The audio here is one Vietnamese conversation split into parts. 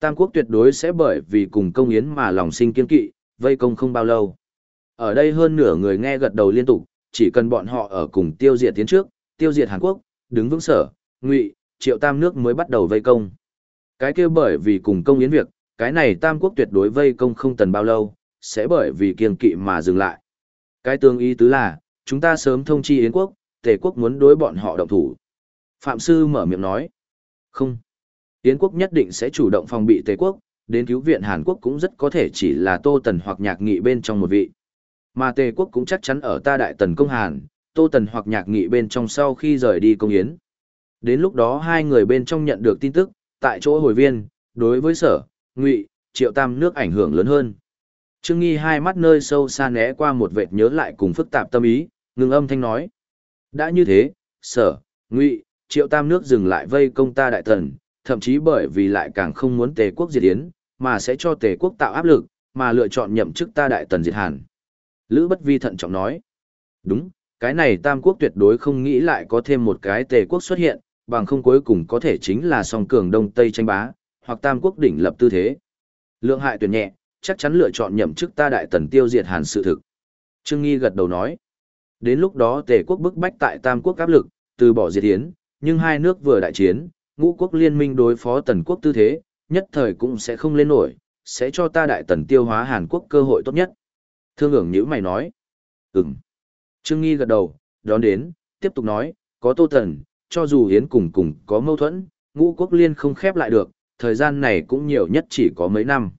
Tam quốc tuyệt đối sẽ bởi vì cùng công yến mà lòng sinh kiên kỵ, vây công không bao lâu. Ở đây hơn nửa người nghe gật đầu liên tục, chỉ cần bọn họ ở cùng tiêu diệt tiến trước, tiêu diệt Hàn Quốc, đứng vững sở, ngụy, triệu tam nước mới bắt đầu vây công. Cái kia bởi vì cùng công yến việc, cái này tam quốc tuyệt đối vây công không tần bao lâu, sẽ bởi vì kiên kỵ mà dừng lại. Cái tương ý tứ là, chúng ta sớm thông chi Yến quốc, Tề quốc muốn đối bọn họ động thủ. Phạm Sư mở miệng nói, không. Yến quốc nhất định sẽ chủ động phòng bị Tề quốc, đến cứu viện Hàn Quốc cũng rất có thể chỉ là Tô Tần hoặc nhạc nghị bên trong một vị. Mà Tề quốc cũng chắc chắn ở ta đại tần công Hàn, Tô Tần hoặc nhạc nghị bên trong sau khi rời đi công yến. Đến lúc đó hai người bên trong nhận được tin tức, tại chỗ hồi viên, đối với sở, ngụy, triệu tam nước ảnh hưởng lớn hơn. Trương Nghi hai mắt nơi sâu xa né qua một vệt nhớ lại cùng phức tạp tâm ý, ngừng âm thanh nói. Đã như thế, sở, ngụy, triệu tam nước dừng lại vây công ta đại tần, thậm chí bởi vì lại càng không muốn tề quốc diệt yến, mà sẽ cho tề quốc tạo áp lực, mà lựa chọn nhậm chức ta đại tần diệt hàn. Lữ bất vi thận trọng nói. Đúng, cái này tam quốc tuyệt đối không nghĩ lại có thêm một cái tề quốc xuất hiện, bằng không cuối cùng có thể chính là song cường đông tây tranh bá, hoặc tam quốc đỉnh lập tư thế. Lượng hại tuyệt nhẹ, chắc chắn lựa chọn nhậm chức ta đại tần tiêu diệt hàn sự thực. Trương Nghi gật đầu nói. Đến lúc đó tề quốc bức bách tại tam quốc áp lực, từ bỏ diệt Yến, nhưng hai nước vừa đại chiến, ngũ quốc liên minh đối phó tần quốc tư thế, nhất thời cũng sẽ không lên nổi, sẽ cho ta đại tần tiêu hóa Hàn Quốc cơ hội tốt nhất. Thương ưởng nhữ mày nói. Ừm. Trương Nghi gật đầu, đón đến, tiếp tục nói, có tô tần, cho dù Hiến cùng cùng có mâu thuẫn, ngũ quốc liên không khép lại được, thời gian này cũng nhiều nhất chỉ có mấy năm.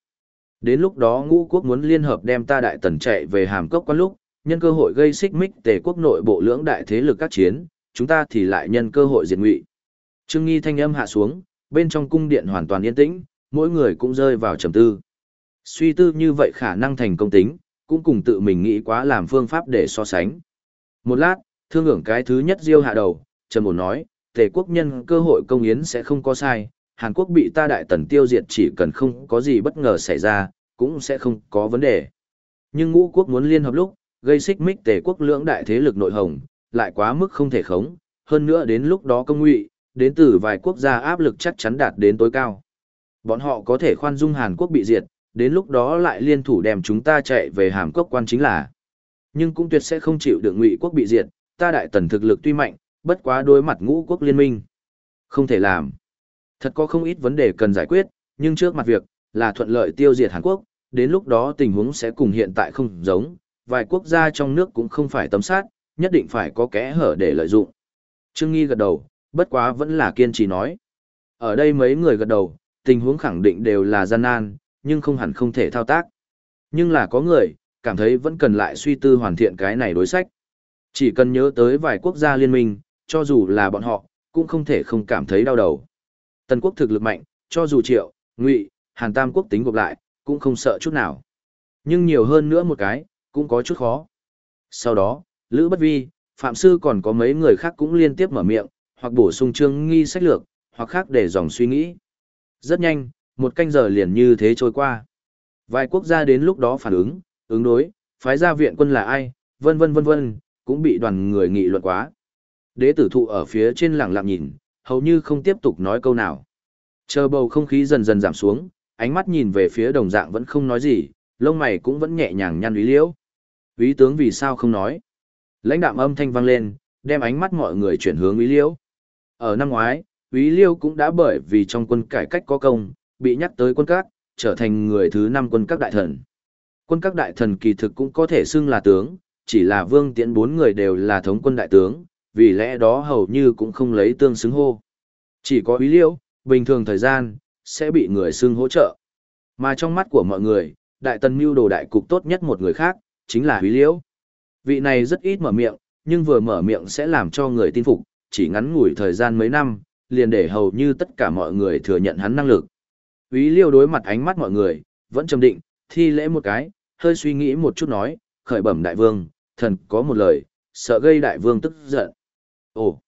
Đến lúc đó ngũ quốc muốn liên hợp đem ta đại tần chạy về hàm cốc quan lúc, nhân cơ hội gây xích mích tề quốc nội bộ lưỡng đại thế lực các chiến, chúng ta thì lại nhân cơ hội diệt ngụy. Trương Nghi thanh âm hạ xuống, bên trong cung điện hoàn toàn yên tĩnh, mỗi người cũng rơi vào trầm tư. Suy tư như vậy khả năng thành công tính, cũng cùng tự mình nghĩ quá làm phương pháp để so sánh. Một lát, thương ưởng cái thứ nhất diêu hạ đầu, trầm ổn nói, tề quốc nhân cơ hội công yến sẽ không có sai, Hàn Quốc bị ta đại tần tiêu diệt chỉ cần không có gì bất ngờ xảy ra, cũng sẽ không có vấn đề. Nhưng ngũ quốc muốn liên hợp lúc, gây xích mích tề quốc lưỡng đại thế lực nội hồng, lại quá mức không thể khống, hơn nữa đến lúc đó công ngụy, đến từ vài quốc gia áp lực chắc chắn đạt đến tối cao. Bọn họ có thể khoan dung Hàn Quốc bị diệt, đến lúc đó lại liên thủ đem chúng ta chạy về hàm quốc quan chính là. Nhưng cũng tuyệt sẽ không chịu được ngụy quốc bị diệt, ta đại tần thực lực tuy mạnh, bất quá đối mặt ngũ quốc liên minh. Không thể làm. Thật có không ít vấn đề cần giải quyết, nhưng trước mặt việc, là thuận lợi tiêu diệt Hàn Quốc, đến lúc đó tình huống sẽ cùng hiện tại không giống, vài quốc gia trong nước cũng không phải tấm sát, nhất định phải có kẽ hở để lợi dụng. Trương Nghi gật đầu, bất quá vẫn là kiên trì nói. Ở đây mấy người gật đầu, tình huống khẳng định đều là gian nan, nhưng không hẳn không thể thao tác. Nhưng là có người, cảm thấy vẫn cần lại suy tư hoàn thiện cái này đối sách. Chỉ cần nhớ tới vài quốc gia liên minh, cho dù là bọn họ, cũng không thể không cảm thấy đau đầu. Tần quốc thực lực mạnh, cho dù triệu, ngụy, hàn tam quốc tính gộp lại, cũng không sợ chút nào. Nhưng nhiều hơn nữa một cái, cũng có chút khó. Sau đó, Lữ Bất Vi, Phạm Sư còn có mấy người khác cũng liên tiếp mở miệng, hoặc bổ sung chương nghi sách lược, hoặc khác để dòng suy nghĩ. Rất nhanh, một canh giờ liền như thế trôi qua. Vài quốc gia đến lúc đó phản ứng, ứng đối, phái ra viện quân là ai, vân vân vân vân, cũng bị đoàn người nghị luận quá. Đế tử thụ ở phía trên lặng lặng nhìn, hầu như không tiếp tục nói câu nào. Chờ bầu không khí dần dần giảm xuống, ánh mắt nhìn về phía đồng dạng vẫn không nói gì, lông mày cũng vẫn nhẹ nhàng nhăn ý liễu. Ý tướng vì sao không nói? Lãnh đạm âm thanh vang lên, đem ánh mắt mọi người chuyển hướng ý liễu. Ở năm ngoái, Ý Liêu cũng đã bởi vì trong quân cải cách có công, bị nhắc tới quân các, trở thành người thứ năm quân các đại thần. Quân các đại thần kỳ thực cũng có thể xưng là tướng, chỉ là vương tiễn bốn người đều là thống quân đại tướng, vì lẽ đó hầu như cũng không lấy tương xứng hô. Chỉ có ý liêu, bình thường thời gian, sẽ bị người xưng hỗ trợ. Mà trong mắt của mọi người, đại tần mưu đồ đại cục tốt nhất một người khác, chính là ý liêu. Vị này rất ít mở miệng, nhưng vừa mở miệng sẽ làm cho người tin phục, chỉ ngắn ngủi thời gian mấy năm, liền để hầu như tất cả mọi người thừa nhận hắn năng lực. Ý liêu đối mặt ánh mắt mọi người, vẫn trầm định, thi lễ một cái, hơi suy nghĩ một chút nói, khởi bẩm đại vương, thần có một lời, sợ gây đại vương tức giận. Ồ!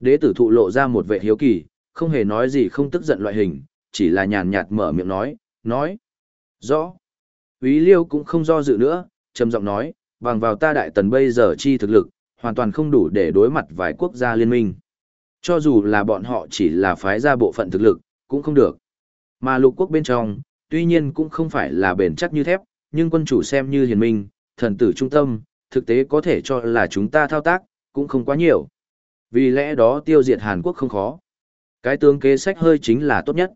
Đế tử thụ lộ ra một vẻ hiếu kỳ, không hề nói gì không tức giận loại hình, chỉ là nhàn nhạt mở miệng nói, nói. Rõ. Ý liêu cũng không do dự nữa, trầm giọng nói, bằng vào ta đại tần bây giờ chi thực lực, hoàn toàn không đủ để đối mặt vài quốc gia liên minh. Cho dù là bọn họ chỉ là phái ra bộ phận thực lực, cũng không được. Mà lục quốc bên trong, tuy nhiên cũng không phải là bền chắc như thép, nhưng quân chủ xem như hiền minh, thần tử trung tâm, thực tế có thể cho là chúng ta thao tác, cũng không quá nhiều. Vì lẽ đó tiêu diệt Hàn Quốc không khó. Cái tướng kế sách hơi chính là tốt nhất.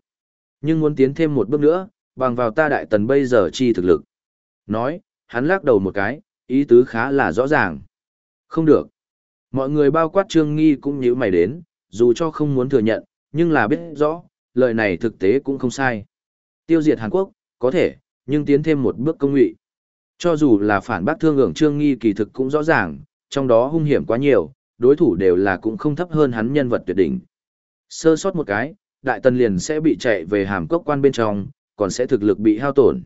Nhưng muốn tiến thêm một bước nữa, bằng vào ta đại tần bây giờ chi thực lực. Nói, hắn lắc đầu một cái, ý tứ khá là rõ ràng. Không được. Mọi người bao quát trương nghi cũng như mày đến, dù cho không muốn thừa nhận, nhưng là biết rõ, lời này thực tế cũng không sai. Tiêu diệt Hàn Quốc, có thể, nhưng tiến thêm một bước công nghị. Cho dù là phản bác thương ưởng trương nghi kỳ thực cũng rõ ràng, trong đó hung hiểm quá nhiều, đối thủ đều là cũng không thấp hơn hắn nhân vật tuyệt đỉnh. Sơ sót một cái, đại tần liền sẽ bị chạy về hàm cốc quan bên trong, còn sẽ thực lực bị hao tổn.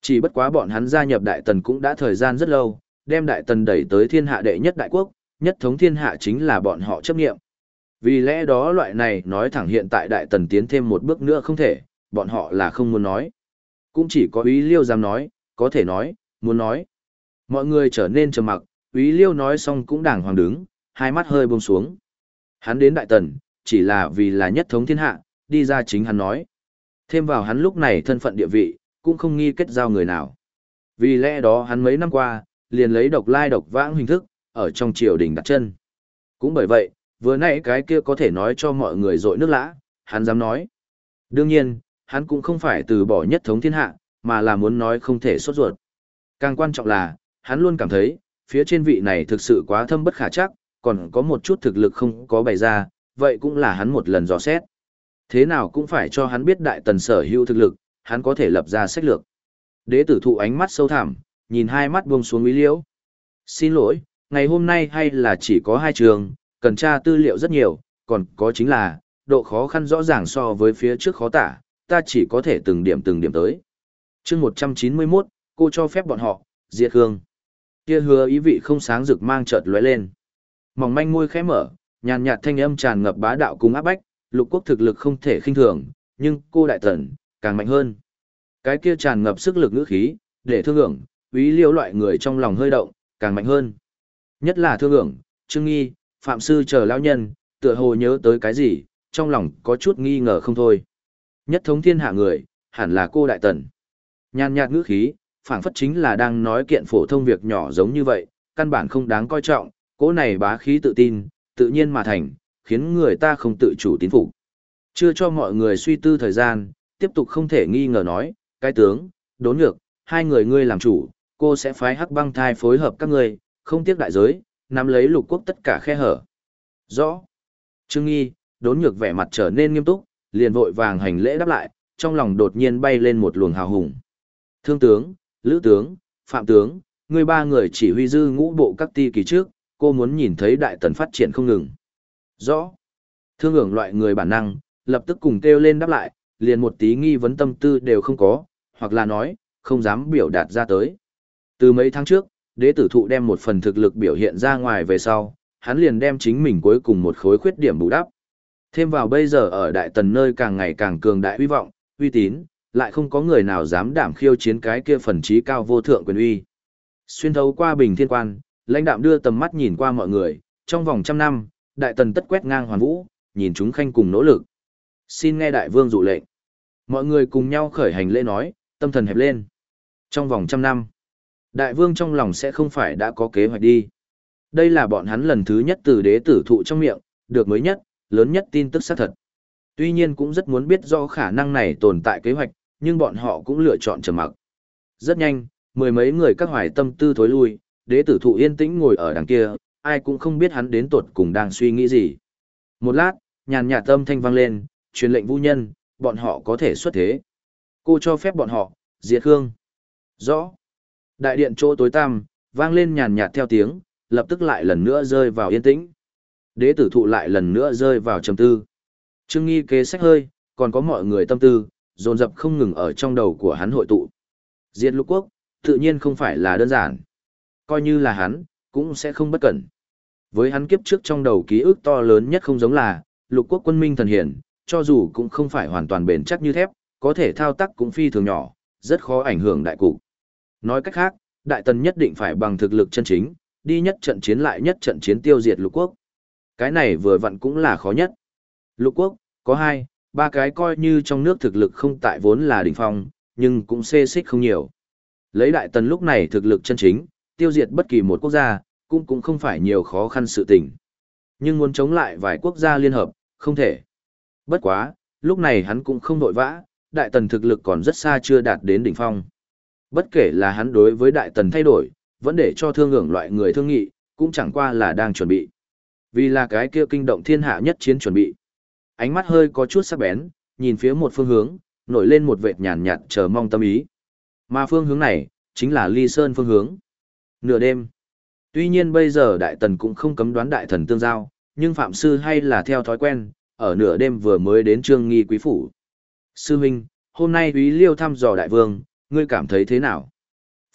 Chỉ bất quá bọn hắn gia nhập đại tần cũng đã thời gian rất lâu, đem đại tần đẩy tới thiên hạ đệ nhất đại quốc, nhất thống thiên hạ chính là bọn họ chấp nghiệm. Vì lẽ đó loại này nói thẳng hiện tại đại tần tiến thêm một bước nữa không thể, bọn họ là không muốn nói. Cũng chỉ có ý liêu dám nói, có thể nói, muốn nói. Mọi người trở nên trầm mặc, ý liêu nói xong cũng đàng hoàng đứng, hai mắt hơi buông xuống. Hắn đến đại tần, chỉ là vì là nhất thống thiên hạ, đi ra chính hắn nói. Thêm vào hắn lúc này thân phận địa vị, cũng không nghi kết giao người nào. Vì lẽ đó hắn mấy năm qua, liền lấy độc lai độc vãng hình thức, ở trong triều đình đặt chân. Cũng bởi vậy, vừa nãy cái kia có thể nói cho mọi người dội nước lã, hắn dám nói. Đương nhiên, hắn cũng không phải từ bỏ nhất thống thiên hạ, mà là muốn nói không thể sốt ruột. Càng quan trọng là, hắn luôn cảm thấy, phía trên vị này thực sự quá thâm bất khả chắc, còn có một chút thực lực không có bày ra, vậy cũng là hắn một lần dò xét. Thế nào cũng phải cho hắn biết đại tần sở hữu thực lực, hắn có thể lập ra sách lược. Đế tử thụ ánh mắt sâu thẳm, nhìn hai mắt buông xuống Mỹ Liễu. Xin lỗi, ngày hôm nay hay là chỉ có hai trường, cần tra tư liệu rất nhiều, còn có chính là, độ khó khăn rõ ràng so với phía trước khó tả, ta chỉ có thể từng điểm từng điểm tới. chương 191, cô cho phép bọn họ, diệt hương. Kia hứa ý vị không sáng rực mang chợt lóe lên. Mỏng manh môi khẽ mở, nhàn nhạt thanh âm tràn ngập bá đạo cùng áp bách, lục quốc thực lực không thể khinh thường, nhưng cô đại tần, càng mạnh hơn. Cái kia tràn ngập sức lực ngữ khí, để thương lượng ý liêu loại người trong lòng hơi động, càng mạnh hơn. Nhất là thương ưởng, trương nghi, phạm sư chờ lão nhân, tựa hồ nhớ tới cái gì, trong lòng có chút nghi ngờ không thôi. Nhất thống thiên hạ người, hẳn là cô đại tần. Nhàn nhạt ngữ khí, phảng phất chính là đang nói kiện phổ thông việc nhỏ giống như vậy, căn bản không đáng coi trọng, cỗ này bá khí tự tin, tự nhiên mà thành, khiến người ta không tự chủ tín phục. Chưa cho mọi người suy tư thời gian, tiếp tục không thể nghi ngờ nói, cái tướng, đốn nhược, hai người ngươi làm chủ, cô sẽ phái hắc băng thai phối hợp các ngươi, không tiếc đại giới, nắm lấy lục quốc tất cả khe hở. Rõ. Trương Nghi, đốn nhược vẻ mặt trở nên nghiêm túc, liền vội vàng hành lễ đáp lại, trong lòng đột nhiên bay lên một luồng hào hùng. Thương tướng, Lữ tướng, Phạm tướng, người ba người chỉ huy dư ngũ bộ các ti kỳ trước, cô muốn nhìn thấy đại tần phát triển không ngừng. Rõ. Thương hưởng loại người bản năng, lập tức cùng kêu lên đáp lại, liền một tí nghi vấn tâm tư đều không có, hoặc là nói, không dám biểu đạt ra tới. Từ mấy tháng trước, đế tử thụ đem một phần thực lực biểu hiện ra ngoài về sau, hắn liền đem chính mình cuối cùng một khối khuyết điểm bù đắp. Thêm vào bây giờ ở đại tần nơi càng ngày càng cường đại uy vọng, uy tín, lại không có người nào dám đảm khiêu chiến cái kia phần trí cao vô thượng quyền uy. Xuyên thấu qua bình thiên quan, lãnh đạm đưa tầm mắt nhìn qua mọi người, trong vòng trăm năm, đại tần tất quét ngang hoàn vũ, nhìn chúng khanh cùng nỗ lực. Xin nghe đại vương dụ lệnh. Mọi người cùng nhau khởi hành lễ nói, tâm thần hẹp lên. Trong vòng trăm năm, đại vương trong lòng sẽ không phải đã có kế hoạch đi. Đây là bọn hắn lần thứ nhất từ đế tử thụ trong miệng, được mới nhất, lớn nhất tin tức xác thật. Tuy nhiên cũng rất muốn biết rõ khả năng này tồn tại kế hoạch, nhưng bọn họ cũng lựa chọn trầm mặc. Rất nhanh, mười mấy người các hoài tâm tư thối lui, đế tử thụ yên tĩnh ngồi ở đằng kia, ai cũng không biết hắn đến tuột cùng đang suy nghĩ gì. Một lát, nhàn nhạt tâm thanh vang lên, truyền lệnh vũ nhân, bọn họ có thể xuất thế. Cô cho phép bọn họ, diệt hương. Rõ. Đại điện chỗ tối tăm, vang lên nhàn nhạt theo tiếng, lập tức lại lần nữa rơi vào yên tĩnh. Đế tử thụ lại lần nữa rơi vào trầm tư. Trương nghi kế sách hơi, còn có mọi người tâm tư, dồn dập không ngừng ở trong đầu của hắn hội tụ. Diệt lục quốc, tự nhiên không phải là đơn giản. Coi như là hắn, cũng sẽ không bất cẩn. Với hắn kiếp trước trong đầu ký ức to lớn nhất không giống là, lục quốc quân minh thần hiển, cho dù cũng không phải hoàn toàn bền chắc như thép, có thể thao tác cũng phi thường nhỏ, rất khó ảnh hưởng đại cục. Nói cách khác, đại tần nhất định phải bằng thực lực chân chính, đi nhất trận chiến lại nhất trận chiến tiêu diệt lục quốc. Cái này vừa vặn cũng là khó nhất. Lục quốc, có hai, ba cái coi như trong nước thực lực không tại vốn là đỉnh phong, nhưng cũng xê xích không nhiều. Lấy đại tần lúc này thực lực chân chính, tiêu diệt bất kỳ một quốc gia, cũng cũng không phải nhiều khó khăn sự tình. Nhưng muốn chống lại vài quốc gia liên hợp, không thể. Bất quá, lúc này hắn cũng không nội vã, đại tần thực lực còn rất xa chưa đạt đến đỉnh phong. Bất kể là hắn đối với đại tần thay đổi, vẫn để cho thương hưởng loại người thương nghị, cũng chẳng qua là đang chuẩn bị. Vì là cái kia kinh động thiên hạ nhất chiến chuẩn bị. Ánh mắt hơi có chút sắc bén, nhìn phía một phương hướng, nổi lên một vệt nhàn nhạt chờ mong tâm ý. Mà phương hướng này, chính là ly sơn phương hướng. Nửa đêm. Tuy nhiên bây giờ đại tần cũng không cấm đoán đại thần tương giao, nhưng phạm sư hay là theo thói quen, ở nửa đêm vừa mới đến trương nghi quý phủ. Sư huynh, hôm nay Quý liêu thăm dò đại vương, ngươi cảm thấy thế nào?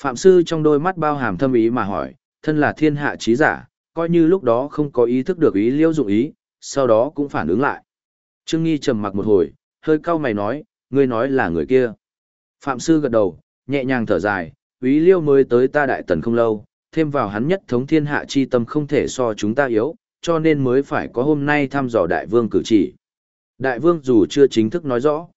Phạm sư trong đôi mắt bao hàm thâm ý mà hỏi, thân là thiên hạ trí giả, coi như lúc đó không có ý thức được ý liêu dụng ý, sau đó cũng phản ứng lại. Trương Nghi trầm mặc một hồi, hơi cau mày nói, ngươi nói là người kia. Phạm sư gật đầu, nhẹ nhàng thở dài, ý liêu mới tới ta đại tần không lâu, thêm vào hắn nhất thống thiên hạ chi tâm không thể so chúng ta yếu, cho nên mới phải có hôm nay thăm dò đại vương cử chỉ. Đại vương dù chưa chính thức nói rõ,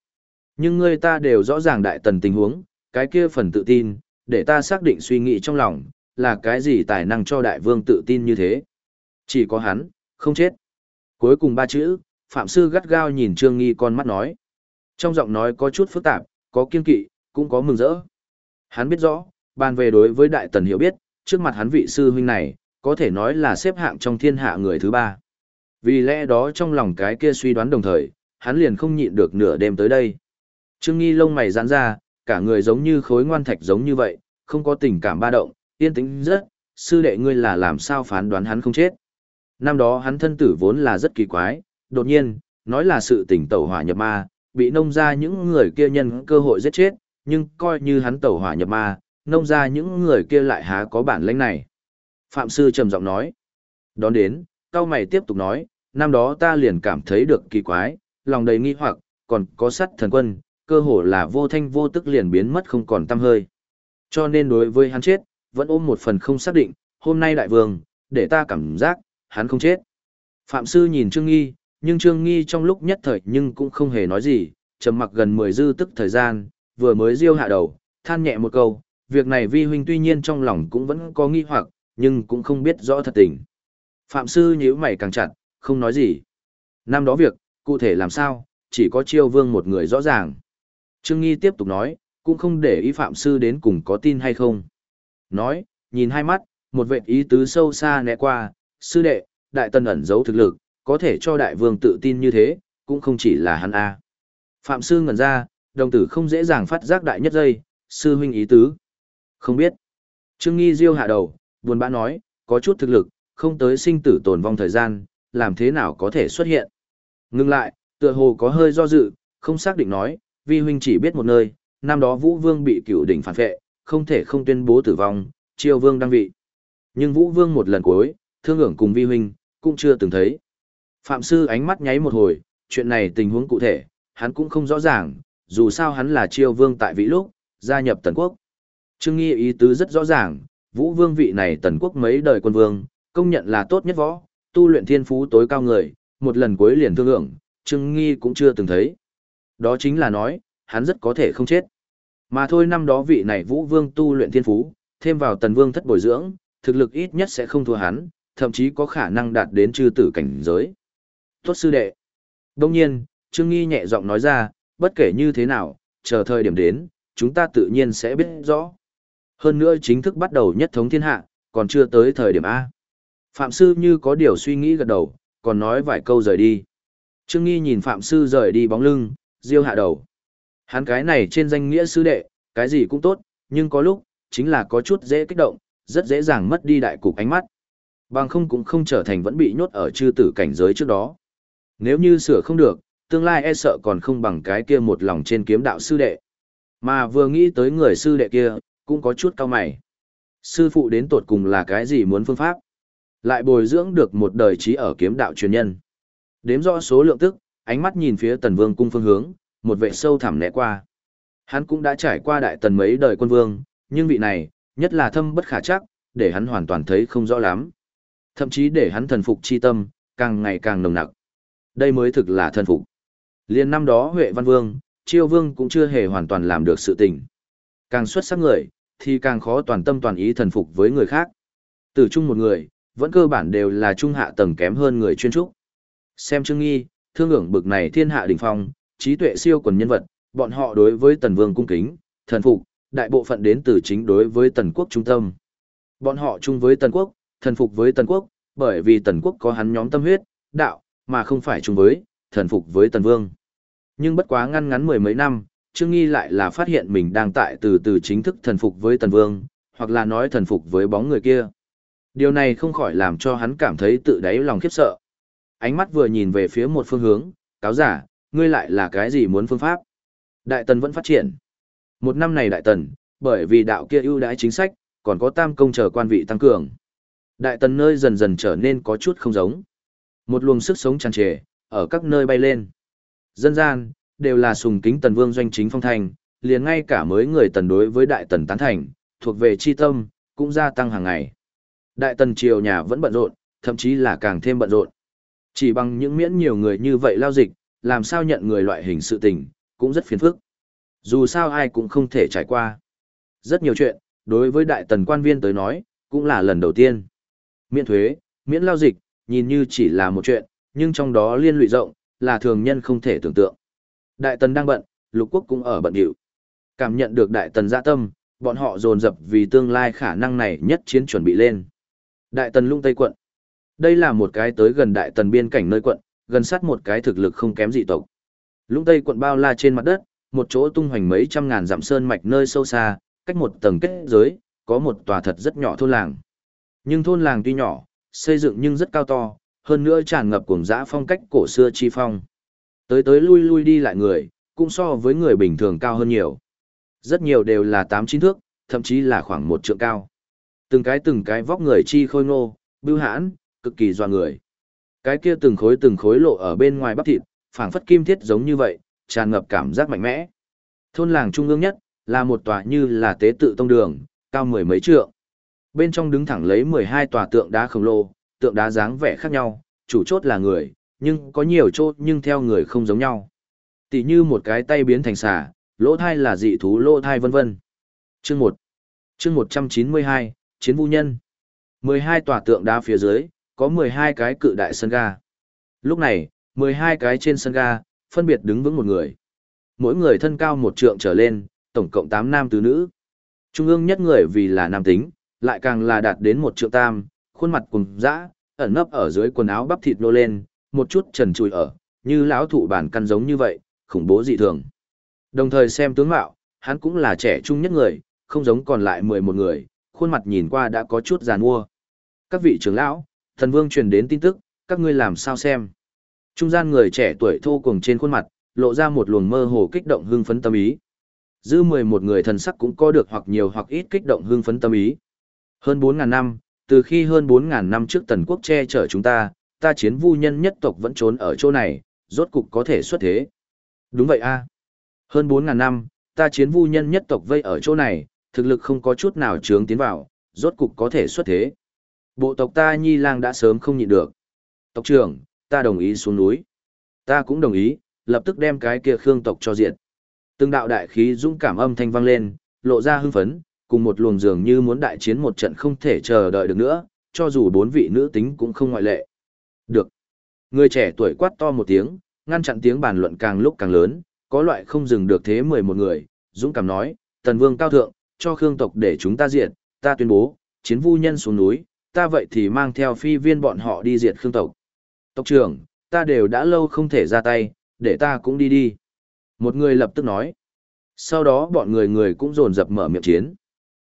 nhưng người ta đều rõ ràng đại tần tình huống, cái kia phần tự tin, để ta xác định suy nghĩ trong lòng, là cái gì tài năng cho đại vương tự tin như thế. Chỉ có hắn, không chết. Cuối cùng ba chữ, Phạm Sư gắt gao nhìn Trương Nghi con mắt nói. Trong giọng nói có chút phức tạp, có kiên kỵ, cũng có mừng rỡ. Hắn biết rõ, bàn về đối với đại tần hiểu biết, trước mặt hắn vị sư huynh này, có thể nói là xếp hạng trong thiên hạ người thứ ba. Vì lẽ đó trong lòng cái kia suy đoán đồng thời, hắn liền không nhịn được nửa đêm tới đây. Trương Nghi lông mày giãn ra, cả người giống như khối ngoan thạch giống như vậy, không có tình cảm ba động, yên tĩnh rất, sư đệ ngươi là làm sao phán đoán hắn không chết. Năm đó hắn thân tử vốn là rất kỳ quái, đột nhiên, nói là sự tỉnh tẩu hỏa nhập ma, bị nông ra những người kia nhân cơ hội giết chết, nhưng coi như hắn tẩu hỏa nhập ma, nông ra những người kia lại há có bản lĩnh này. Phạm sư trầm giọng nói. Đón đến, cao mày tiếp tục nói, năm đó ta liền cảm thấy được kỳ quái, lòng đầy nghi hoặc, còn có sắt thần quân, cơ hồ là vô thanh vô tức liền biến mất không còn tăm hơi. Cho nên đối với hắn chết, vẫn ôm một phần không xác định, hôm nay đại vương, để ta cảm giác, hắn không chết. Phạm sư nhìn Trương Nghi, nhưng Trương Nghi trong lúc nhất thời nhưng cũng không hề nói gì, trầm mặc gần 10 dư tức thời gian, vừa mới riêu hạ đầu, than nhẹ một câu, việc này vi huynh tuy nhiên trong lòng cũng vẫn có nghi hoặc, nhưng cũng không biết rõ thật tình. Phạm sư nhíu mày càng chặt, không nói gì. Năm đó việc, cụ thể làm sao, chỉ có chiêu vương một người rõ ràng. Trương Nghi tiếp tục nói, cũng không để ý Phạm sư đến cùng có tin hay không. Nói, nhìn hai mắt, một vệ ý tứ sâu xa né qua, sư đệ, đại tân ẩn giấu thực lực, có thể cho đại vương tự tin như thế, cũng không chỉ là hắn a. Phạm sư ngẩn ra, đồng tử không dễ dàng phát giác đại nhất dây, sư huynh ý tứ. Không biết. Trương Nghi diêu hạ đầu, buồn bã nói, có chút thực lực, không tới sinh tử tồn vong thời gian, làm thế nào có thể xuất hiện. Ngưng lại, tựa hồ có hơi do dự, không xác định nói, vi huynh chỉ biết một nơi, năm đó Vũ Vương bị cựu đỉnh phản vệ, không thể không tuyên bố tử vong, triều vương đăng vị. Nhưng Vũ Vương một lần cuối, thương ưởng cùng vi huynh, cũng chưa từng thấy. Phạm sư ánh mắt nháy một hồi, chuyện này tình huống cụ thể, hắn cũng không rõ ràng, dù sao hắn là triều vương tại vị lúc, gia nhập tần quốc. Trương Nghi ý tứ rất rõ ràng, Vũ Vương vị này tần quốc mấy đời quân vương, công nhận là tốt nhất võ, tu luyện thiên phú tối cao người, một lần cuối liền thương lượng, Trương Nghi cũng chưa từng thấy. Đó chính là nói, hắn rất có thể không chết. Mà thôi năm đó vị này Vũ Vương tu luyện thiên phú, thêm vào tần vương thất bồi dưỡng, thực lực ít nhất sẽ không thua hắn, thậm chí có khả năng đạt đến chư tử cảnh giới. Tốt sư đệ. Đông nhiên, Trương Nghi nhẹ giọng nói ra, bất kể như thế nào, chờ thời điểm đến, chúng ta tự nhiên sẽ biết rõ. Hơn nữa chính thức bắt đầu nhất thống thiên hạ, còn chưa tới thời điểm A. Phạm Sư như có điều suy nghĩ gật đầu, còn nói vài câu rời đi. Trương Nghi nhìn Phạm Sư rời đi bóng lưng, diêu hạ đầu. Hắn cái này trên danh nghĩa sư đệ, cái gì cũng tốt, nhưng có lúc, chính là có chút dễ kích động, rất dễ dàng mất đi đại cục ánh mắt. Bằng không cũng không trở thành vẫn bị nhốt ở chư tử cảnh giới trước đó. Nếu như sửa không được, tương lai e sợ còn không bằng cái kia một lòng trên kiếm đạo sư đệ. Mà vừa nghĩ tới người sư đệ kia, cũng có chút cao mày. Sư phụ đến tột cùng là cái gì muốn phương pháp? Lại bồi dưỡng được một đời trí ở kiếm đạo truyền nhân. Đếm rõ số lượng tức, ánh mắt nhìn phía tần vương cung phương hướng, một vệ sâu thẳm lẽ qua. Hắn cũng đã trải qua đại tần mấy đời quân vương, nhưng vị này, nhất là thâm bất khả chắc, để hắn hoàn toàn thấy không rõ lắm. Thậm chí để hắn thần phục chi tâm, càng ngày càng nồng nặc. Đây mới thực là thần phục. Liên năm đó Huệ Văn Vương, Chiêu Vương cũng chưa hề hoàn toàn làm được sự tình. Càng xuất sắc người, thì càng khó toàn tâm toàn ý thần phục với người khác. Từ chung một người, vẫn cơ bản đều là trung hạ tầng kém hơn người chuyên trúc. Xem Trương Nghi, thương ưởng bực này thiên hạ đỉnh phong, trí tuệ siêu quần nhân vật, bọn họ đối với Tần Vương cung kính, thần phục, đại bộ phận đến từ chính đối với Tần quốc trung tâm. Bọn họ chung với Tần quốc, thần phục với Tần quốc, bởi vì Tần quốc có hắn nhóm tâm huyết, đạo, mà không phải chung với, thần phục với Tần Vương. Nhưng bất quá ngăn ngắn mười mấy năm, Trương Nghi lại là phát hiện mình đang tại từ từ chính thức thần phục với Tần Vương, hoặc là nói thần phục với bóng người kia. Điều này không khỏi làm cho hắn cảm thấy tự đáy lòng khiếp sợ. Ánh mắt vừa nhìn về phía một phương hướng, cáo giả, ngươi lại là cái gì muốn phương pháp? Đại Tần vẫn phát triển. Một năm này Đại Tần, bởi vì đạo kia ưu đãi chính sách, còn có tam công chờ quan vị tăng cường. Đại Tần nơi dần dần trở nên có chút không giống. Một luồng sức sống tràn trề, ở các nơi bay lên. Dân gian, đều là sùng kính Tần Vương doanh chính phong thành, liền ngay cả mới người Tần đối với Đại Tần tán thành, thuộc về chi tâm, cũng gia tăng hàng ngày. Đại Tần triều nhà vẫn bận rộn, thậm chí là càng thêm bận rộn. Chỉ bằng những miễn nhiều người như vậy lao dịch, làm sao nhận người loại hình sự tình, cũng rất phiền phức. Dù sao ai cũng không thể trải qua. Rất nhiều chuyện, đối với đại tần quan viên tới nói, cũng là lần đầu tiên. Miễn thuế, miễn lao dịch, nhìn như chỉ là một chuyện, nhưng trong đó liên lụy rộng, là thường nhân không thể tưởng tượng. Đại tần đang bận, lục quốc cũng ở bận điệu. Cảm nhận được đại tần dạ tâm, bọn họ dồn dập vì tương lai khả năng này nhất chiến chuẩn bị lên. Đại tần lung tây quận. Đây là một cái tới gần đại tần biên cảnh nơi quận, gần sát một cái thực lực không kém dị tộc. Lũng tây quận bao la trên mặt đất, một chỗ tung hoành mấy trăm ngàn dặm sơn mạch nơi sâu xa, cách một tầng kết giới, có một tòa thật rất nhỏ thôn làng. Nhưng thôn làng tuy nhỏ, xây dựng nhưng rất cao to, hơn nữa tràn ngập cuồng dã phong cách cổ xưa chi phong. Tới tới lui lui đi lại người, cũng so với người bình thường cao hơn nhiều. Rất nhiều đều là tám chín thước, thậm chí là khoảng một trượng cao. Từng cái từng cái vóc người chi khôi ngô, bưu hãn, cực kỳ doa người. Cái kia từng khối từng khối lộ ở bên ngoài bắp thịt, phảng phất kim thiết giống như vậy, tràn ngập cảm giác mạnh mẽ. Thôn làng trung ương nhất, là một tòa như là tế tự tông đường, cao mười mấy trượng. Bên trong đứng thẳng lấy 12 tòa tượng đá khổng lồ, tượng đá dáng vẻ khác nhau, chủ chốt là người, nhưng có nhiều chốt nhưng theo người không giống nhau. Tỷ như một cái tay biến thành xà, lỗ thai là dị thú lỗ thai vân vân. Chương 1 Chương 192, Chiến vũ nhân 12 tòa tượng đá phía dưới, có 12 cái cự đại sân ga. Lúc này, 12 cái trên sân ga, phân biệt đứng vững một người. Mỗi người thân cao một trượng trở lên, tổng cộng 8 nam tứ nữ. Trung ương nhất người vì là nam tính, lại càng là đạt đến một trượng tam, khuôn mặt cùng dã, ẩn nấp ở dưới quần áo bắp thịt nô lên, một chút trần trụi ở, như lão thụ bản căn giống như vậy, khủng bố dị thường. Đồng thời xem tướng mạo, hắn cũng là trẻ trung nhất người, không giống còn lại 11 người, khuôn mặt nhìn qua đã có chút giàn mua. Các vị trưởng lão, thần vương truyền đến tin tức, các ngươi làm sao xem. Trung gian người trẻ tuổi thô cùng trên khuôn mặt, lộ ra một luồng mơ hồ kích động hưng phấn tâm ý. Dư 11 người thần sắc cũng có được hoặc nhiều hoặc ít kích động hưng phấn tâm ý. Hơn bốn ngàn năm, từ khi hơn bốn ngàn năm trước tần quốc che chở chúng ta, ta chiến vu nhân nhất tộc vẫn trốn ở chỗ này, rốt cục có thể xuất thế. Đúng vậy a Hơn bốn ngàn năm, ta chiến vu nhân nhất tộc vây ở chỗ này, thực lực không có chút nào trướng tiến vào, rốt cục có thể xuất thế. Bộ tộc ta nhi lang đã sớm không nhịn được. Tộc trưởng, ta đồng ý xuống núi. Ta cũng đồng ý, lập tức đem cái kia khương tộc cho diện. Từng đạo đại khí dũng cảm âm thanh vang lên, lộ ra hưng phấn, cùng một luồng dường như muốn đại chiến một trận không thể chờ đợi được nữa, cho dù bốn vị nữ tính cũng không ngoại lệ. Được. Người trẻ tuổi quát to một tiếng, ngăn chặn tiếng bàn luận càng lúc càng lớn, có loại không dừng được thế mười một người, dũng cảm nói, tần vương cao thượng, cho khương tộc để chúng ta diện. ta tuyên bố, chiến vu nhân xuống núi, ta vậy thì mang theo phi viên bọn họ đi diệt khương tộc. Tộc trưởng, ta đều đã lâu không thể ra tay, để ta cũng đi đi. Một người lập tức nói. Sau đó bọn người người cũng dồn dập mở miệng chiến.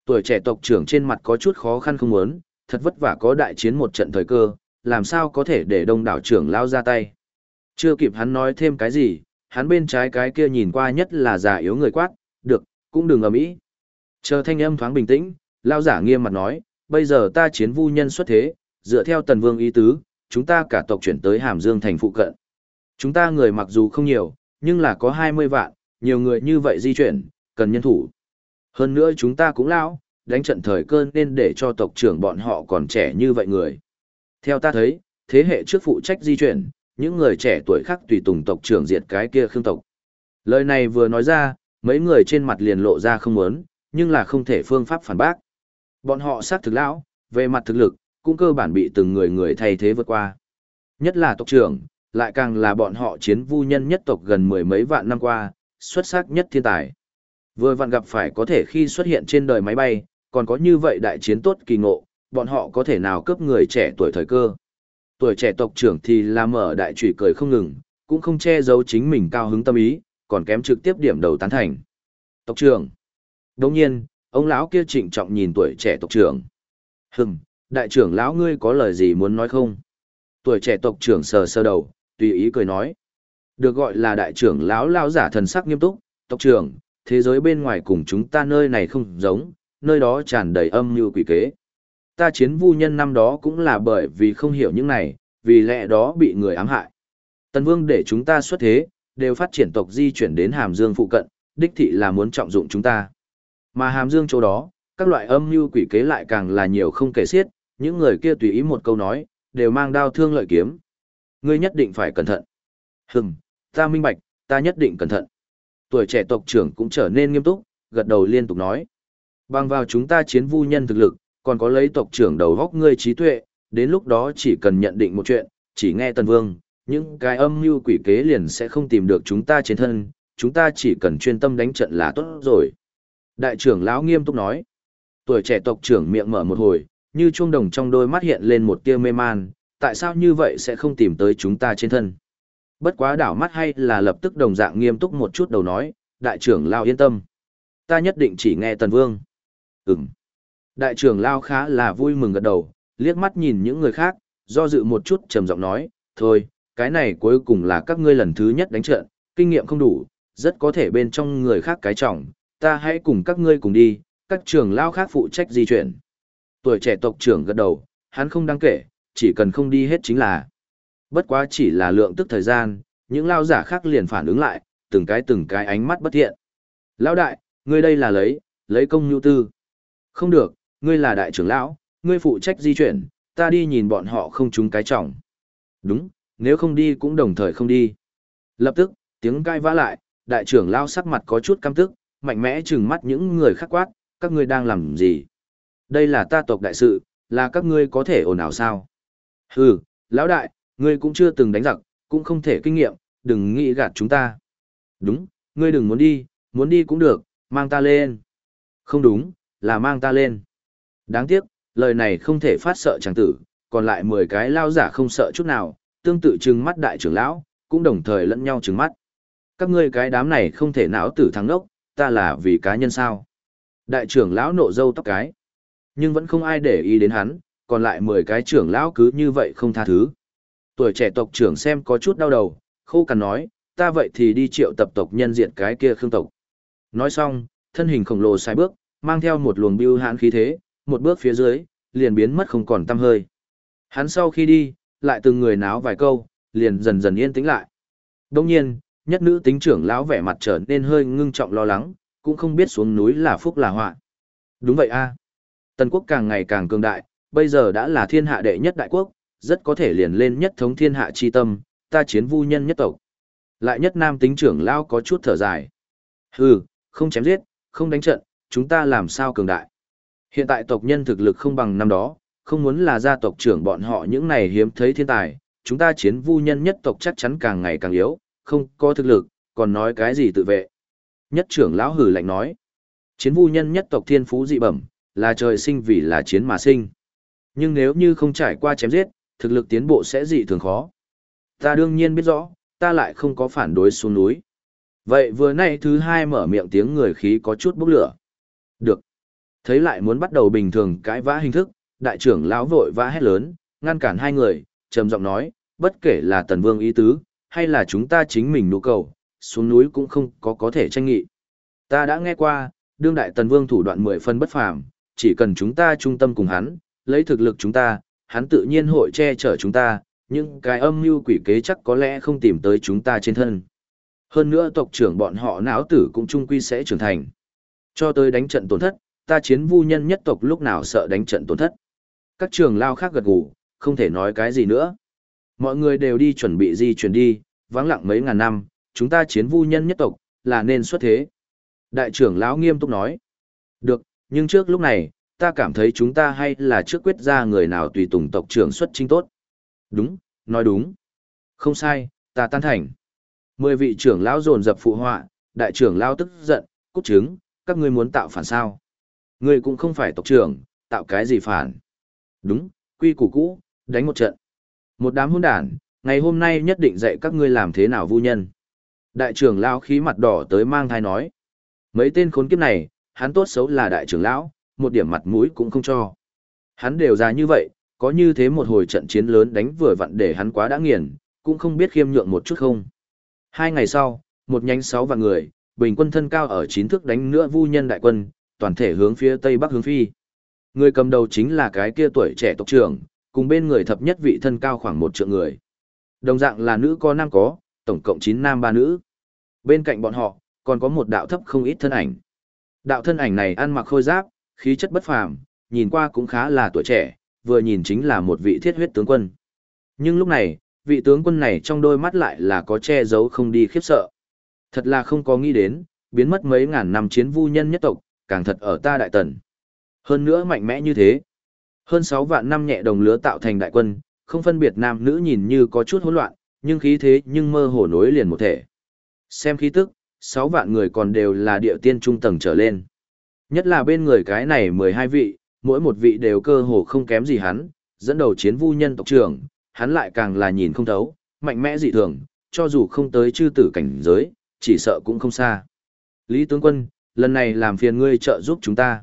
Tuổi trẻ tộc trưởng trên mặt có chút khó khăn không muốn, thật vất vả có đại chiến một trận thời cơ, làm sao có thể để đông đảo trưởng lao ra tay. Chưa kịp hắn nói thêm cái gì, hắn bên trái cái kia nhìn qua nhất là già yếu người quát, được, cũng đừng ầm ĩ. Chờ thanh âm thoáng bình tĩnh, lao giả nghiêm mặt nói, bây giờ ta chiến vu nhân xuất thế, dựa theo tần vương ý tứ, chúng ta cả tộc chuyển tới Hàm Dương thành phụ cận. Chúng ta người mặc dù không nhiều, nhưng là có 20 vạn, nhiều người như vậy di chuyển, cần nhân thủ. Hơn nữa chúng ta cũng lão, đánh trận thời cơn nên để cho tộc trưởng bọn họ còn trẻ như vậy người. Theo ta thấy, thế hệ trước phụ trách di chuyển, những người trẻ tuổi khác tùy tùng tộc trưởng diệt cái kia khương tộc. Lời này vừa nói ra, mấy người trên mặt liền lộ ra không muốn, nhưng là không thể phương pháp phản bác. Bọn họ sát thực lão, về mặt thực lực, cũng cơ bản bị từng người người thay thế vượt qua. Nhất là tộc trưởng, lại càng là bọn họ chiến vu nhân nhất tộc gần mười mấy vạn năm qua, xuất sắc nhất thiên tài. Vừa vặn gặp phải có thể khi xuất hiện trên đời máy bay, còn có như vậy đại chiến tốt kỳ ngộ, bọn họ có thể nào cướp người trẻ tuổi thời cơ. Tuổi trẻ tộc trưởng thì là mở đại trụy cười không ngừng, cũng không che giấu chính mình cao hứng tâm ý, còn kém trực tiếp điểm đầu tán thành. Tộc trưởng. Đồng nhiên, ông lão kia trịnh trọng nhìn tuổi trẻ tộc trưởng. Hừm, đại trưởng lão ngươi có lời gì muốn nói không? Tuổi trẻ tộc trưởng sờ sơ đầu, tùy ý cười nói. Được gọi là đại trưởng lão lao giả thần sắc nghiêm túc, tộc trưởng, thế giới bên ngoài cùng chúng ta nơi này không giống, nơi đó tràn đầy âm như quỷ kế. Ta chiến vu nhân năm đó cũng là bởi vì không hiểu những này, vì lẽ đó bị người ám hại. Tần Vương để chúng ta xuất thế, đều phát triển tộc di chuyển đến Hàm Dương phụ cận, đích thị là muốn trọng dụng chúng ta. Mà Hàm Dương chỗ đó, các loại âm mưu quỷ kế lại càng là nhiều không kể xiết, những người kia tùy ý một câu nói, đều mang đao thương lợi kiếm. Ngươi nhất định phải cẩn thận. Hừm, ta minh bạch, ta nhất định cẩn thận. Tuổi trẻ tộc trưởng cũng trở nên nghiêm túc, gật đầu liên tục nói. Bằng vào chúng ta chiến vu nhân thực lực, còn có lấy tộc trưởng đầu góc ngươi trí tuệ, đến lúc đó chỉ cần nhận định một chuyện, chỉ nghe Tần Vương, những cái âm mưu quỷ kế liền sẽ không tìm được chúng ta trên thân, chúng ta chỉ cần chuyên tâm đánh trận là tốt rồi. Đại trưởng lão nghiêm túc nói. Tuổi trẻ tộc trưởng miệng mở một hồi, như chuông đồng trong đôi mắt hiện lên một tia mê man, tại sao như vậy sẽ không tìm tới chúng ta trên thân. Bất quá đảo mắt hay là lập tức đồng dạng nghiêm túc một chút đầu nói, đại trưởng lão yên tâm. Ta nhất định chỉ nghe Tần Vương. Ừm. Đại trưởng lão khá là vui mừng gật đầu, liếc mắt nhìn những người khác, do dự một chút trầm giọng nói, thôi, cái này cuối cùng là các ngươi lần thứ nhất đánh trận, kinh nghiệm không đủ, rất có thể bên trong người khác cái trọng, ta hãy cùng các ngươi cùng đi, các trưởng lao khác phụ trách di chuyển. Tuổi trẻ tộc trưởng gật đầu, hắn không đáng kể, chỉ cần không đi hết chính là. Bất quá chỉ là lượng tức thời gian, những lao giả khác liền phản ứng lại, từng cái từng cái ánh mắt bất thiện. Lão đại, ngươi đây là lấy, lấy công nhu tư. Không được, ngươi là đại trưởng lão, ngươi phụ trách di chuyển, ta đi nhìn bọn họ không trúng cái trọng. Đúng, nếu không đi cũng đồng thời không đi. Lập tức, tiếng cai vã lại, đại trưởng lao sắc mặt có chút căm tức, mạnh mẽ trừng mắt những người khác quát, các ngươi đang làm gì? Đây là ta tộc đại sự, là các ngươi có thể ồn ào sao? Hừ, lão đại, ngươi cũng chưa từng đánh giặc, cũng không thể kinh nghiệm, đừng nghĩ gạt chúng ta. Đúng, ngươi đừng muốn đi, muốn đi cũng được, mang ta lên. Không đúng, là mang ta lên. Đáng tiếc, lời này không thể phát sợ chàng tử, còn lại 10 cái lao giả không sợ chút nào, tương tự trừng mắt đại trưởng lão, cũng đồng thời lẫn nhau trừng mắt. Các ngươi cái đám này không thể não tử thắng đốc, ta là vì cá nhân sao. Đại trưởng lão nộ dâu tóc cái. Nhưng vẫn không ai để ý đến hắn, còn lại 10 cái trưởng lão cứ như vậy không tha thứ. Tuổi trẻ tộc trưởng xem có chút đau đầu, khô cằn nói, ta vậy thì đi triệu tập tộc nhân diện cái kia khương tộc. Nói xong, thân hình khổng lồ sai bước, mang theo một luồng biêu hãn khí thế, một bước phía dưới, liền biến mất không còn tăm hơi. Hắn sau khi đi, lại từng người náo vài câu, liền dần dần yên tĩnh lại. Đông nhiên, nhất nữ tính trưởng lão vẻ mặt trở nên hơi ngưng trọng lo lắng, cũng không biết xuống núi là phúc là họa. Đúng vậy a. Tần quốc càng ngày càng cường đại, bây giờ đã là thiên hạ đệ nhất đại quốc, rất có thể liền lên nhất thống thiên hạ chi tâm, ta chiến vu nhân nhất tộc. Lại nhất nam tính trưởng lão có chút thở dài. Hừ, không chém giết, không đánh trận, chúng ta làm sao cường đại. Hiện tại tộc nhân thực lực không bằng năm đó, không muốn là gia tộc trưởng bọn họ những này hiếm thấy thiên tài, chúng ta chiến vu nhân nhất tộc chắc chắn càng ngày càng yếu, không có thực lực, còn nói cái gì tự vệ. Nhất trưởng lão hử lạnh nói, chiến vu nhân nhất tộc thiên phú dị bẩm, là trời sinh vì là chiến mà sinh. Nhưng nếu như không trải qua chém giết, thực lực tiến bộ sẽ dị thường khó. Ta đương nhiên biết rõ, ta lại không có phản đối xuống núi. Vậy vừa nay thứ hai mở miệng tiếng người khí có chút bốc lửa. Được. Thấy lại muốn bắt đầu bình thường cãi vã hình thức, đại trưởng lão vội vã hét lớn, ngăn cản hai người, trầm giọng nói, bất kể là tần vương ý tứ, hay là chúng ta chính mình nụ cầu, xuống núi cũng không có có thể tranh nghị. Ta đã nghe qua, đương đại tần vương thủ đoạn mười phân bất phàm, chỉ cần chúng ta trung tâm cùng hắn, lấy thực lực chúng ta, hắn tự nhiên hội che chở chúng ta, nhưng cái âm mưu quỷ kế chắc có lẽ không tìm tới chúng ta trên thân. Hơn nữa tộc trưởng bọn họ não tử cũng trung quy sẽ trưởng thành. Cho tới đánh trận tổn thất, ta chiến vu nhân nhất tộc lúc nào sợ đánh trận tổn thất các trường lao khác gật gù, không thể nói cái gì nữa. Mọi người đều đi chuẩn bị di chuyển đi, vắng lặng mấy ngàn năm, chúng ta chiến vu nhân nhất tộc, là nên xuất thế. Đại trưởng lão nghiêm túc nói. Được, nhưng trước lúc này, ta cảm thấy chúng ta hay là trước quyết ra người nào tùy tùng tộc trưởng xuất chính tốt. Đúng, nói đúng. Không sai, ta tan thành. Mười vị trưởng lão dồn dập phụ họa, đại trưởng lão tức giận, cút chứng, các ngươi muốn tạo phản sao? Ngươi cũng không phải tộc trưởng, tạo cái gì phản? Đúng, quy củ cũ, đánh một trận. Một đám hôn đản, ngày hôm nay nhất định dạy các ngươi làm thế nào vu nhân. Đại trưởng lão khí mặt đỏ tới mang thai nói. Mấy tên khốn kiếp này, hắn tốt xấu là đại trưởng lão, một điểm mặt mũi cũng không cho. Hắn đều ra như vậy, có như thế một hồi trận chiến lớn đánh vừa vặn để hắn quá đã nghiền, cũng không biết khiêm nhượng một chút không. Hai ngày sau, một nhánh sáu vạn người, bình quân thân cao ở chín thước đánh nữa vu nhân đại quân, toàn thể hướng phía tây bắc hướng phi. Người cầm đầu chính là cái kia tuổi trẻ tộc trưởng, cùng bên người thập nhất vị thân cao khoảng một triệu người. Đồng dạng là nữ có nam có, tổng cộng 9 nam ba nữ. Bên cạnh bọn họ, còn có một đạo thấp không ít thân ảnh. Đạo thân ảnh này ăn mặc khôi giáp, khí chất bất phàm, nhìn qua cũng khá là tuổi trẻ, vừa nhìn chính là một vị thiết huyết tướng quân. Nhưng lúc này, vị tướng quân này trong đôi mắt lại là có che giấu không đi khiếp sợ. Thật là không có nghĩ đến, biến mất mấy ngàn năm chiến vu nhân nhất tộc, càng thật ở ta đại tần. Hơn nữa mạnh mẽ như thế. Hơn 6 vạn năm nhẹ đồng lứa tạo thành đại quân, không phân biệt nam nữ nhìn như có chút hỗn loạn, nhưng khí thế nhưng mơ hồ nối liền một thể. Xem khí tức, 6 vạn người còn đều là địa tiên trung tầng trở lên. Nhất là bên người cái này 12 vị, mỗi một vị đều cơ hồ không kém gì hắn, dẫn đầu chiến vu nhân tộc trưởng, hắn lại càng là nhìn không thấu, mạnh mẽ dị thường, cho dù không tới chư tử cảnh giới, chỉ sợ cũng không xa. Lý tướng quân, lần này làm phiền ngươi trợ giúp chúng ta.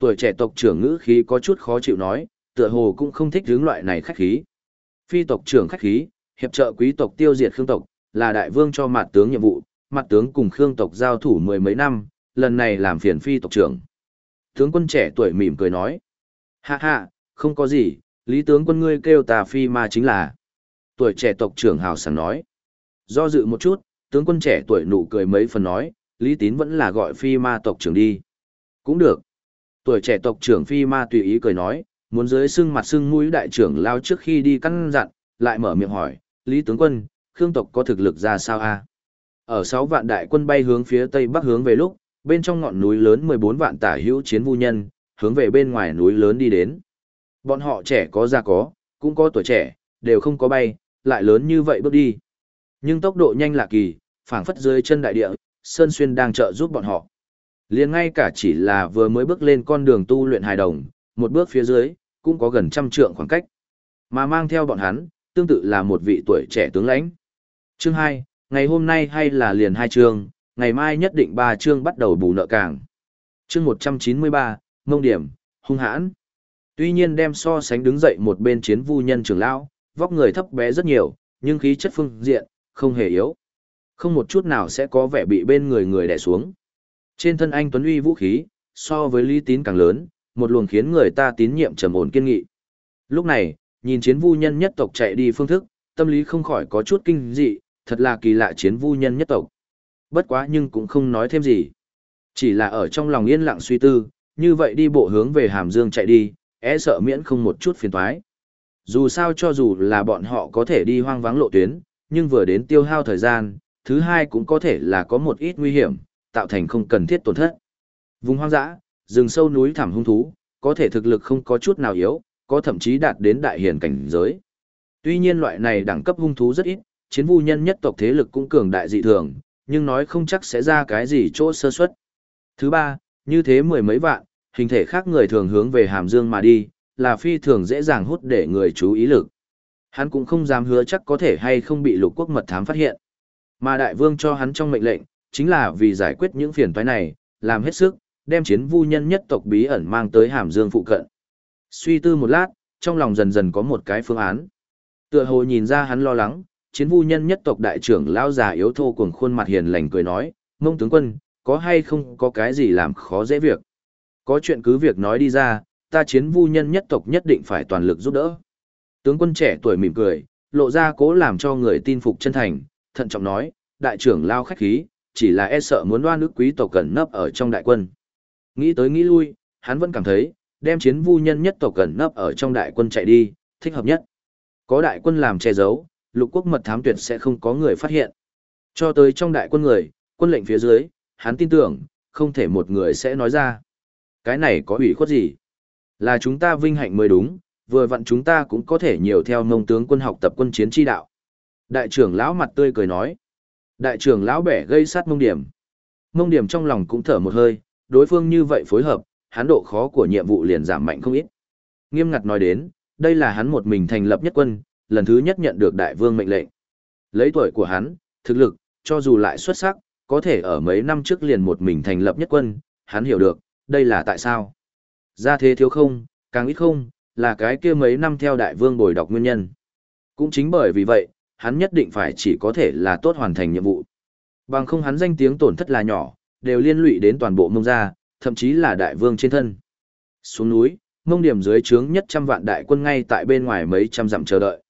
Tuổi trẻ tộc trưởng ngữ khí có chút khó chịu nói, tựa hồ cũng không thích hướng loại này khách khí. Phi tộc trưởng khách khí, hiệp trợ quý tộc tiêu diệt khương tộc, là đại vương cho mặt tướng nhiệm vụ, mặt tướng cùng khương tộc giao thủ mười mấy năm, lần này làm phiền phi tộc trưởng. Tướng quân trẻ tuổi mỉm cười nói, ha ha, không có gì, lý tướng quân ngươi kêu tà phi mà chính là. Tuổi trẻ tộc trưởng hào sảng nói, do dự một chút, tướng quân trẻ tuổi nụ cười mấy phần nói, lý tín vẫn là gọi phi ma tộc trưởng đi. Cũng được. Tuổi trẻ tộc trưởng phi ma tùy ý cười nói, muốn dưới xưng mặt xưng mũi đại trưởng lao trước khi đi căn dặn, lại mở miệng hỏi, Lý tướng quân, Khương tộc có thực lực ra sao a? Ở sáu vạn đại quân bay hướng phía tây bắc hướng về lúc, bên trong ngọn núi lớn mười bốn vạn tả hữu chiến vu nhân, hướng về bên ngoài núi lớn đi đến. Bọn họ trẻ có già có, cũng có tuổi trẻ, đều không có bay, lại lớn như vậy bước đi. Nhưng tốc độ nhanh lạ kỳ, phảng phất dưới chân đại địa, Sơn Xuyên đang trợ giúp bọn họ liền ngay cả chỉ là vừa mới bước lên con đường tu luyện hài đồng, một bước phía dưới, cũng có gần trăm trượng khoảng cách. Mà mang theo bọn hắn, tương tự là một vị tuổi trẻ tướng lãnh. Chương 2, ngày hôm nay hay là liền hai chương, ngày mai nhất định ba chương bắt đầu bù nợ càng. Chương 193, mông điểm, hung hãn. Tuy nhiên đem so sánh đứng dậy một bên chiến vu nhân trưởng lão, vóc người thấp bé rất nhiều, nhưng khí chất phương diện, không hề yếu. Không một chút nào sẽ có vẻ bị bên người người đè xuống. Trên thân anh Tuấn Uy vũ khí, so với lý tín càng lớn, một luồng khiến người ta tín nhiệm trầm ổn kiên nghị. Lúc này, nhìn chiến vu nhân nhất tộc chạy đi phương thức, tâm lý không khỏi có chút kinh dị, thật là kỳ lạ chiến vu nhân nhất tộc. Bất quá nhưng cũng không nói thêm gì. Chỉ là ở trong lòng yên lặng suy tư, như vậy đi bộ hướng về Hàm Dương chạy đi, e sợ miễn không một chút phiền toái. Dù sao cho dù là bọn họ có thể đi hoang vắng lộ tuyến, nhưng vừa đến tiêu hao thời gian, thứ hai cũng có thể là có một ít nguy hiểm, tạo thành không cần thiết tổn thất. Vùng hoang dã, rừng sâu núi thẳm hung thú, có thể thực lực không có chút nào yếu, có thậm chí đạt đến đại hiển cảnh giới. Tuy nhiên loại này đẳng cấp hung thú rất ít, chiến vu nhân nhất tộc thế lực cũng cường đại dị thường, nhưng nói không chắc sẽ ra cái gì chỗ sơ suất. Thứ ba, như thế mười mấy vạn, hình thể khác người thường hướng về hàm dương mà đi, là phi thường dễ dàng hút để người chú ý lực. Hắn cũng không dám hứa chắc có thể hay không bị lục quốc mật thám phát hiện. Mà đại vương cho hắn trong mệnh lệnh, chính là vì giải quyết những phiền toái này, làm hết sức, đem chiến vu nhân nhất tộc bí ẩn mang tới hàm dương phụ cận. Suy tư một lát, trong lòng dần dần có một cái phương án. Tựa hồ nhìn ra hắn lo lắng, chiến vu nhân nhất tộc đại trưởng lão già yếu thô cùng khuôn mặt hiền lành cười nói, mông tướng quân, có hay không có cái gì làm khó dễ việc. Có chuyện cứ việc nói đi ra, ta chiến vu nhân nhất tộc nhất định phải toàn lực giúp đỡ. Tướng quân trẻ tuổi mỉm cười, lộ ra cố làm cho người tin phục chân thành, thận trọng nói, đại trưởng lao khách khí, chỉ là e sợ muốn đoan ước quý tộc cẩn nấp ở trong đại quân. Nghĩ tới nghĩ lui, hắn vẫn cảm thấy, đem chiến vu nhân nhất tộc cẩn nấp ở trong đại quân chạy đi, thích hợp nhất. Có đại quân làm che giấu, lục quốc mật thám tuyệt sẽ không có người phát hiện. Cho tới trong đại quân người, quân lệnh phía dưới, hắn tin tưởng, không thể một người sẽ nói ra. Cái này có ủy khuất gì? Là chúng ta vinh hạnh mới đúng, vừa vặn chúng ta cũng có thể nhiều theo nông tướng quân học tập quân chiến chi đạo. Đại trưởng lão mặt tươi cười nói. Đại trưởng lão bẻ gây sát mông điểm. Mông điểm trong lòng cũng thở một hơi, đối phương như vậy phối hợp, hắn độ khó của nhiệm vụ liền giảm mạnh không ít. Nghiêm ngặt nói đến, đây là hắn một mình thành lập nhất quân, lần thứ nhất nhận được đại vương mệnh lệnh. Lấy tuổi của hắn, thực lực, cho dù lại xuất sắc, có thể ở mấy năm trước liền một mình thành lập nhất quân, hắn hiểu được, đây là tại sao. Ra thế thiếu không, càng ít không, là cái kia mấy năm theo đại vương bồi đọc nguyên nhân. Cũng chính bởi vì vậy, hắn nhất định phải chỉ có thể là tốt hoàn thành nhiệm vụ. Bằng không hắn danh tiếng tổn thất là nhỏ, đều liên lụy đến toàn bộ mông gia, thậm chí là đại vương trên thân. Xuống núi, mông điểm dưới trướng nhất trăm vạn đại quân ngay tại bên ngoài mấy trăm dặm chờ đợi.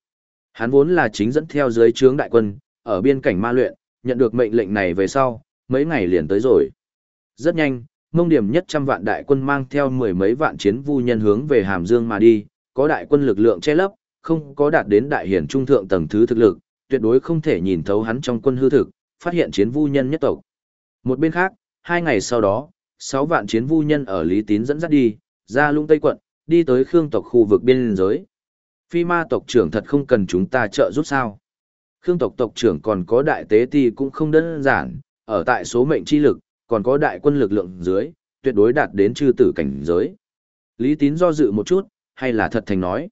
Hắn vốn là chính dẫn theo dưới trướng đại quân, ở biên cảnh ma luyện, nhận được mệnh lệnh này về sau, mấy ngày liền tới rồi. Rất nhanh, mông điểm nhất trăm vạn đại quân mang theo mười mấy vạn chiến vu nhân hướng về Hàm Dương mà đi, có đại quân lực lượng che lấp, không có đạt đến đại hiển trung thượng tầng thứ thực lực, tuyệt đối không thể nhìn thấu hắn trong quân hư thực, phát hiện chiến vu nhân nhất tộc. Một bên khác, hai ngày sau đó, sáu vạn chiến vu nhân ở Lý Tín dẫn dắt đi, ra lung Tây quận, đi tới Khương tộc khu vực biên giới. Phi ma tộc trưởng thật không cần chúng ta trợ giúp sao. Khương tộc tộc trưởng còn có đại tế ti cũng không đơn giản, ở tại số mệnh chi lực, còn có đại quân lực lượng dưới, tuyệt đối đạt đến chư tử cảnh giới. Lý Tín do dự một chút, hay là thật thành nói.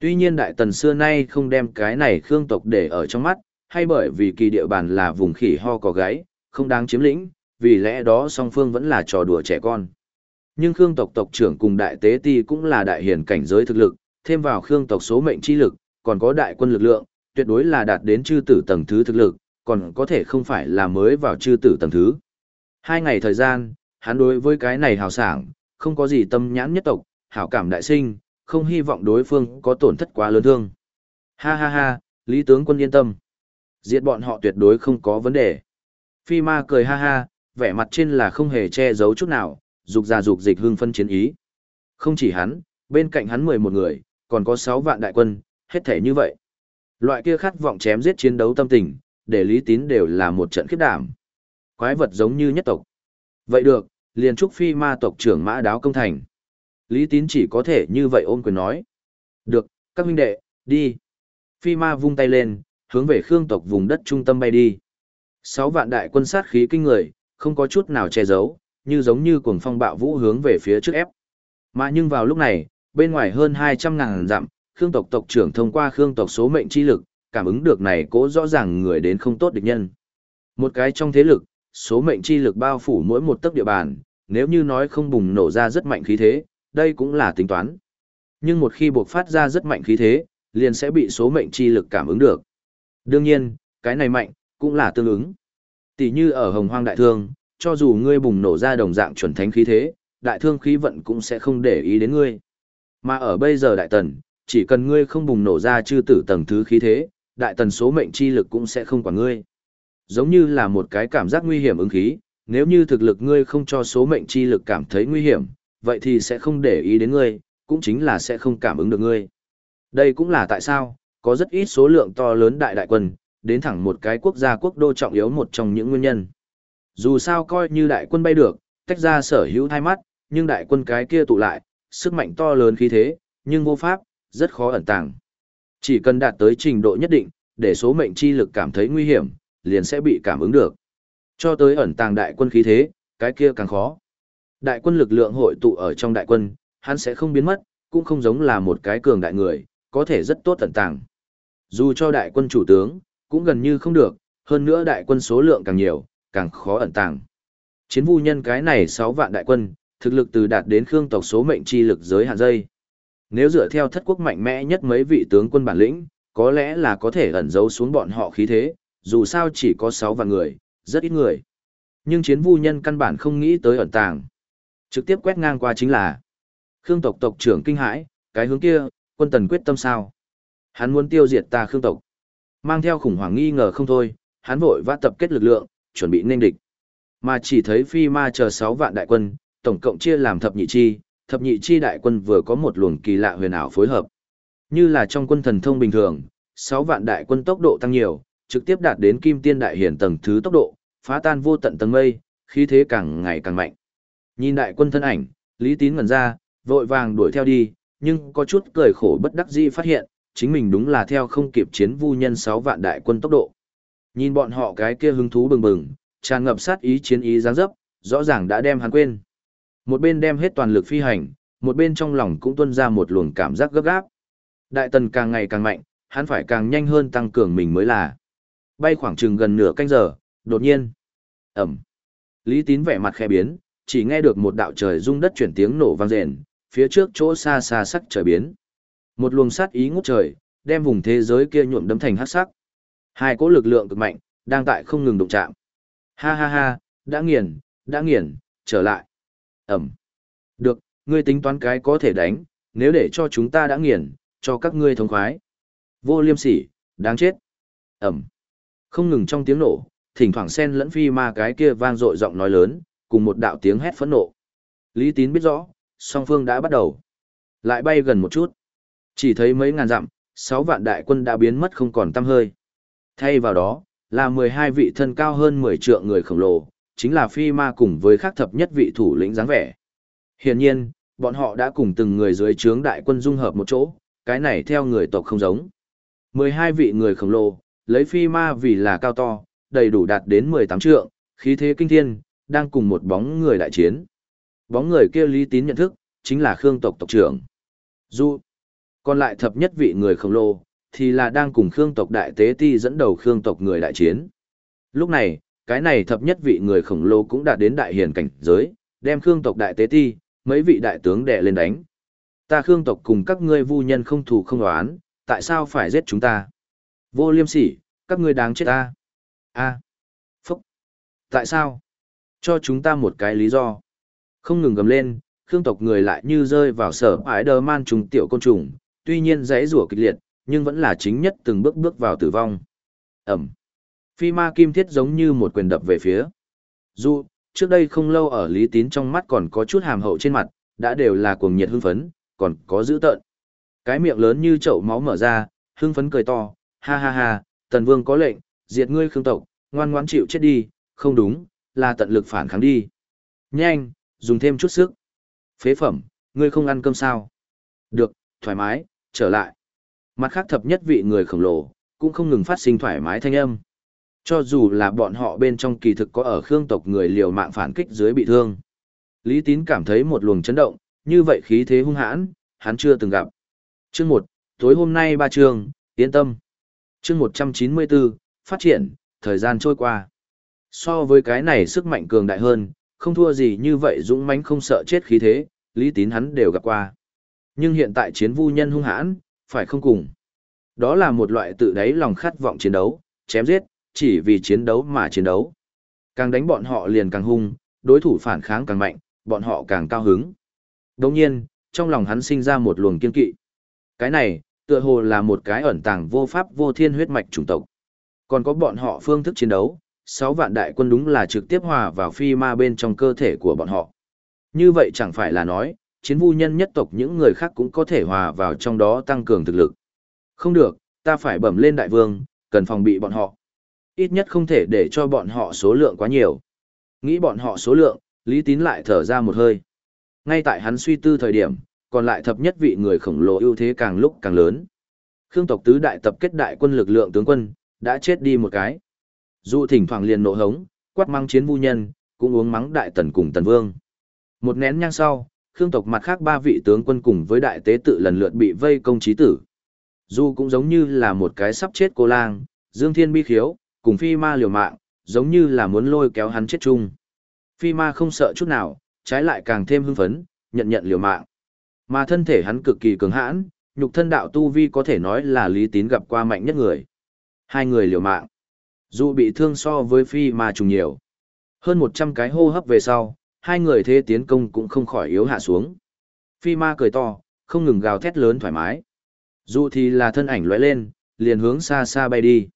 Tuy nhiên đại tần xưa nay không đem cái này khương tộc để ở trong mắt, hay bởi vì kỳ địa bàn là vùng khỉ ho có gáy, không đáng chiếm lĩnh, vì lẽ đó song phương vẫn là trò đùa trẻ con. Nhưng khương tộc tộc trưởng cùng đại tế ti cũng là đại hiển cảnh giới thực lực, thêm vào khương tộc số mệnh chi lực, còn có đại quân lực lượng, tuyệt đối là đạt đến chư tử tầng thứ thực lực, còn có thể không phải là mới vào chư tử tầng thứ. Hai ngày thời gian, hắn đối với cái này hào sảng, không có gì tâm nhãn nhất tộc, hảo cảm đại sinh, không hy vọng đối phương có tổn thất quá lớn thương. Ha ha ha, Lý tướng quân yên tâm. Diệt bọn họ tuyệt đối không có vấn đề. Phi ma cười ha ha, vẻ mặt trên là không hề che giấu chút nào, dục ra dục dịch hưng phân chiến ý. Không chỉ hắn, bên cạnh hắn 11 người, còn có 6 vạn đại quân, hết thể như vậy. Loại kia khát vọng chém giết chiến đấu tâm tình, để lý tín đều là một trận khiếp đảm. Quái vật giống như nhất tộc. Vậy được, liền chúc phi ma tộc trưởng mã đáo công thành. Lý tín chỉ có thể như vậy ôm quyền nói. Được, các huynh đệ, đi. Phi ma vung tay lên, hướng về khương tộc vùng đất trung tâm bay đi. Sáu vạn đại quân sát khí kinh người, không có chút nào che giấu, như giống như cuồng phong bạo vũ hướng về phía trước ép. Mà nhưng vào lúc này, bên ngoài hơn 200 ngàn dặm, Khương tộc tộc trưởng thông qua Khương tộc số mệnh chi lực, cảm ứng được này cố rõ ràng người đến không tốt địch nhân. Một cái trong thế lực, số mệnh chi lực bao phủ mỗi một tấc địa bàn, nếu như nói không bùng nổ ra rất mạnh khí thế, đây cũng là tính toán. Nhưng một khi buộc phát ra rất mạnh khí thế, liền sẽ bị số mệnh chi lực cảm ứng được. Đương nhiên, cái này mạnh, cũng là tương ứng. Tỷ như ở hồng hoang đại thương, cho dù ngươi bùng nổ ra đồng dạng chuẩn thánh khí thế, đại thương khí vận cũng sẽ không để ý đến ngươi. Mà ở bây giờ đại tần, chỉ cần ngươi không bùng nổ ra chư tử tầng thứ khí thế, đại tần số mệnh chi lực cũng sẽ không quản ngươi. Giống như là một cái cảm giác nguy hiểm ứng khí, nếu như thực lực ngươi không cho số mệnh chi lực cảm thấy nguy hiểm, vậy thì sẽ không để ý đến ngươi, cũng chính là sẽ không cảm ứng được ngươi. Đây cũng là tại sao, có rất ít số lượng to lớn đại đại quân, đến thẳng một cái quốc gia quốc đô trọng yếu một trong những nguyên nhân. Dù sao coi như đại quân bay được, tách ra sở hữu thai mắt, nhưng đại quân cái kia tụ lại, sức mạnh to lớn khí thế, nhưng vô pháp, rất khó ẩn tàng. Chỉ cần đạt tới trình độ nhất định, để số mệnh chi lực cảm thấy nguy hiểm, liền sẽ bị cảm ứng được. Cho tới ẩn tàng đại quân khí thế, cái kia càng khó. Đại quân lực lượng hội tụ ở trong đại quân, hắn sẽ không biến mất, cũng không giống là một cái cường đại người, có thể rất tốt ẩn tàng. Dù cho đại quân chủ tướng, cũng gần như không được, hơn nữa đại quân số lượng càng nhiều, càng khó ẩn tàng. Chiến vu nhân cái này 6 vạn đại quân, thực lực từ đạt đến khương tộc số mệnh chi lực giới hạn dây. Nếu dựa theo thất quốc mạnh mẽ nhất mấy vị tướng quân bản lĩnh, có lẽ là có thể ẩn giấu xuống bọn họ khí thế, dù sao chỉ có 6 vạn người, rất ít người. Nhưng chiến vu nhân căn bản không nghĩ tới ẩn tàng. Trực tiếp quét ngang qua chính là Khương tộc tộc trưởng kinh hãi, cái hướng kia, quân tần quyết tâm sao? Hắn muốn tiêu diệt ta Khương tộc. Mang theo khủng hoảng nghi ngờ không thôi, hắn vội vã tập kết lực lượng, chuẩn bị nên địch. Mà chỉ thấy phi ma chờ 6 vạn đại quân, tổng cộng chia làm thập nhị chi, thập nhị chi đại quân vừa có một luồng kỳ lạ huyền ảo phối hợp. Như là trong quân thần thông bình thường, 6 vạn đại quân tốc độ tăng nhiều, trực tiếp đạt đến kim tiên đại hiển tầng thứ tốc độ, phá tan vô tận tầng mây, khí thế càng ngày càng mạnh. Nhìn đại quân thân ảnh, Lý Tín ngẩn ra, vội vàng đuổi theo đi, nhưng có chút cười khổ bất đắc dĩ phát hiện, chính mình đúng là theo không kịp chiến vu nhân 6 vạn đại quân tốc độ. Nhìn bọn họ cái kia hứng thú bừng bừng, tràn ngập sát ý chiến ý dáng dấp, rõ ràng đã đem hắn quên. Một bên đem hết toàn lực phi hành, một bên trong lòng cũng tuôn ra một luồng cảm giác gấp gáp. Đại tần càng ngày càng mạnh, hắn phải càng nhanh hơn tăng cường mình mới là. Bay khoảng chừng gần nửa canh giờ, đột nhiên. Ẩm. Lý tín vẻ mặt khẽ biến, chỉ nghe được một đạo trời rung đất chuyển tiếng nổ vang rền, phía trước chỗ xa xa sắc trời biến. Một luồng sát ý ngút trời, đem vùng thế giới kia nhuộm đấm thành hắc sắc. Hai cỗ lực lượng cực mạnh, đang tại không ngừng đụng chạm. Ha ha ha, đã nghiền, đã nghiền, trở lại. Ẩm. Được, ngươi tính toán cái có thể đánh, nếu để cho chúng ta đã nghiền, cho các ngươi thống khoái. Vô liêm sỉ, đáng chết. Ẩm. Không ngừng trong tiếng nổ, thỉnh thoảng xen lẫn phi ma cái kia vang dội giọng nói lớn, cùng một đạo tiếng hét phẫn nộ. Lý Tín biết rõ, song phương đã bắt đầu. Lại bay gần một chút. Chỉ thấy mấy ngàn dặm, sáu vạn đại quân đã biến mất không còn tăm hơi. Thay vào đó, là mười hai vị thân cao hơn mười trượng người khổng lồ, chính là phi ma cùng với khắc thập nhất vị thủ lĩnh dáng vẻ. Hiển nhiên, bọn họ đã cùng từng người dưới trướng đại quân dung hợp một chỗ, cái này theo người tộc không giống. mười hai vị người khổng lồ, lấy phi ma vì là cao to, đầy đủ đạt đến mười tám trượng, khí thế kinh thiên, đang cùng một bóng người đại chiến. Bóng người kia lý tín nhận thức, chính là Khương tộc tộc trưởng. Dù, còn lại thập nhất vị người khổng lồ, thì là đang cùng Khương tộc đại tế ti dẫn đầu Khương tộc người đại chiến. Lúc này, cái này thập nhất vị người khổng lồ cũng đã đến đại hiền cảnh giới, đem Khương tộc đại tế ti, mấy vị đại tướng đè lên đánh. Ta Khương tộc cùng các ngươi vu nhân không thù không đoán, tại sao phải giết chúng ta? Vô liêm sỉ, các ngươi đáng chết ta. A. Phúc. Tại sao? Cho chúng ta một cái lý do. Không ngừng gầm lên, Khương tộc người lại như rơi vào sở ái đờ man trùng tiểu côn trùng, tuy nhiên dãy rủa kịch liệt, nhưng vẫn là chính nhất từng bước bước vào tử vong. Ẩm. Phi ma kim thiết giống như một quyền đập về phía. Dù, trước đây không lâu ở Lý Tín trong mắt còn có chút hàm hậu trên mặt, đã đều là cuồng nhiệt hưng phấn, còn có dữ tợn. Cái miệng lớn như chậu máu mở ra, hưng phấn cười to, ha ha ha, tần vương có lệnh, diệt ngươi khương tộc, ngoan ngoãn chịu chết đi, không đúng, là tận lực phản kháng đi. Nhanh, dùng thêm chút sức. Phế phẩm, ngươi không ăn cơm sao? Được, thoải mái, trở lại. Mặt khác thập nhất vị người khổng lồ, cũng không ngừng phát sinh thoải mái thanh âm. Cho dù là bọn họ bên trong kỳ thực có ở khương tộc người liều mạng phản kích dưới bị thương. Lý Tín cảm thấy một luồng chấn động, như vậy khí thế hung hãn, hắn chưa từng gặp. Chương 1, tối hôm nay ba trường yên tâm. Chương 194, phát triển, thời gian trôi qua. So với cái này sức mạnh cường đại hơn, không thua gì như vậy dũng mãnh không sợ chết khí thế, Lý Tín hắn đều gặp qua. Nhưng hiện tại chiến vu nhân hung hãn, phải không cùng. Đó là một loại tự đáy lòng khát vọng chiến đấu, chém giết, chỉ vì chiến đấu mà chiến đấu. Càng đánh bọn họ liền càng hung, đối thủ phản kháng càng mạnh, bọn họ càng cao hứng. Đồng nhiên, trong lòng hắn sinh ra một luồng kiên kỵ. Cái này, tựa hồ là một cái ẩn tàng vô pháp vô thiên huyết mạch chủng tộc. Còn có bọn họ phương thức chiến đấu, 6 vạn đại quân đúng là trực tiếp hòa vào phi ma bên trong cơ thể của bọn họ. Như vậy chẳng phải là nói, chiến vu nhân nhất tộc những người khác cũng có thể hòa vào trong đó tăng cường thực lực. Không được, ta phải bẩm lên đại vương, cần phòng bị bọn họ. Ít nhất không thể để cho bọn họ số lượng quá nhiều. Nghĩ bọn họ số lượng, Lý Tín lại thở ra một hơi. Ngay tại hắn suy tư thời điểm, còn lại thập nhất vị người khổng lồ ưu thế càng lúc càng lớn. Khương tộc tứ đại tập kết đại quân lực lượng tướng quân, đã chết đi một cái. Dù thỉnh thoảng liền nộ hống, quát mắng chiến vu nhân, cũng uống mắng đại tần cùng tần vương. Một nén nhang sau, Khương tộc mặt khác ba vị tướng quân cùng với đại tế tự lần lượt bị vây công trí tử. Dù cũng giống như là một cái sắp chết cô lang, Dương Thiên bi khiếu, cùng phi ma liều mạng, giống như là muốn lôi kéo hắn chết chung. Phi ma không sợ chút nào, trái lại càng thêm hưng phấn, nhận nhận liều mạng. Mà thân thể hắn cực kỳ cứng hãn, nhục thân đạo tu vi có thể nói là lý tín gặp qua mạnh nhất người. Hai người liều mạng. Dù bị thương so với phi ma trùng nhiều. Hơn 100 cái hô hấp về sau, hai người thế tiến công cũng không khỏi yếu hạ xuống. Phi ma cười to, không ngừng gào thét lớn thoải mái. Dù thì là thân ảnh lóe lên, liền hướng xa xa bay đi.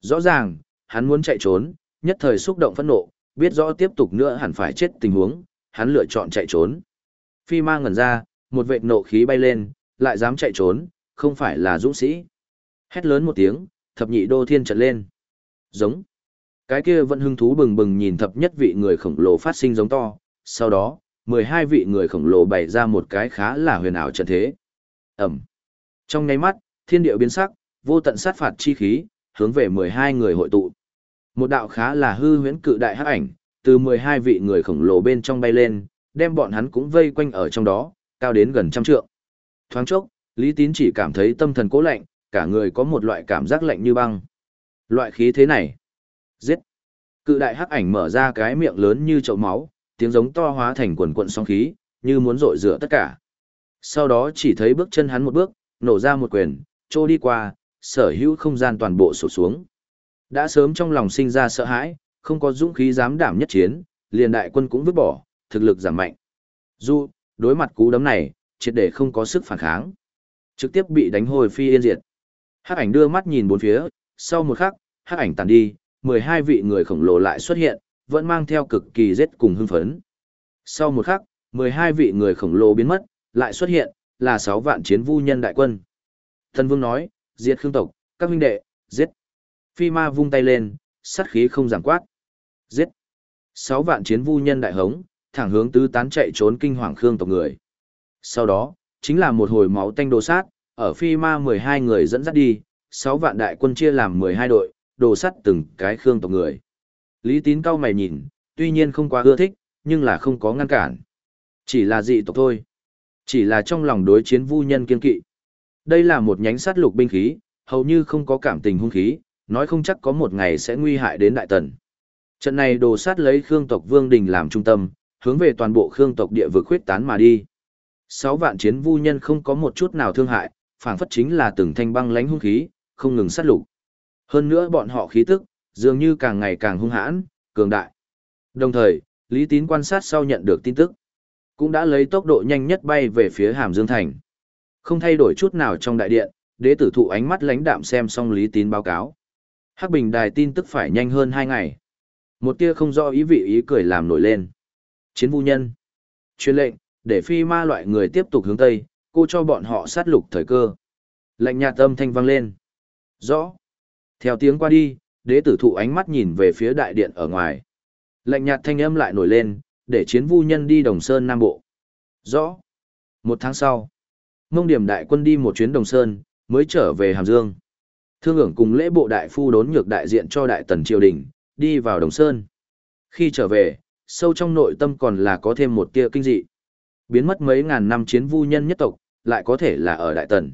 Rõ ràng, hắn muốn chạy trốn, nhất thời xúc động phẫn nộ, biết rõ tiếp tục nữa hẳn phải chết tình huống, hắn lựa chọn chạy trốn. Phi ma ngẩn ra, một vệt nộ khí bay lên, lại dám chạy trốn, không phải là dũng sĩ. Hét lớn một tiếng, thập nhị đô thiên trật lên. Giống. Cái kia vẫn hưng thú bừng bừng nhìn thập nhất vị người khổng lồ phát sinh giống to, sau đó, 12 vị người khổng lồ bày ra một cái khá là huyền ảo trận thế. Ẩm. Trong nháy mắt, thiên địa biến sắc, vô tận sát phạt chi khí, hướng về 12 người hội tụ. Một đạo khá là hư huyễn cự đại hắc ảnh, từ 12 vị người khổng lồ bên trong bay lên, đem bọn hắn cũng vây quanh ở trong đó, cao đến gần trăm trượng. Thoáng chốc, Lý Tín chỉ cảm thấy tâm thần cố lạnh, cả người có một loại cảm giác lạnh như băng. Loại khí thế này. Giết. Cự đại hắc ảnh mở ra cái miệng lớn như chậu máu, tiếng giống to hóa thành quần quận sóng khí, như muốn rội rửa tất cả. Sau đó chỉ thấy bước chân hắn một bước, nổ ra một quyền, trô đi qua, sở hữu không gian toàn bộ sụp xuống. Đã sớm trong lòng sinh ra sợ hãi, không có dũng khí dám đảm nhất chiến, liền đại quân cũng vứt bỏ, thực lực giảm mạnh. Dù, đối mặt cú đấm này, triệt để không có sức phản kháng. Trực tiếp bị đánh hồi phi yên diệt. Hắc ảnh đưa mắt nhìn bốn phía, sau một khắc, hắc ảnh tàn đi, 12 vị người khổng lồ lại xuất hiện, vẫn mang theo cực kỳ giết cùng hưng phấn. Sau một khắc, 12 vị người khổng lồ biến mất, lại xuất hiện, là 6 vạn chiến vu nhân đại quân. Thần Vương nói, diệt khương tộc, các huynh đệ, giết. Phi ma vung tay lên, sát khí không giảm quát. Giết. 6 vạn chiến vu nhân đại hống, thẳng hướng tứ tán chạy trốn kinh hoàng khương tộc người. Sau đó, chính là một hồi máu tanh đồ sát, ở phi ma 12 người dẫn dắt đi, 6 vạn đại quân chia làm 12 đội, đồ sắt từng cái khương tộc người. Lý tín cao mày nhìn, tuy nhiên không quá ưa thích, nhưng là không có ngăn cản. Chỉ là dị tộc thôi. Chỉ là trong lòng đối chiến vu nhân kiên kỵ. Đây là một nhánh sát lục binh khí, hầu như không có cảm tình hung khí, nói không chắc có một ngày sẽ nguy hại đến đại tần. Trận này đồ sát lấy Khương tộc Vương Đình làm trung tâm, hướng về toàn bộ Khương tộc địa vực khuyết tán mà đi. Sáu vạn chiến vu nhân không có một chút nào thương hại, phảng phất chính là từng thanh băng lãnh hung khí, không ngừng sát lục. Hơn nữa bọn họ khí tức, dường như càng ngày càng hung hãn, cường đại. Đồng thời, Lý Tín quan sát sau nhận được tin tức, cũng đã lấy tốc độ nhanh nhất bay về phía Hàm Dương Thành. Không thay đổi chút nào trong đại điện, đế tử thụ ánh mắt lãnh đạm xem xong Lý Tín báo cáo. Hắc Bình đài tin tức phải nhanh hơn hai ngày. Một tia không rõ ý vị ý cười làm nổi lên. Chiến vu nhân. Chuyên lệnh, để phi ma loại người tiếp tục hướng Tây, cô cho bọn họ sát lục thời cơ. Lệnh nhà tâm thanh vang lên. Rõ. Theo tiếng qua đi, đế tử thụ ánh mắt nhìn về phía đại điện ở ngoài. Lệnh nhạt thanh âm lại nổi lên, để chiến vu nhân đi Đồng Sơn Nam Bộ. Rõ. Một tháng sau, mông điểm đại quân đi một chuyến Đồng Sơn, mới trở về Hàm Dương. Thương ưởng cùng lễ bộ đại phu đốn nhược đại diện cho đại tần triều đình, đi vào Đồng Sơn. Khi trở về, sâu trong nội tâm còn là có thêm một tia kinh dị. Biến mất mấy ngàn năm chiến vu nhân nhất tộc, lại có thể là ở đại tần.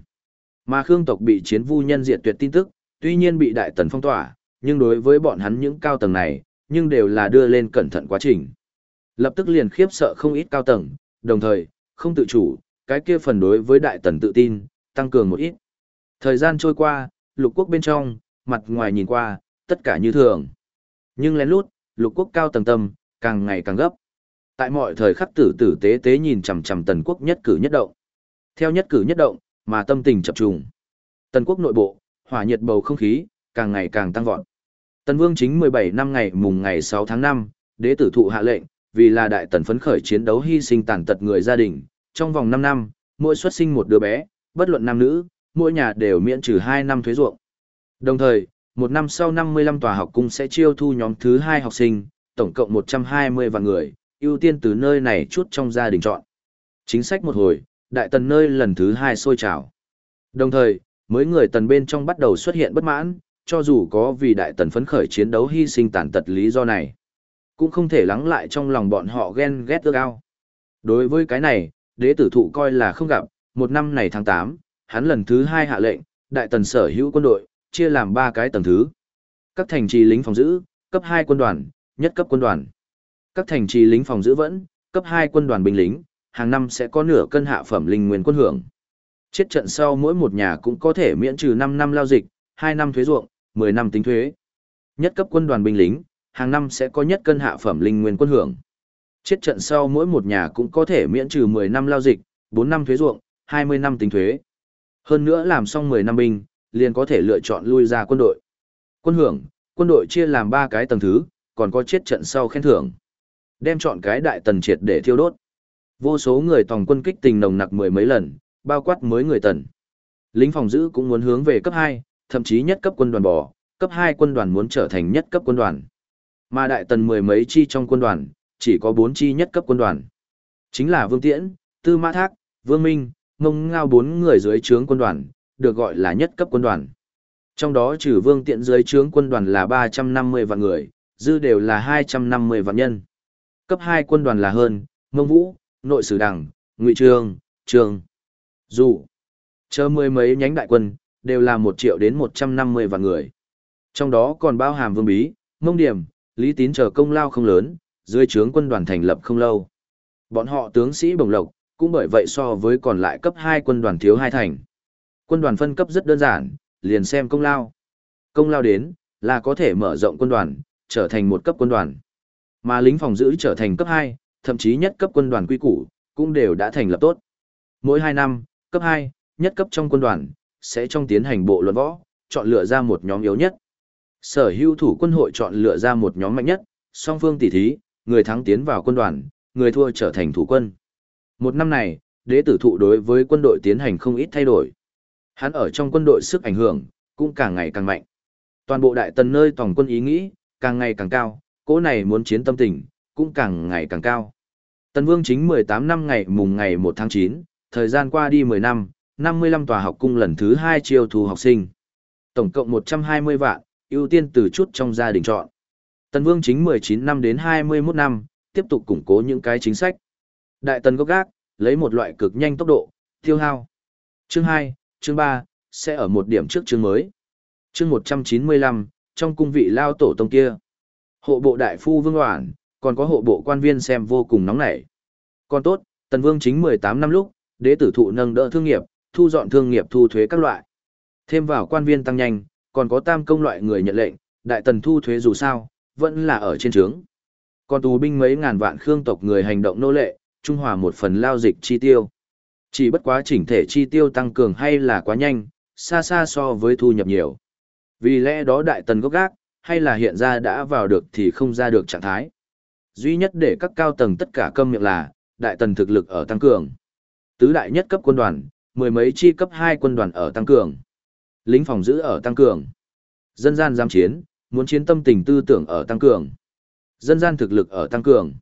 Mà Khương tộc bị chiến vu nhân diệt tuyệt tin tức, tuy nhiên bị đại tần phong tỏa, nhưng đối với bọn hắn những cao tầng này, nhưng đều là đưa lên cẩn thận quá trình. Lập tức liền khiếp sợ không ít cao tầng, đồng thời, không tự chủ, cái kia phần đối với đại tần tự tin, tăng cường một ít. Thời gian trôi qua, lục quốc bên trong, mặt ngoài nhìn qua, tất cả như thường. Nhưng lén lút, lục quốc cao tầng tâm, càng ngày càng gấp. Tại mọi thời khắc tử tử tế tế nhìn chằm chằm tần quốc nhất cử nhất động. Theo nhất cử nhất động, mà tâm tình chập trùng. Tần quốc nội bộ, hỏa nhiệt bầu không khí, càng ngày càng tăng vọt. Tần Vương chính 17 năm ngày mùng ngày 6 tháng 5, đế tử thụ hạ lệnh, vì là đại tần phấn khởi chiến đấu hy sinh tàn tật người gia đình, trong vòng 5 năm, mỗi xuất sinh một đứa bé, bất luận nam nữ, mỗi nhà đều miễn trừ 2 năm thuế ruộng. Đồng thời, một năm sau 55 tòa học cung sẽ chiêu thu nhóm thứ 2 học sinh, tổng cộng 120 vạn người, ưu tiên từ nơi này chút trong gia đình chọn. Chính sách một hồi, đại tần nơi lần thứ hai sôi trào. Đồng thời, mới người tần bên trong bắt đầu xuất hiện bất mãn, cho dù có vì đại tần phấn khởi chiến đấu hy sinh tàn tật lý do này, cũng không thể lắng lại trong lòng bọn họ ghen ghét ước ao. Đối với cái này, đế tử thụ coi là không gặp, một năm này tháng 8, hắn lần thứ hai hạ lệnh, đại tần sở hữu quân đội, chia làm ba cái tầng thứ. Các thành trì lính phòng giữ, cấp 2 quân đoàn, nhất cấp quân đoàn. Các thành trì lính phòng giữ vẫn, cấp 2 quân đoàn binh lính, hàng năm sẽ có nửa cân hạ phẩm linh nguyên quân hưởng. Chết trận sau mỗi một nhà cũng có thể miễn trừ 5 năm lao dịch, 2 năm thuế ruộng, 10 năm tính thuế. Nhất cấp quân đoàn binh lính, hàng năm sẽ có nhất cân hạ phẩm linh nguyên quân hưởng. Chết trận sau mỗi một nhà cũng có thể miễn trừ 10 năm lao dịch, 4 năm thuế ruộng, 20 năm tính thuế. Hơn nữa làm xong 10 năm binh, liền có thể lựa chọn lui ra quân đội. Quân hưởng, quân đội chia làm 3 cái tầng thứ, còn có chết trận sau khen thưởng. Đem chọn cái đại tần triệt để thiêu đốt. Vô số người tòng quân kích tình nồng nặc mười mấy lần, bao quát mới người tần. Lính phòng giữ cũng muốn hướng về cấp 2, thậm chí nhất cấp quân đoàn bò, cấp 2 quân đoàn muốn trở thành nhất cấp quân đoàn. Mà đại tần mười mấy chi trong quân đoàn, chỉ có 4 chi nhất cấp quân đoàn. Chính là Vương Tiễn, Tư Mã Thác, Vương Minh, Ngông Ngao bốn người dưới trướng quân đoàn, được gọi là nhất cấp quân đoàn. Trong đó trừ Vương Tiễn dưới trướng quân đoàn là 350 vạn người, dư đều là 250 vạn nhân. Cấp 2 quân đoàn là hơn, Ngông Vũ, Nội Sử Đảng, Ngụy Trương, Trương. Dù, chờ mười mấy nhánh đại quân, đều là một triệu đến 150 vạn người. Trong đó còn bao hàm Vương Bí, Mông Điểm, Lý Tín chờ công lao không lớn, dưới trướng quân đoàn thành lập không lâu. Bọn họ tướng sĩ bồng lộc, cũng bởi vậy so với còn lại cấp hai quân đoàn thiếu hai thành. Quân đoàn phân cấp rất đơn giản, liền xem công lao. Công lao đến, là có thể mở rộng quân đoàn, trở thành một cấp quân đoàn. Mà lính phòng giữ trở thành cấp hai thậm chí nhất cấp quân đoàn quy củ, cũng đều đã thành lập tốt. Mỗi 2 năm, cấp 2, nhất cấp trong quân đoàn, sẽ trong tiến hành bộ luận võ, chọn lựa ra một nhóm yếu nhất. Sở hữu thủ quân hội chọn lựa ra một nhóm mạnh nhất, song phương tỷ thí, người thắng tiến vào quân đoàn, người thua trở thành thủ quân. Một năm này, đế tử thụ đối với quân đội tiến hành không ít thay đổi. Hắn ở trong quân đội sức ảnh hưởng, cũng càng ngày càng mạnh. Toàn bộ đại tần nơi tổng quân ý nghĩ, càng ngày càng cao, cỗ này muốn chiến tâm tình, cũng càng ngày càng cao. Tần Vương chính 18 năm ngày mùng ngày 1 tháng 9, thời gian qua đi 10 năm, 55 tòa học cung lần thứ 2 chiêu thu học sinh. Tổng cộng 120 vạn, ưu tiên từ chút trong gia đình chọn. Tần Vương chính 19 năm đến 21 năm, tiếp tục củng cố những cái chính sách. Đại tần gốc gác, lấy một loại cực nhanh tốc độ, tiêu hao. Chương 2, chương 3, sẽ ở một điểm trước chương mới. Chương 195, trong cung vị lao tổ tông kia. Hộ bộ đại phu Vương Hoản, còn có hộ bộ quan viên xem vô cùng nóng nảy. Còn tốt, Tần Vương chính 18 năm lúc, đế tử thụ nâng đỡ thương nghiệp, thu dọn thương nghiệp thu thuế các loại. Thêm vào quan viên tăng nhanh, còn có tam công loại người nhận lệnh, đại tần thu thuế dù sao, vẫn là ở trên trướng. Còn tù binh mấy ngàn vạn khương tộc người hành động nô lệ, trung hòa một phần lao dịch chi tiêu. Chỉ bất quá chỉnh thể chi tiêu tăng cường hay là quá nhanh, xa xa so với thu nhập nhiều. Vì lẽ đó đại tần gốc gác, hay là hiện ra đã vào được thì không ra được trạng thái. Duy nhất để các cao tầng tất cả câm miệng là, đại tần thực lực ở tăng cường. Tứ đại nhất cấp quân đoàn, mười mấy chi cấp 2 quân đoàn ở tăng cường. Lính phòng giữ ở tăng cường. Dân gian giam chiến, muốn chiến tâm tình tư tưởng ở tăng cường. Dân gian thực lực ở tăng cường.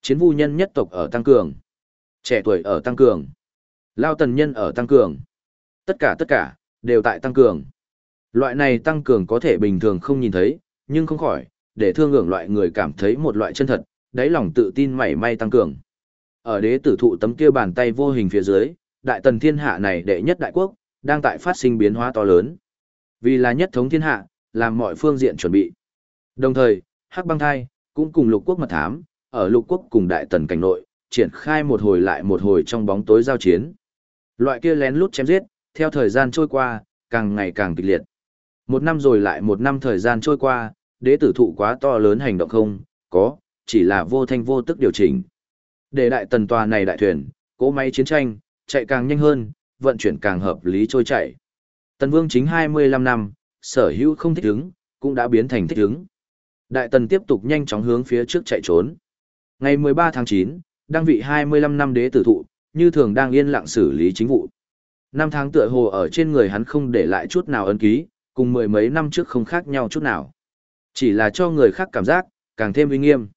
Chiến vu nhân nhất tộc ở tăng cường. Trẻ tuổi ở tăng cường. Lao tần nhân ở tăng cường. Tất cả tất cả, đều tại tăng cường. Loại này tăng cường có thể bình thường không nhìn thấy, nhưng không khỏi, để thương hưởng loại người cảm thấy một loại chân thật, đáy lòng tự tin mảy may tăng cường. Ở đế tử thụ tấm kia bàn tay vô hình phía dưới, đại tần thiên hạ này đệ nhất đại quốc, đang tại phát sinh biến hóa to lớn. Vì là nhất thống thiên hạ, làm mọi phương diện chuẩn bị. Đồng thời, Hắc băng thai, cũng cùng lục quốc mật thám, ở lục quốc cùng đại tần cảnh nội, triển khai một hồi lại một hồi trong bóng tối giao chiến. Loại kia lén lút chém giết, theo thời gian trôi qua, càng ngày càng kịch liệt. Một năm rồi lại một năm thời gian trôi qua, đế tử thụ quá to lớn hành động không, có, chỉ là vô thanh vô tức điều chỉnh. Để đại tần tòa này đại thuyền, cỗ máy chiến tranh, chạy càng nhanh hơn, vận chuyển càng hợp lý trôi chảy. Tần vương chính 25 năm, sở hữu không thích ứng, cũng đã biến thành thích ứng. Đại tần tiếp tục nhanh chóng hướng phía trước chạy trốn. Ngày 13 tháng 9, đăng vị 25 năm đế tử thụ, như thường đang yên lặng xử lý chính vụ. Năm tháng tựa hồ ở trên người hắn không để lại chút nào ấn ký, cùng mười mấy năm trước không khác nhau chút nào. Chỉ là cho người khác cảm giác, càng thêm uy nghiêm.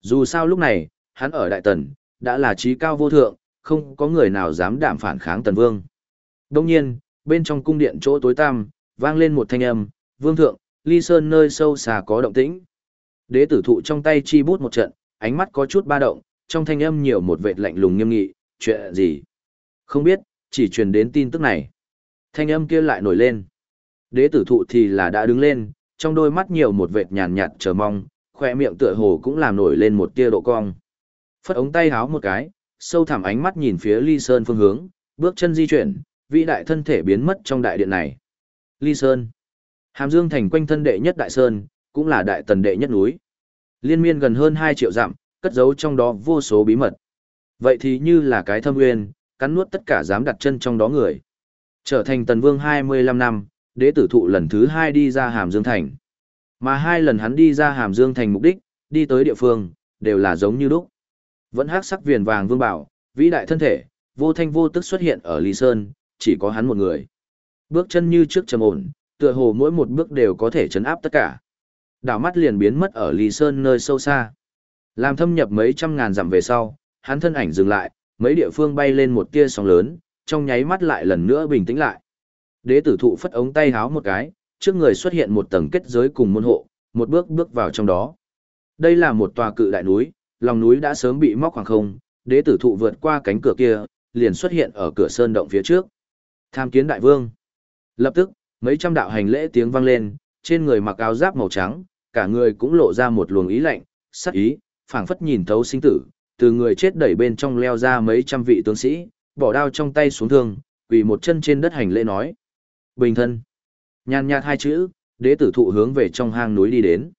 Dù sao lúc này, hắn ở Đại Tần, đã là trí cao vô thượng, không có người nào dám đạm phản kháng Tần Vương. Đông nhiên, bên trong cung điện chỗ tối tăm, vang lên một thanh âm, Vương Thượng, ly sơn nơi sâu xa có động tĩnh. Đế tử thụ trong tay chi bút một trận, ánh mắt có chút ba động, trong thanh âm nhiều một vệt lạnh lùng nghiêm nghị, chuyện gì? Không biết, chỉ truyền đến tin tức này. Thanh âm kia lại nổi lên. Đế tử thụ thì là đã đứng lên, trong đôi mắt nhiều một vệt nhàn nhạt chờ mong, khỏe miệng tựa hồ cũng làm nổi lên một tia độ cong. Phất ống tay háo một cái, sâu thẳm ánh mắt nhìn phía ly sơn phương hướng, bước chân di chuyển, vĩ đại thân thể biến mất trong đại điện này. Ly Sơn Hàm Dương thành quanh thân đệ nhất đại sơn, cũng là đại tần đệ nhất núi. Liên miên gần hơn 2 triệu dặm, cất giấu trong đó vô số bí mật. Vậy thì như là cái thâm nguyên, cắn nuốt tất cả dám đặt chân trong đó người. Trở thành tần vương 25 năm, đế tử thụ lần thứ hai đi ra Hàm Dương thành. Mà hai lần hắn đi ra Hàm Dương thành mục đích, đi tới địa phương, đều là giống như lúc. Vẫn hắc sắc viền vàng vương bảo, vĩ đại thân thể, vô thanh vô tức xuất hiện ở lý Sơn, chỉ có hắn một người. Bước chân như trước trầm ổn, tựa hồ mỗi một bước đều có thể chấn áp tất cả. Đảo mắt liền biến mất ở Lý Sơn nơi sâu xa. Làm thâm nhập mấy trăm ngàn dặm về sau, hắn thân ảnh dừng lại, mấy địa phương bay lên một tia sóng lớn, trong nháy mắt lại lần nữa bình tĩnh lại. Đế tử thụ phất ống tay háo một cái, trước người xuất hiện một tầng kết giới cùng môn hộ, một bước bước vào trong đó. Đây là một tòa cự đại núi, lòng núi đã sớm bị móc khoảng không, đế tử thụ vượt qua cánh cửa kia, liền xuất hiện ở cửa sơn động phía trước. Tham kiến đại vương. Lập tức, mấy trăm đạo hành lễ tiếng vang lên, trên người mặc áo giáp màu trắng, cả người cũng lộ ra một luồng ý lạnh, sắc ý, phảng phất nhìn thấu sinh tử, từ người chết đẩy bên trong leo ra mấy trăm vị tướng sĩ, bỏ đao trong tay xuống thương, quỳ một chân trên đất hành lễ nói. Bình thân. Nhàn nhạt hai chữ, đế tử thụ hướng về trong hang núi đi đến.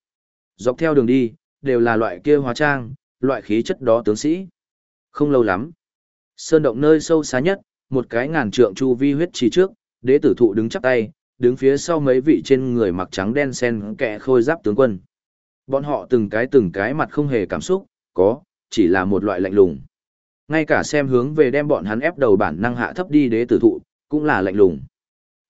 Dọc theo đường đi, đều là loại kia hóa trang, loại khí chất đó tướng sĩ. Không lâu lắm. Sơn động nơi sâu xa nhất, một cái ngàn trượng chu vi huyết trì trước, đế tử thụ đứng chắp tay, đứng phía sau mấy vị trên người mặc trắng đen sen kẹ khôi giáp tướng quân. Bọn họ từng cái từng cái mặt không hề cảm xúc, có, chỉ là một loại lạnh lùng. Ngay cả xem hướng về đem bọn hắn ép đầu bản năng hạ thấp đi đế tử thụ, cũng là lạnh lùng.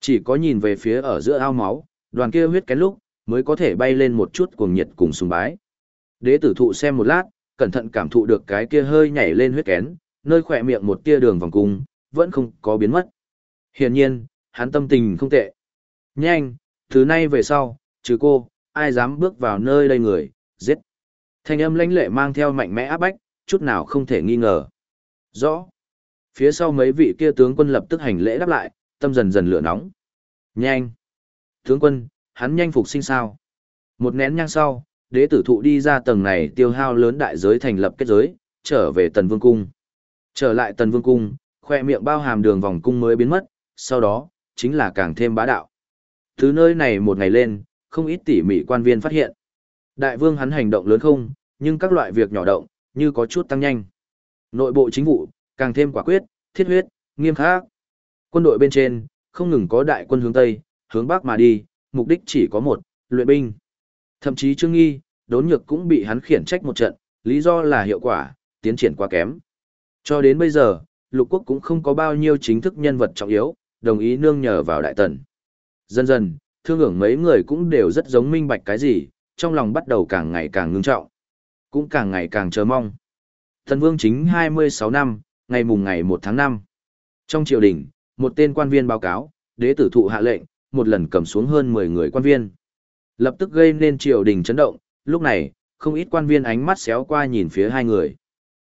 Chỉ có nhìn về phía ở giữa ao máu, đoàn kia huyết kén lúc, mới có thể bay lên một chút cuồng nhiệt cùng sùng bái. Đế tử thụ xem một lát, cẩn thận cảm thụ được cái kia hơi nhảy lên huyết kén, nơi khỏe miệng một tia đường vòng cung, vẫn không có biến mất. Hiển nhiên, hắn tâm tình không tệ. Nhanh, thứ nay về sau, trừ cô, ai dám bước vào nơi đây người, giết. Thanh âm lãnh lệ mang theo mạnh mẽ áp bách, chút nào không thể nghi ngờ. Rõ. Phía sau mấy vị kia tướng quân lập tức hành lễ đáp lại, tâm dần dần lửa nóng. Nhanh. Tướng quân, hắn nhanh phục sinh sao. Một nén nhang sau, đế tử thụ đi ra tầng này tiêu hao lớn đại giới thành lập kết giới, trở về tần vương cung. Trở lại tần vương cung, khoe miệng bao hàm đường vòng cung mới biến mất, sau đó, chính là càng thêm bá đạo. Từ nơi này một ngày lên, không ít tỉ mỉ quan viên phát hiện. Đại vương hắn hành động lớn không, nhưng các loại việc nhỏ động, như có chút tăng nhanh. Nội bộ chính vụ, càng thêm quả quyết, thiết huyết, nghiêm khắc. Quân đội bên trên, không ngừng có đại quân hướng Tây, hướng Bắc mà đi, mục đích chỉ có một, luyện binh. Thậm chí Trương Nghi, đốn nhược cũng bị hắn khiển trách một trận, lý do là hiệu quả, tiến triển quá kém. Cho đến bây giờ, lục quốc cũng không có bao nhiêu chính thức nhân vật trọng yếu, đồng ý nương nhờ vào đại tần. Dần dần, thương ưởng mấy người cũng đều rất giống minh bạch cái gì, trong lòng bắt đầu càng ngày càng ngưng trọng, cũng càng ngày càng chờ mong. Thần vương chính 26 năm, ngày mùng ngày 1 tháng 5. Trong triều đình, một tên quan viên báo cáo, đế tử thụ hạ lệnh, một lần cầm xuống hơn 10 người quan viên. Lập tức gây nên triều đình chấn động, lúc này, không ít quan viên ánh mắt xéo qua nhìn phía hai người.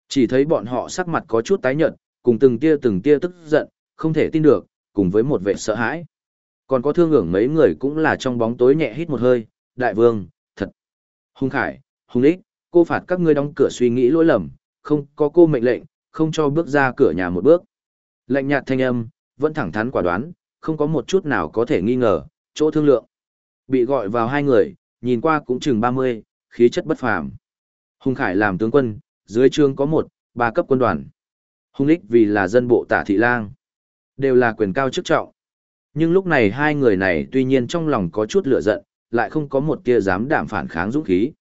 Chỉ thấy bọn họ sắc mặt có chút tái nhợt, cùng từng tia từng tia tức giận, không thể tin được, cùng với một vẻ sợ hãi. Còn có thương ngưỡng mấy người cũng là trong bóng tối nhẹ hít một hơi, đại vương, thật. Hung khải, hung ích, cô phạt các ngươi đóng cửa suy nghĩ lỗi lầm, không có cô mệnh lệnh, không cho bước ra cửa nhà một bước. Lệnh nhạt thanh âm, vẫn thẳng thắn quả đoán, không có một chút nào có thể nghi ngờ, chỗ thương lượng. Bị gọi vào hai người, nhìn qua cũng chừng 30, khí chất bất phàm. Hung Khải làm tướng quân, dưới trương có một, ba cấp quân đoàn. Hung Lích vì là dân bộ tả thị lang. Đều là quyền cao chức trọng. Nhưng lúc này hai người này tuy nhiên trong lòng có chút lửa giận, lại không có một tia dám đảm phản kháng dũng khí.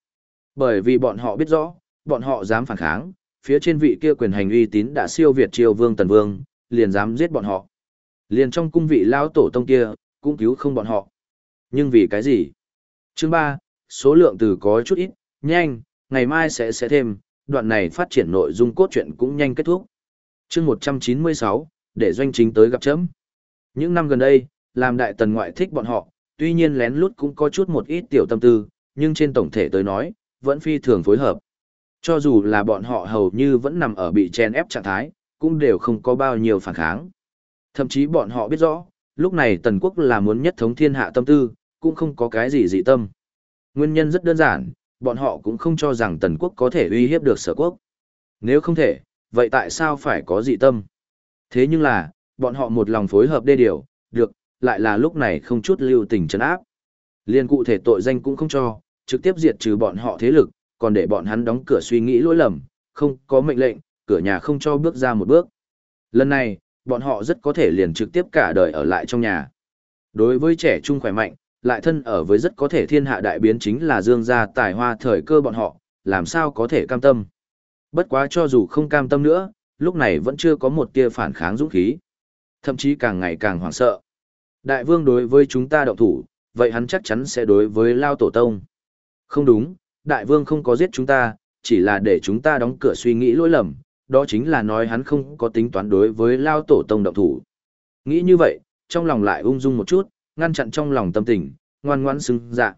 Bởi vì bọn họ biết rõ, bọn họ dám phản kháng, phía trên vị kia quyền hành uy tín đã siêu việt triều vương tần vương, liền dám giết bọn họ. Liền trong cung vị lao tổ tông kia, cũng cứu không bọn họ. Nhưng vì cái gì? Chương 3, số lượng từ có chút ít, nhanh, ngày mai sẽ sẽ thêm, đoạn này phát triển nội dung cốt truyện cũng nhanh kết thúc. Chương 196, để doanh chính tới gặp chấm. Những năm gần đây, làm đại tần ngoại thích bọn họ, tuy nhiên lén lút cũng có chút một ít tiểu tâm tư, nhưng trên tổng thể tới nói, vẫn phi thường phối hợp. Cho dù là bọn họ hầu như vẫn nằm ở bị chen ép trạng thái, cũng đều không có bao nhiêu phản kháng. Thậm chí bọn họ biết rõ, lúc này tần quốc là muốn nhất thống thiên hạ tâm tư, cũng không có cái gì dị tâm. Nguyên nhân rất đơn giản, bọn họ cũng không cho rằng tần quốc có thể uy hiếp được sở quốc. Nếu không thể, vậy tại sao phải có dị tâm? Thế nhưng là, bọn họ một lòng phối hợp đê điều, được, lại là lúc này không chút lưu tình trấn áp. Liên cụ thể tội danh cũng không cho, trực tiếp diệt trừ bọn họ thế lực, còn để bọn hắn đóng cửa suy nghĩ lỗi lầm, không có mệnh lệnh, cửa nhà không cho bước ra một bước. Lần này, bọn họ rất có thể liền trực tiếp cả đời ở lại trong nhà. Đối với trẻ trung khỏe mạnh, lại thân ở với rất có thể thiên hạ đại biến chính là dương gia tài hoa thời cơ bọn họ, làm sao có thể cam tâm. Bất quá cho dù không cam tâm nữa, lúc này vẫn chưa có một tia phản kháng dũng khí. Thậm chí càng ngày càng hoảng sợ. Đại vương đối với chúng ta động thủ, vậy hắn chắc chắn sẽ đối với Lao Tổ Tông. Không đúng, đại vương không có giết chúng ta, chỉ là để chúng ta đóng cửa suy nghĩ lỗi lầm, đó chính là nói hắn không có tính toán đối với Lao Tổ Tông động thủ. Nghĩ như vậy, trong lòng lại ung dung một chút, ngăn chặn trong lòng tâm tình, ngoan ngoãn xứng dạ.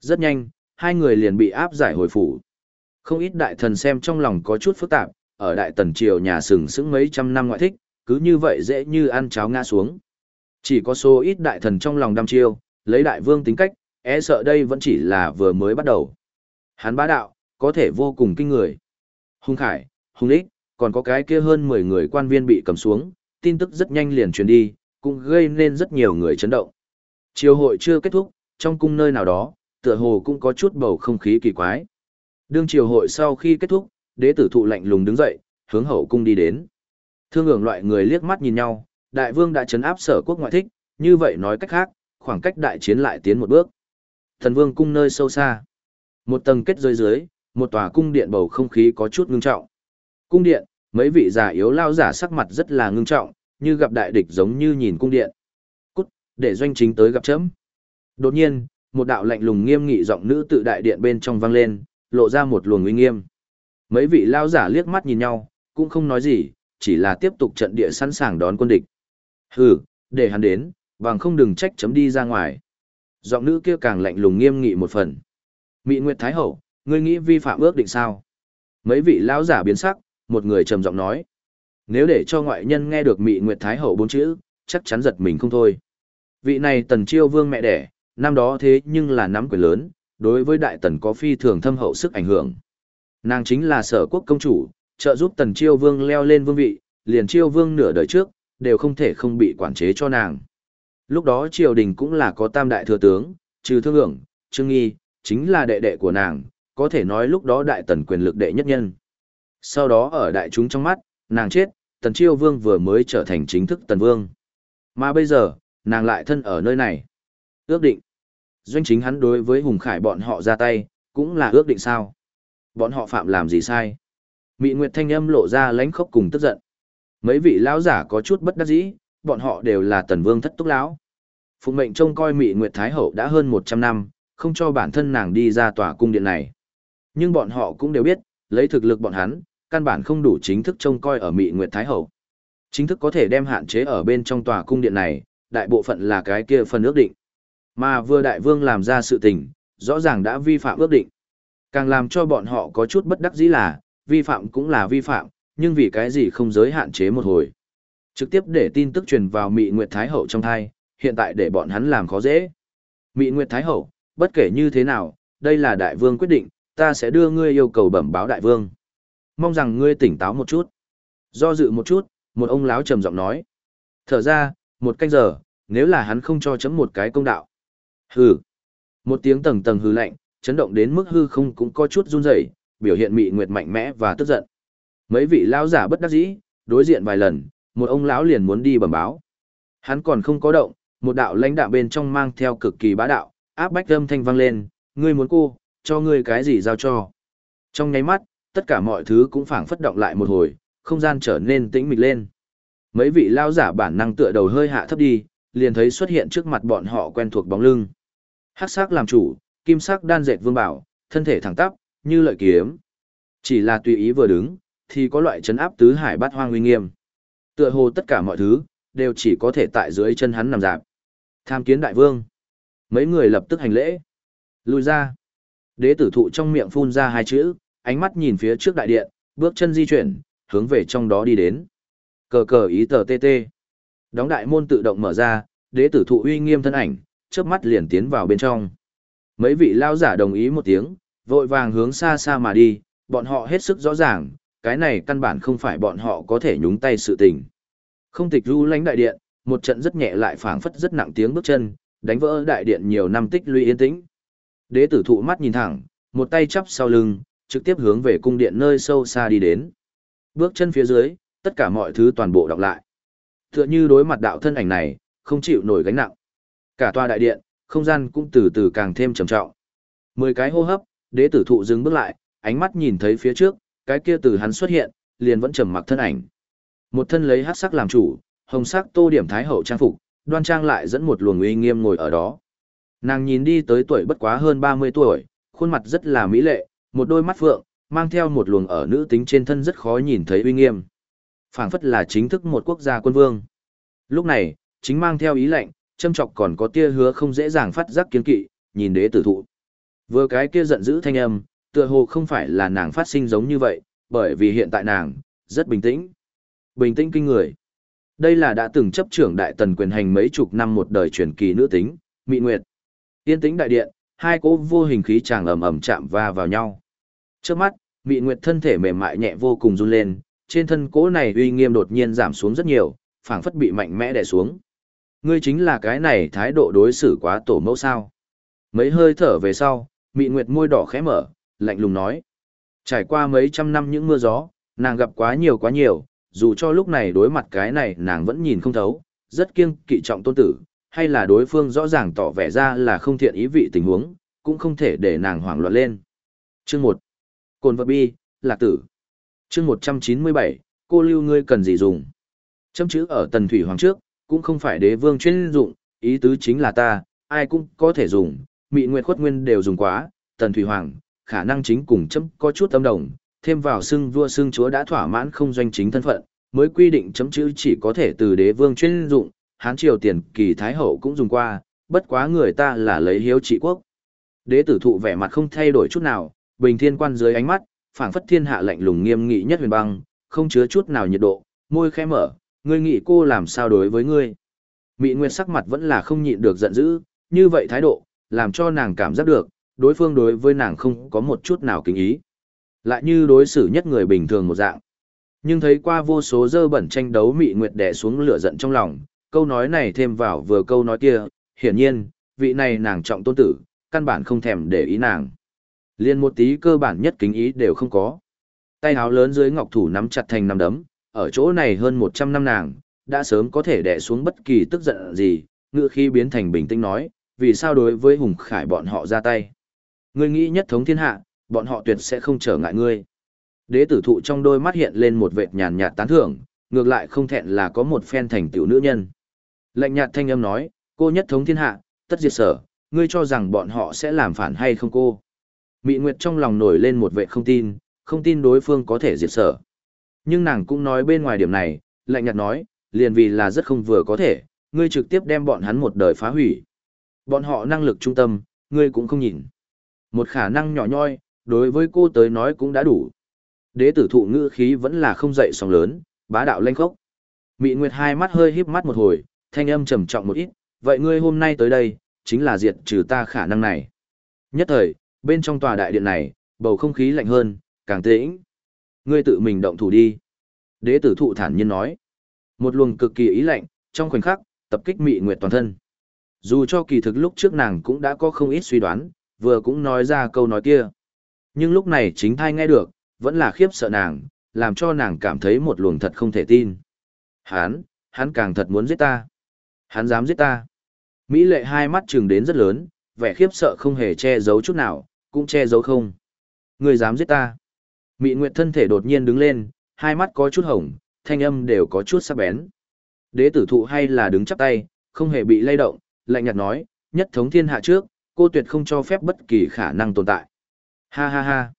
Rất nhanh, hai người liền bị áp giải hồi phủ. Không ít đại thần xem trong lòng có chút phức tạp, ở đại tần triều nhà sừng sững mấy trăm năm ngoại thích, cứ như vậy dễ như ăn cháo ngã xuống. Chỉ có số ít đại thần trong lòng đăm chiêu, lấy đại vương tính cách, e sợ đây vẫn chỉ là vừa mới bắt đầu. Hắn bá đạo, có thể vô cùng kinh người. Hung khải, hung ích, còn có cái kia hơn 10 người quan viên bị cầm xuống, tin tức rất nhanh liền truyền đi, cũng gây nên rất nhiều người chấn động. chiều hội chưa kết thúc, trong cung nơi nào đó, tựa hồ cũng có chút bầu không khí kỳ quái. Đương chiều hội sau khi kết thúc, đế tử thụ lạnh lùng đứng dậy, hướng hậu cung đi đến. Thương hưởng loại người liếc mắt nhìn nhau, đại vương đã chấn áp sở quốc ngoại thích, như vậy nói cách khác, khoảng cách đại chiến lại tiến một bước. Thần vương cung nơi sâu xa. Một tầng kết rơi dưới, một tòa cung điện bầu không khí có chút ngưng trọng. Cung điện, mấy vị già yếu lao giả sắc mặt rất là ngưng trọng, như gặp đại địch giống như nhìn cung điện. Cút, để doanh chính tới gặp chấm. Đột nhiên, một đạo lạnh lùng nghiêm nghị giọng nữ tự đại điện bên trong vang lên, lộ ra một luồng uy nghiêm. Mấy vị lao giả liếc mắt nhìn nhau, cũng không nói gì, chỉ là tiếp tục trận địa sẵn sàng đón quân địch. Hừ, để hắn đến, bằng không đừng trách chấm đi ra ngoài. Giọng nữ kia càng lạnh lùng nghiêm nghị một phần. Mị Nguyệt Thái Hậu, ngươi nghĩ vi phạm ước định sao? Mấy vị lão giả biến sắc, một người trầm giọng nói. Nếu để cho ngoại nhân nghe được Mị Nguyệt Thái Hậu bốn chữ, chắc chắn giật mình không thôi. Vị này tần chiêu vương mẹ đẻ, năm đó thế nhưng là nắm quyền lớn, đối với đại tần có phi thường thâm hậu sức ảnh hưởng. Nàng chính là sở quốc công chủ, trợ giúp tần chiêu vương leo lên vương vị, liền chiêu vương nửa đời trước, đều không thể không bị quản chế cho nàng. Lúc đó triều đình cũng là có tam đại thừa tướng, trừ thương ưởng, trương nghi, chính là đệ đệ của nàng, có thể nói lúc đó đại tần quyền lực đệ nhất nhân. Sau đó ở đại chúng trong mắt, nàng chết, tần chiêu vương vừa mới trở thành chính thức tần vương. Mà bây giờ, nàng lại thân ở nơi này. Ước định. Doanh chính hắn đối với Hùng Khải bọn họ ra tay, cũng là ước định sao. Bọn họ phạm làm gì sai. Mị Nguyệt thanh âm lộ ra lánh khốc cùng tức giận. Mấy vị lão giả có chút bất đắc dĩ, bọn họ đều là tần vương thất túc lão. Phụng mệnh trông coi Mị Nguyệt Thái Hậu đã hơn 100 năm, không cho bản thân nàng đi ra tòa cung điện này. Nhưng bọn họ cũng đều biết, lấy thực lực bọn hắn, căn bản không đủ chính thức trông coi ở Mị Nguyệt Thái Hậu. Chính thức có thể đem hạn chế ở bên trong tòa cung điện này, đại bộ phận là cái kia phần ước định. Mà vừa đại vương làm ra sự tình, rõ ràng đã vi phạm ước định. Càng làm cho bọn họ có chút bất đắc dĩ là, vi phạm cũng là vi phạm, nhưng vì cái gì không giới hạn chế một hồi. Trực tiếp để tin tức truyền vào Mị Nguyệt Thái Hậu trong thai, hiện tại để bọn hắn làm khó dễ. Mị Nguyệt Thái Hậu, bất kể như thế nào, đây là đại vương quyết định, ta sẽ đưa ngươi yêu cầu bẩm báo đại vương. Mong rằng ngươi tỉnh táo một chút. Do dự một chút, một ông lão trầm giọng nói. Thở ra, một canh giờ, nếu là hắn không cho chấm một cái công đạo. Hừ. Một tiếng tầng tầng hư lạnh, chấn động đến mức hư không cũng có chút run rẩy, biểu hiện mị nguyệt mạnh mẽ và tức giận. Mấy vị lão giả bất đắc dĩ, đối diện vài lần, một ông lão liền muốn đi bẩm báo. Hắn còn không có động, một đạo lãnh đạo bên trong mang theo cực kỳ bá đạo, áp bách âm thanh vang lên, ngươi muốn cô, cho ngươi cái gì giao cho. Trong nháy mắt, tất cả mọi thứ cũng phảng phất động lại một hồi, không gian trở nên tĩnh mịch lên. Mấy vị lao giả bản năng tựa đầu hơi hạ thấp đi, liền thấy xuất hiện trước mặt bọn họ quen thuộc bóng lưng. Hắc sắc làm chủ, kim sắc đan dệt vương bảo, thân thể thẳng tắp, như lợi kiếm. Chỉ là tùy ý vừa đứng, thì có loại chấn áp tứ hải bát hoang uy nghiêm. Tựa hồ tất cả mọi thứ, đều chỉ có thể tại dưới chân hắn nằm dạp. Tham kiến đại vương. Mấy người lập tức hành lễ. Lùi ra. Đế tử thụ trong miệng phun ra hai chữ, ánh mắt nhìn phía trước đại điện, bước chân di chuyển, hướng về trong đó đi đến. Cờ cờ ý tờ tê tê. Đóng đại môn tự động mở ra, đế tử thụ uy nghiêm thân ảnh, chớp mắt liền tiến vào bên trong. Mấy vị lao giả đồng ý một tiếng, vội vàng hướng xa xa mà đi, bọn họ hết sức rõ ràng, cái này căn bản không phải bọn họ có thể nhúng tay sự tình. Không tịch ru lánh đại điện, một trận rất nhẹ lại phảng phất rất nặng tiếng bước chân, đánh vỡ đại điện nhiều năm tích lũy yên tĩnh. Đế tử thụ mắt nhìn thẳng, một tay chắp sau lưng, trực tiếp hướng về cung điện nơi sâu xa đi đến. Bước chân phía dưới, tất cả mọi thứ toàn bộ đọc lại. Tựa như đối mặt đạo thân ảnh này, không chịu nổi gánh nặng. Cả tòa đại điện, không gian cũng từ từ càng thêm trầm trọng. Mười cái hô hấp, đế tử thụ dừng bước lại, ánh mắt nhìn thấy phía trước, cái kia từ hắn xuất hiện, liền vẫn trầm mặc thân ảnh. Một thân lấy hắc sắc làm chủ, hồng sắc tô điểm thái hậu trang phục, Đoan Trang lại dẫn một luồng uy nghiêm ngồi ở đó. Nàng nhìn đi tới tuổi bất quá hơn 30 tuổi, khuôn mặt rất là mỹ lệ, một đôi mắt phượng, mang theo một luồng ở nữ tính trên thân rất khó nhìn thấy uy nghiêm. phảng phất là chính thức một quốc gia quân vương. Lúc này, chính mang theo ý lệnh, châm chọc còn có tia hứa không dễ dàng phát giác kiên kỵ, nhìn đế tử thụ. Vừa cái kia giận dữ thanh âm, tựa hồ không phải là nàng phát sinh giống như vậy, bởi vì hiện tại nàng, rất bình tĩnh. Bình tĩnh kinh người. Đây là đã từng chấp trưởng đại tần quyền hành mấy chục năm một đời truyền kỳ nữ tính, Mị Nguyệt. Yên tĩnh đại điện, hai cỗ vô hình khí chàng ầm ầm chạm va vào nhau. Trước mắt, Mị Nguyệt thân thể mềm mại nhẹ vô cùng run lên, trên thân cỗ này uy nghiêm đột nhiên giảm xuống rất nhiều, phảng phất bị mạnh mẽ đè xuống. Ngươi chính là cái này thái độ đối xử quá tổ mẫu sao? Mấy hơi thở về sau, Mị Nguyệt môi đỏ khẽ mở, lạnh lùng nói. Trải qua mấy trăm năm những mưa gió, nàng gặp quá nhiều quá nhiều, dù cho lúc này đối mặt cái này nàng vẫn nhìn không thấu, rất kiêng kỵ trọng tôn tử, hay là đối phương rõ ràng tỏ vẻ ra là không thiện ý vị tình huống, cũng không thể để nàng hoảng loạn lên. Chương 1. Cồn vật bi, lạc tử. Chương 197, cô lưu ngươi cần gì dùng? Chấm chữ ở tần thủy hoàng trước, cũng không phải đế vương chuyên dụng, ý tứ chính là ta, ai cũng có thể dùng, mị nguyệt khuất nguyên đều dùng quá, tần thủy hoàng, khả năng chính cùng chấm có chút âm đồng, thêm vào xưng vua xưng chúa đã thỏa mãn không doanh chính thân phận, mới quy định chấm chữ chỉ có thể từ đế vương chuyên dụng, hán triều tiền kỳ thái hậu cũng dùng qua, bất quá người ta là lấy hiếu trị quốc. Đế tử thụ vẻ mặt không thay đổi chút nào, bình thiên quan dưới ánh mắt, phảng phất thiên hạ lạnh lùng nghiêm nghị nhất huyền băng, không chứa chút nào nhiệt độ, môi khẽ mở, ngươi nghĩ cô làm sao đối với ngươi. Mị Nguyệt sắc mặt vẫn là không nhịn được giận dữ, như vậy thái độ, làm cho nàng cảm giác được, đối phương đối với nàng không có một chút nào kính ý. Lại như đối xử nhất người bình thường một dạng. Nhưng thấy qua vô số dơ bẩn tranh đấu Mị Nguyệt đè xuống lửa giận trong lòng, câu nói này thêm vào vừa câu nói kia, hiển nhiên, vị này nàng trọng tôn tử, căn bản không thèm để ý nàng. Liên một tí cơ bản nhất kính ý đều không có. Tay áo lớn dưới ngọc thủ nắm chặt thành nắm đấm, ở chỗ này hơn 100 năm nàng, đã sớm có thể đè xuống bất kỳ tức giận gì, ngựa khi biến thành bình tĩnh nói, vì sao đối với Hùng Khải bọn họ ra tay. Ngươi nghĩ nhất thống thiên hạ, bọn họ tuyệt sẽ không trở ngại ngươi. Đế tử thụ trong đôi mắt hiện lên một vệt nhàn nhạt tán thưởng, ngược lại không thẹn là có một phen thành tiểu nữ nhân. Lạnh nhạt thanh âm nói, cô nhất thống thiên hạ, tất diệt sở, ngươi cho rằng bọn họ sẽ làm phản hay không cô. Mị Nguyệt trong lòng nổi lên một vệ không tin, không tin đối phương có thể diệt sở. Nhưng nàng cũng nói bên ngoài điểm này, lạnh nhạt nói, liền vì là rất không vừa có thể, ngươi trực tiếp đem bọn hắn một đời phá hủy. Bọn họ năng lực trung tâm, ngươi cũng không nhìn. Một khả năng nhỏ nhoi, đối với cô tới nói cũng đã đủ. Đế tử thụ ngữ khí vẫn là không dậy sóng lớn, bá đạo lanh khốc. Mị Nguyệt hai mắt hơi híp mắt một hồi, thanh âm trầm trọng một ít, vậy ngươi hôm nay tới đây, chính là diệt trừ ta khả năng này. Nhất thời, bên trong tòa đại điện này, bầu không khí lạnh hơn, càng tĩnh. Ngươi tự mình động thủ đi. Đế tử thụ thản nhiên nói. Một luồng cực kỳ ý lạnh, trong khoảnh khắc, tập kích mị nguyệt toàn thân. Dù cho kỳ thực lúc trước nàng cũng đã có không ít suy đoán, vừa cũng nói ra câu nói kia. Nhưng lúc này chính thai nghe được, vẫn là khiếp sợ nàng, làm cho nàng cảm thấy một luồng thật không thể tin. Hán, hắn càng thật muốn giết ta. Hắn dám giết ta. Mỹ lệ hai mắt trừng đến rất lớn, vẻ khiếp sợ không hề che giấu chút nào, cũng che giấu không. Người dám giết ta. mỹ Nguyệt thân thể đột nhiên đứng lên, hai mắt có chút hồng, thanh âm đều có chút sắc bén. Đế tử thụ hay là đứng chắp tay, không hề bị lay động, lạnh nhạt nói, nhất thống thiên hạ trước, cô tuyệt không cho phép bất kỳ khả năng tồn tại. Ha ha ha.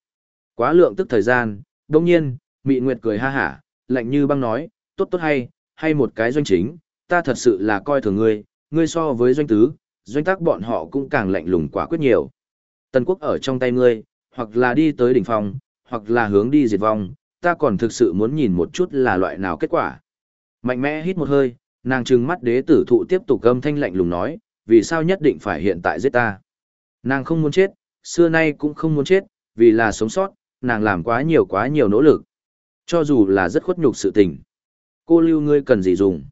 Quá lượng tức thời gian, đồng nhiên, Mị Nguyệt cười ha hả, lạnh như băng nói, tốt tốt hay, hay một cái doanh chính, ta thật sự là coi thường ngươi, ngươi so với doanh tứ, doanh tác bọn họ cũng càng lạnh lùng quả quyết nhiều. Tần quốc ở trong tay ngươi, hoặc là đi tới đỉnh phong, hoặc là hướng đi diệt vong, ta còn thực sự muốn nhìn một chút là loại nào kết quả. Mạnh mẽ hít một hơi, nàng trừng mắt đế tử thụ tiếp tục âm thanh lạnh lùng nói, vì sao nhất định phải hiện tại giết ta. Nàng không muốn chết, xưa nay cũng không muốn chết, vì là sống sót, nàng làm quá nhiều quá nhiều nỗ lực. Cho dù là rất khuất nhục sự tình. Cô lưu ngươi cần gì dùng?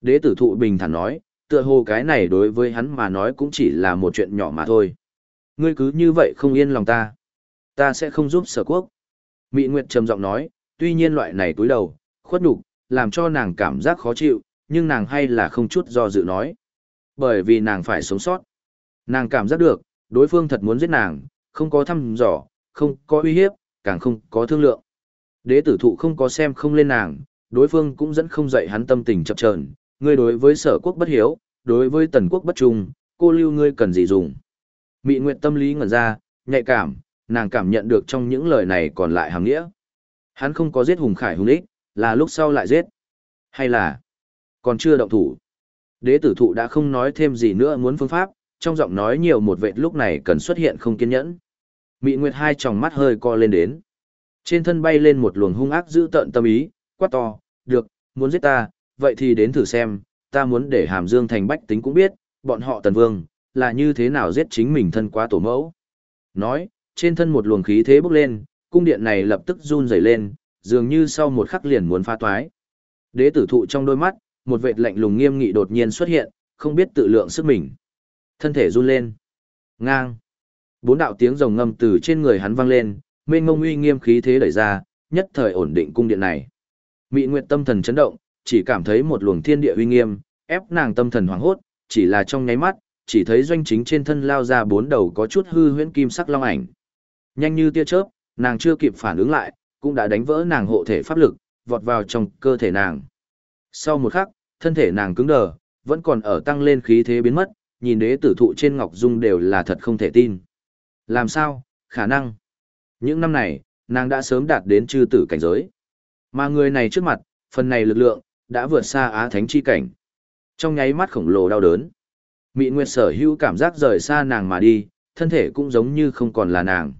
Đế tử thụ bình thản nói, tựa hồ cái này đối với hắn mà nói cũng chỉ là một chuyện nhỏ mà thôi. Ngươi cứ như vậy không yên lòng ta. Ta sẽ không giúp sở quốc. Mị Nguyệt trầm giọng nói, tuy nhiên loại này túi đầu, khuất nhục, làm cho nàng cảm giác khó chịu, nhưng nàng hay là không chút do dự nói. Bởi vì nàng phải sống sót. Nàng cảm giác được, đối phương thật muốn giết nàng, không có thăm dò, không có uy hiếp, càng không có thương lượng. Đế tử thụ không có xem không lên nàng, đối phương cũng dẫn không dậy hắn tâm tình chập chờn, ngươi đối với sở quốc bất hiếu, đối với tần quốc bất trung, cô lưu ngươi cần gì dùng. Mị nguyện tâm lý ngẩn ra, nhạy cảm, nàng cảm nhận được trong những lời này còn lại hàng nghĩa. Hắn không có giết hùng khải hùng ích, là lúc sau lại giết. Hay là, còn chưa động thủ. Đế tử thụ đã không nói thêm gì nữa muốn phương pháp, trong giọng nói nhiều một vệt lúc này cần xuất hiện không kiên nhẫn. Mị Nguyệt hai tròng mắt hơi co lên đến. Trên thân bay lên một luồng hung ác dữ tợn tâm ý, quát to, được, muốn giết ta, vậy thì đến thử xem, ta muốn để Hàm Dương thành bách tính cũng biết, bọn họ tần vương, là như thế nào giết chính mình thân quá tổ mẫu. Nói, trên thân một luồng khí thế bốc lên, cung điện này lập tức run rẩy lên, dường như sau một khắc liền muốn phá toái. Đế tử thụ trong đôi mắt, một vệt lạnh lùng nghiêm nghị đột nhiên xuất hiện, không biết tự lượng sức mình. Thân thể run lên. Ngang. Bốn đạo tiếng rồng ngâm từ trên người hắn vang lên, mênh ngông uy nghiêm khí thế đẩy ra, nhất thời ổn định cung điện này. Mị Nguyệt tâm thần chấn động, chỉ cảm thấy một luồng thiên địa uy nghiêm, ép nàng tâm thần hoảng hốt, chỉ là trong nháy mắt, chỉ thấy doanh chính trên thân lao ra bốn đầu có chút hư huyễn kim sắc long ảnh. Nhanh như tia chớp, nàng chưa kịp phản ứng lại, cũng đã đánh vỡ nàng hộ thể pháp lực, vọt vào trong cơ thể nàng. Sau một khắc, thân thể nàng cứng đờ, vẫn còn ở tăng lên khí thế biến mất, nhìn đế tử thụ trên ngọc dung đều là thật không thể tin. Làm sao, khả năng. Những năm này, nàng đã sớm đạt đến chư tử cảnh giới. Mà người này trước mặt, phần này lực lượng, đã vượt xa á thánh chi cảnh. Trong nháy mắt khổng lồ đau đớn. Mị Nguyệt sở hữu cảm giác rời xa nàng mà đi, thân thể cũng giống như không còn là nàng.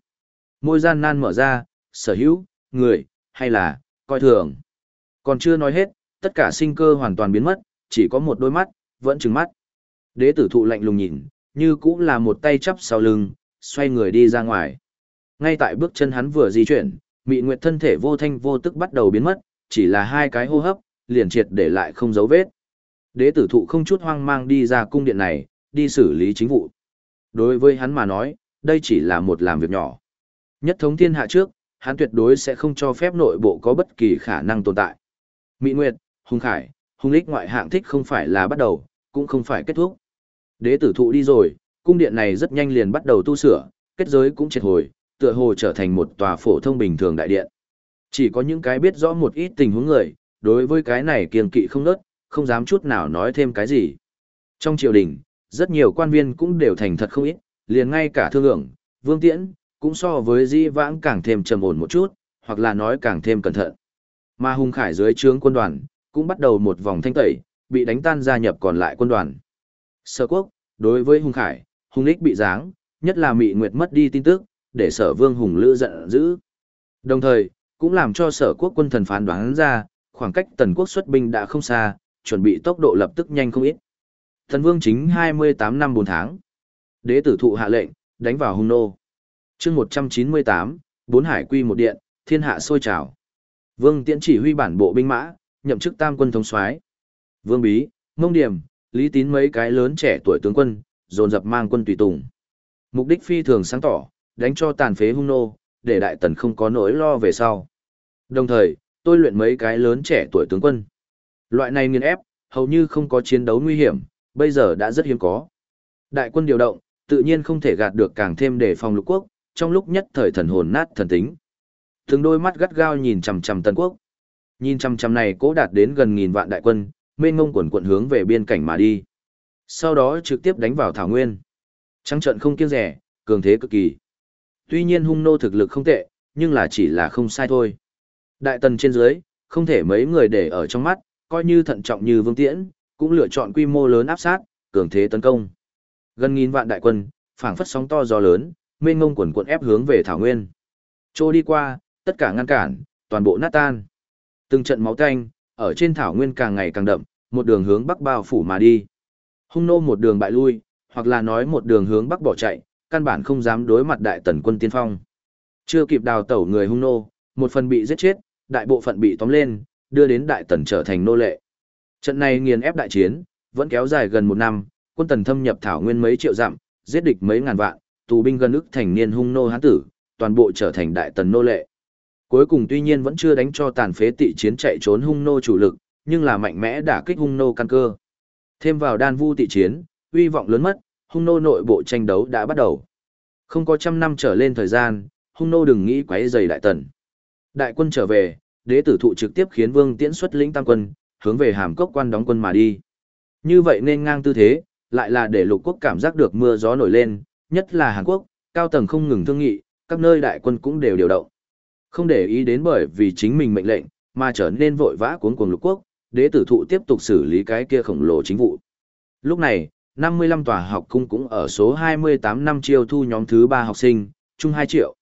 Môi gian nan mở ra, sở hữu, người, hay là, coi thường. Còn chưa nói hết, tất cả sinh cơ hoàn toàn biến mất, chỉ có một đôi mắt, vẫn trừng mắt. Đế tử thụ lạnh lùng nhìn, như cũng là một tay chắp sau lưng, xoay người đi ra ngoài. Ngay tại bước chân hắn vừa di chuyển, Mị Nguyệt thân thể vô thanh vô tức bắt đầu biến mất, chỉ là hai cái hô hấp, liền triệt để lại không dấu vết. Đế tử thụ không chút hoang mang đi ra cung điện này, đi xử lý chính vụ. Đối với hắn mà nói, đây chỉ là một làm việc nhỏ. Nhất thống thiên hạ trước, hắn tuyệt đối sẽ không cho phép nội bộ có bất kỳ khả năng tồn tại. Mỹ Nguyệt, Hùng Khải, Hùng Lích ngoại hạng thích không phải là bắt đầu, cũng không phải kết thúc. Đế tử thụ đi rồi, cung điện này rất nhanh liền bắt đầu tu sửa, kết giới cũng triệt hồi, tựa hồ trở thành một tòa phổ thông bình thường đại điện. Chỉ có những cái biết rõ một ít tình huống người, đối với cái này kiêng kỵ không nớt, không dám chút nào nói thêm cái gì. Trong triều đình, rất nhiều quan viên cũng đều thành thật không ít, liền ngay cả thương lượng, vương tiễn, cũng so với di vãng càng thêm trầm ổn một chút, hoặc là nói càng thêm cẩn thận. Mà hung khải dưới trướng quân đoàn, cũng bắt đầu một vòng thanh tẩy, bị đánh tan gia nhập còn lại quân đoàn. Sở quốc, đối với hung khải, hung lích bị giáng, nhất là mị nguyệt mất đi tin tức, để sở vương hùng lữ giận dữ. Đồng thời, cũng làm cho sở quốc quân thần phán đoán ra, khoảng cách tần quốc xuất binh đã không xa, chuẩn bị tốc độ lập tức nhanh không ít. Thần vương chính 28 năm 4 tháng. Đế tử thụ hạ lệnh, đánh vào hung nô. chương 198, bốn hải quy một điện, thiên hạ sôi trào. Vương tiễn chỉ huy bản bộ binh mã, nhậm chức tam quân thống soái Vương Bí, Mông Điểm, Lý Tín mấy cái lớn trẻ tuổi tướng quân, dồn dập mang quân tùy tùng. Mục đích phi thường sáng tỏ, đánh cho tàn phế hung nô, để đại tần không có nỗi lo về sau. Đồng thời, tôi luyện mấy cái lớn trẻ tuổi tướng quân. Loại này nghiền ép, hầu như không có chiến đấu nguy hiểm, bây giờ đã rất hiếm có. Đại quân điều động, tự nhiên không thể gạt được càng thêm để phòng lục quốc, trong lúc nhất thời thần hồn nát thần tính. Từng đôi mắt gắt gao nhìn chằm chằm tân quốc. Nhìn chằm chằm này cố đạt đến gần nghìn vạn đại quân, mênh ngông quần quận hướng về biên cảnh mà đi. Sau đó trực tiếp đánh vào Thảo Nguyên. Trắng trận không kiêng rẻ, cường thế cực kỳ. Tuy nhiên hung nô thực lực không tệ, nhưng là chỉ là không sai thôi. Đại tần trên dưới, không thể mấy người để ở trong mắt, coi như thận trọng như vương tiễn, cũng lựa chọn quy mô lớn áp sát, cường thế tấn công. Gần nghìn vạn đại quân, phảng phất sóng to gió lớn, mênh ngông quần quận ép hướng về Thảo Nguyên. Trô đi qua, tất cả ngăn cản, toàn bộ nát tan. Từng trận máu tanh, ở trên Thảo Nguyên càng ngày càng đậm, một đường hướng bắc bao phủ mà đi. Hung nô một đường bại lui, hoặc là nói một đường hướng bắc bỏ chạy, căn bản không dám đối mặt đại tần quân tiên phong. Chưa kịp đào tẩu người hung nô, một phần bị giết chết, đại bộ phận bị tóm lên, đưa đến đại tần trở thành nô lệ. Trận này nghiền ép đại chiến, vẫn kéo dài gần một năm, quân tần thâm nhập thảo nguyên mấy triệu dặm, giết địch mấy ngàn vạn, tù binh gần ức thành niên hung nô hán tử, toàn bộ trở thành đại tần nô lệ. Cuối cùng tuy nhiên vẫn chưa đánh cho tàn phế tị chiến chạy trốn hung nô chủ lực, nhưng là mạnh mẽ đả kích hung nô căn cơ. Thêm vào đan vu tị chiến, uy vọng lớn mất, hung nô nội bộ tranh đấu đã bắt đầu. Không có trăm năm trở lên thời gian, hung nô đừng nghĩ quấy rầy đại tần. Đại quân trở về, đế tử thụ trực tiếp khiến Vương Tiễn xuất lĩnh tam quân, hướng về Hàm Cốc quan đóng quân mà đi. Như vậy nên ngang tư thế, lại là để lục quốc cảm giác được mưa gió nổi lên, nhất là Hàn Quốc, cao tầng không ngừng thương nghị, các nơi đại quân cũng đều điều động. Không để ý đến bởi vì chính mình mệnh lệnh, mà trở nên vội vã cuốn cuồng lục quốc, đế tử thụ tiếp tục xử lý cái kia khổng lồ chính vụ. Lúc này, 55 tòa học cung cũng ở số 28 năm chiêu thu nhóm thứ 3 học sinh, chung 2 triệu.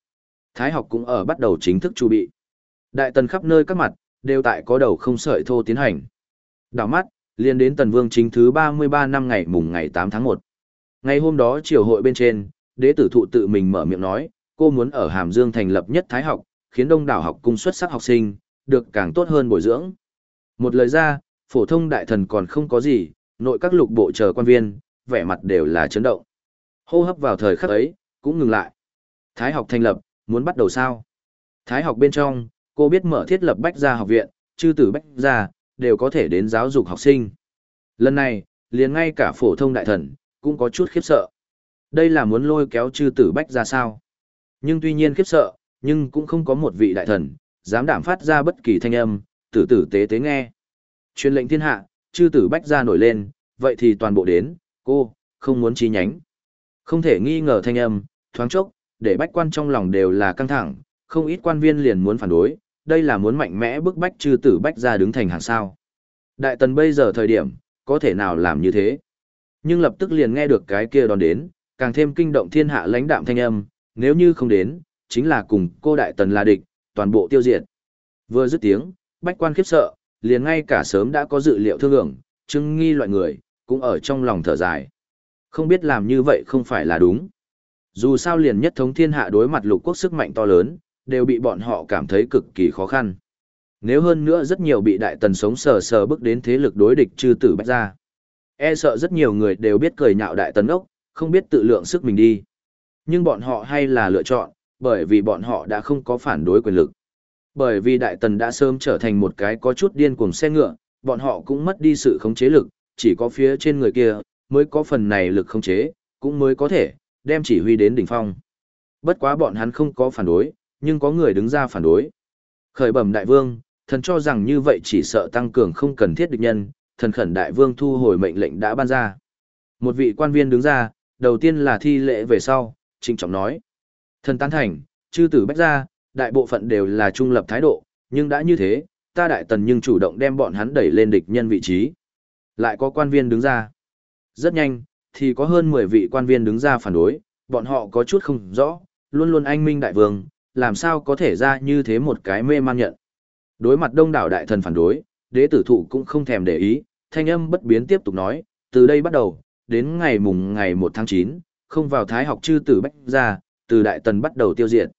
Thái học cũng ở bắt đầu chính thức chuẩn bị. Đại tần khắp nơi các mặt, đều tại có đầu không sợi thô tiến hành. Đảo mắt, liên đến tần vương chính thứ 33 năm ngày mùng ngày 8 tháng 1. Ngày hôm đó triều hội bên trên, đế tử thụ tự mình mở miệng nói, cô muốn ở Hàm Dương thành lập nhất thái học, khiến đông đảo học cung xuất sắc học sinh, được càng tốt hơn bồi dưỡng. Một lời ra, phổ thông đại thần còn không có gì, nội các lục bộ chờ quan viên, vẻ mặt đều là chấn động. Hô hấp vào thời khắc ấy, cũng ngừng lại. Thái học thành lập, muốn bắt đầu sao? Thái học bên trong, cô biết mở thiết lập bách gia học viện, chư tử bách gia, đều có thể đến giáo dục học sinh. Lần này, liền ngay cả phổ thông đại thần, cũng có chút khiếp sợ. Đây là muốn lôi kéo chư tử bách gia sao? Nhưng tuy nhiên khiếp sợ, nhưng cũng không có một vị đại thần, dám đảm phát ra bất kỳ thanh âm, tử tử tế tế nghe. Truyền lệnh thiên hạ, chư tử bách gia nổi lên, vậy thì toàn bộ đến, cô, không muốn chi nhánh. Không thể nghi ngờ thanh âm, thoáng chốc, để bách quan trong lòng đều là căng thẳng, không ít quan viên liền muốn phản đối, đây là muốn mạnh mẽ bức bách chư tử bách ra đứng thành hàng sao. Đại tần bây giờ thời điểm, có thể nào làm như thế? Nhưng lập tức liền nghe được cái kia đón đến, càng thêm kinh động thiên hạ lãnh đạm thanh âm, nếu như không đến, chính là cùng cô đại tần là địch, toàn bộ tiêu diệt. Vừa dứt tiếng, bách quan khiếp sợ, liền ngay cả sớm đã có dự liệu thương lượng, chứng nghi loại người, cũng ở trong lòng thở dài. Không biết làm như vậy không phải là đúng. Dù sao liền nhất thống thiên hạ đối mặt lục quốc sức mạnh to lớn, đều bị bọn họ cảm thấy cực kỳ khó khăn. Nếu hơn nữa rất nhiều bị đại tần sống sờ sờ bước đến thế lực đối địch chư tử bách ra. E sợ rất nhiều người đều biết cười nhạo đại tần ốc, không biết tự lượng sức mình đi. Nhưng bọn họ hay là lựa chọn, bởi vì bọn họ đã không có phản đối quyền lực. Bởi vì đại tần đã sớm trở thành một cái có chút điên cuồng xe ngựa, bọn họ cũng mất đi sự khống chế lực, chỉ có phía trên người kia, mới có phần này lực khống chế, cũng mới có thể, đem chỉ huy đến đỉnh phong. Bất quá bọn hắn không có phản đối, nhưng có người đứng ra phản đối. Khởi bẩm đại vương, thần cho rằng như vậy chỉ sợ tăng cường không cần thiết địch nhân, thần khẩn đại vương thu hồi mệnh lệnh đã ban ra. Một vị quan viên đứng ra, đầu tiên là thi lễ về sau, trịnh trọng nói. Thần tán thành, chư tử bách ra, đại bộ phận đều là trung lập thái độ, nhưng đã như thế, ta đại tần nhưng chủ động đem bọn hắn đẩy lên địch nhân vị trí. Lại có quan viên đứng ra. Rất nhanh, thì có hơn 10 vị quan viên đứng ra phản đối, bọn họ có chút không rõ, luôn luôn anh minh đại vương, làm sao có thể ra như thế một cái mê man nhận. Đối mặt đông đảo đại thần phản đối, đế tử thụ cũng không thèm để ý, thanh âm bất biến tiếp tục nói, từ đây bắt đầu, đến ngày mùng ngày 1 tháng 9, không vào thái học chư tử bách ra, từ đại tần bắt đầu tiêu diệt.